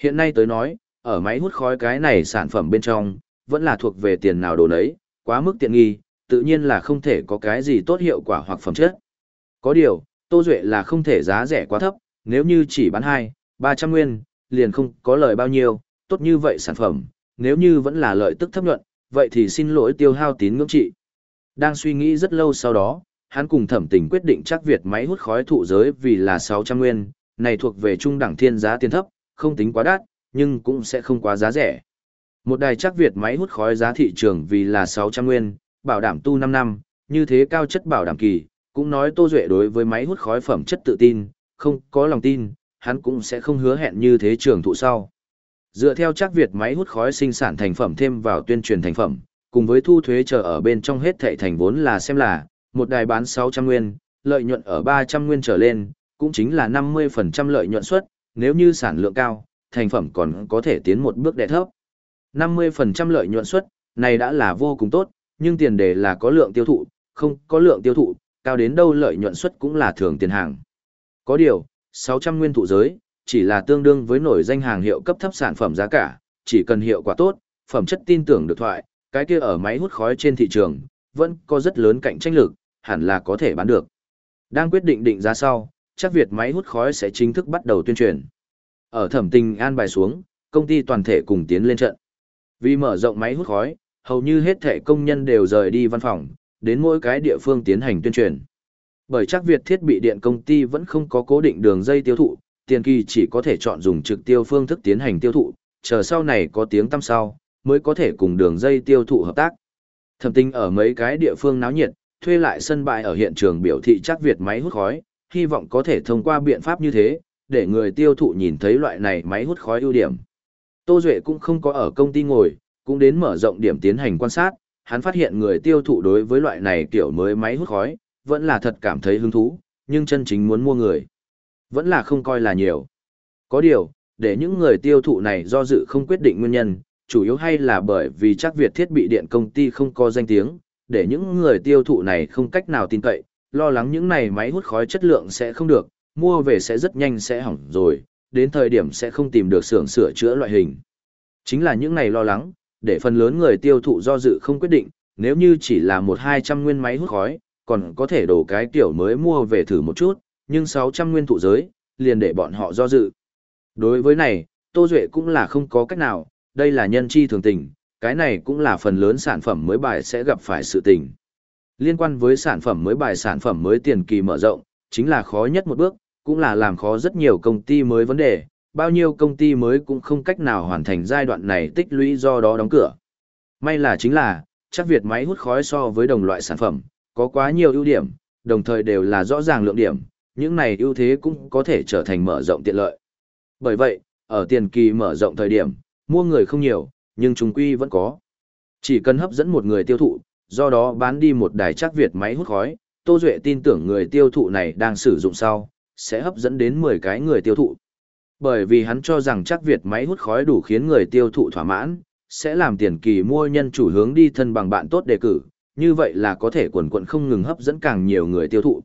Hiện nay tới nói, ở máy hút khói cái này sản phẩm bên trong, vẫn là thuộc về tiền nào đồ nấy, quá mức tiện nghi, tự nhiên là không thể có cái gì tốt hiệu quả hoặc phẩm chất. Có điều, Tô Duệ là không thể giá rẻ quá thấp, nếu như chỉ bán 2, 300 nguyên, liền không có lợi bao nhiêu, tốt như vậy sản phẩm, nếu như vẫn là lợi tức thấp nhuận, vậy thì xin lỗi tiêu hao tín ngưỡng trị. Đang suy nghĩ rất lâu sau đó, hắn cùng thẩm tình quyết định chắc Việt máy hút khói thụ giới vì là 600 nguyên, này thuộc về trung đẳng thiên giá tiền thấp, không tính quá đắt, nhưng cũng sẽ không quá giá rẻ. Một đài chắc Việt máy hút khói giá thị trường vì là 600 nguyên, bảo đảm tu 5 năm, như thế cao chất bảo đảm kỳ, cũng nói Tô Duệ đối với máy hút khói phẩm chất tự tin, không có lòng tin, hắn cũng sẽ không hứa hẹn như thế trường thụ sau. Dựa theo chắc Việt máy hút khói sinh sản thành phẩm thêm vào tuyên truyền thành phẩm, cùng với thu thuế chờ ở bên trong hết thảy thành vốn là xem là, một đài bán 600 nguyên, lợi nhuận ở 300 nguyên trở lên, cũng chính là 50% lợi nhuận suất, nếu như sản lượng cao, thành phẩm còn có thể tiến một bước đệ thấp. 50% lợi nhuận suất, này đã là vô cùng tốt, nhưng tiền đề là có lượng tiêu thụ, không có lượng tiêu thụ, cao đến đâu lợi nhuận suất cũng là thường tiền hàng. Có điều, 600 nguyên thụ giới, chỉ là tương đương với nổi danh hàng hiệu cấp thấp sản phẩm giá cả, chỉ cần hiệu quả tốt, phẩm chất tin tưởng được thoại, cái kia ở máy hút khói trên thị trường, vẫn có rất lớn cạnh tranh lực, hẳn là có thể bán được. Đang quyết định định giá sau, chắc Việt máy hút khói sẽ chính thức bắt đầu tuyên truyền. Ở thẩm tình an bài xuống, công ty toàn thể cùng tiến lên trận. Vì mở rộng máy hút khói, hầu như hết thể công nhân đều rời đi văn phòng, đến mỗi cái địa phương tiến hành tuyên truyền. Bởi chắc Việt thiết bị điện công ty vẫn không có cố định đường dây tiêu thụ, tiền kỳ chỉ có thể chọn dùng trực tiêu phương thức tiến hành tiêu thụ, chờ sau này có tiếng tăm sau, mới có thể cùng đường dây tiêu thụ hợp tác. Thẩm tinh ở mấy cái địa phương náo nhiệt, thuê lại sân bãi ở hiện trường biểu thị chắc Việt máy hút khói, hy vọng có thể thông qua biện pháp như thế, để người tiêu thụ nhìn thấy loại này máy hút khói ưu điểm. Tô Duệ cũng không có ở công ty ngồi, cũng đến mở rộng điểm tiến hành quan sát, hắn phát hiện người tiêu thụ đối với loại này kiểu mới máy hút khói, vẫn là thật cảm thấy hứng thú, nhưng chân chính muốn mua người. Vẫn là không coi là nhiều. Có điều, để những người tiêu thụ này do dự không quyết định nguyên nhân, chủ yếu hay là bởi vì chắc Việt thiết bị điện công ty không có danh tiếng, để những người tiêu thụ này không cách nào tin cậy, lo lắng những này máy hút khói chất lượng sẽ không được, mua về sẽ rất nhanh sẽ hỏng rồi, đến thời điểm sẽ không tìm được xưởng sửa chữa loại hình. Chính là những này lo lắng, để phần lớn người tiêu thụ do dự không quyết định, nếu như chỉ là một hai trăm nguyên máy hút khói, còn có thể đổ cái tiểu mới mua về thử một chút, nhưng 600 nguyên thụ giới, liền để bọn họ do dự. Đối với này, Tô Duệ cũng là không có cách nào, đây là nhân chi thường tình, cái này cũng là phần lớn sản phẩm mới bài sẽ gặp phải sự tình. Liên quan với sản phẩm mới bài sản phẩm mới tiền kỳ mở rộng, chính là khó nhất một bước, cũng là làm khó rất nhiều công ty mới vấn đề, bao nhiêu công ty mới cũng không cách nào hoàn thành giai đoạn này tích lũy do đó đóng cửa. May là chính là, chắc Việt máy hút khói so với đồng loại sản phẩm, có quá nhiều ưu điểm, đồng thời đều là rõ ràng lượng điểm, những này ưu thế cũng có thể trở thành mở rộng tiện lợi. Bởi vậy, ở tiền kỳ mở rộng thời điểm, mua người không nhiều, nhưng chúng quy vẫn có. Chỉ cần hấp dẫn một người tiêu thụ, do đó bán đi một đài chắc Việt máy hút khói, Tô Duệ tin tưởng người tiêu thụ này đang sử dụng sau, sẽ hấp dẫn đến 10 cái người tiêu thụ. Bởi vì hắn cho rằng chắc Việt máy hút khói đủ khiến người tiêu thụ thỏa mãn, sẽ làm tiền kỳ mua nhân chủ hướng đi thân bằng bạn tốt đề cử, như vậy là có thể quần quận không ngừng hấp dẫn càng nhiều người tiêu thụ.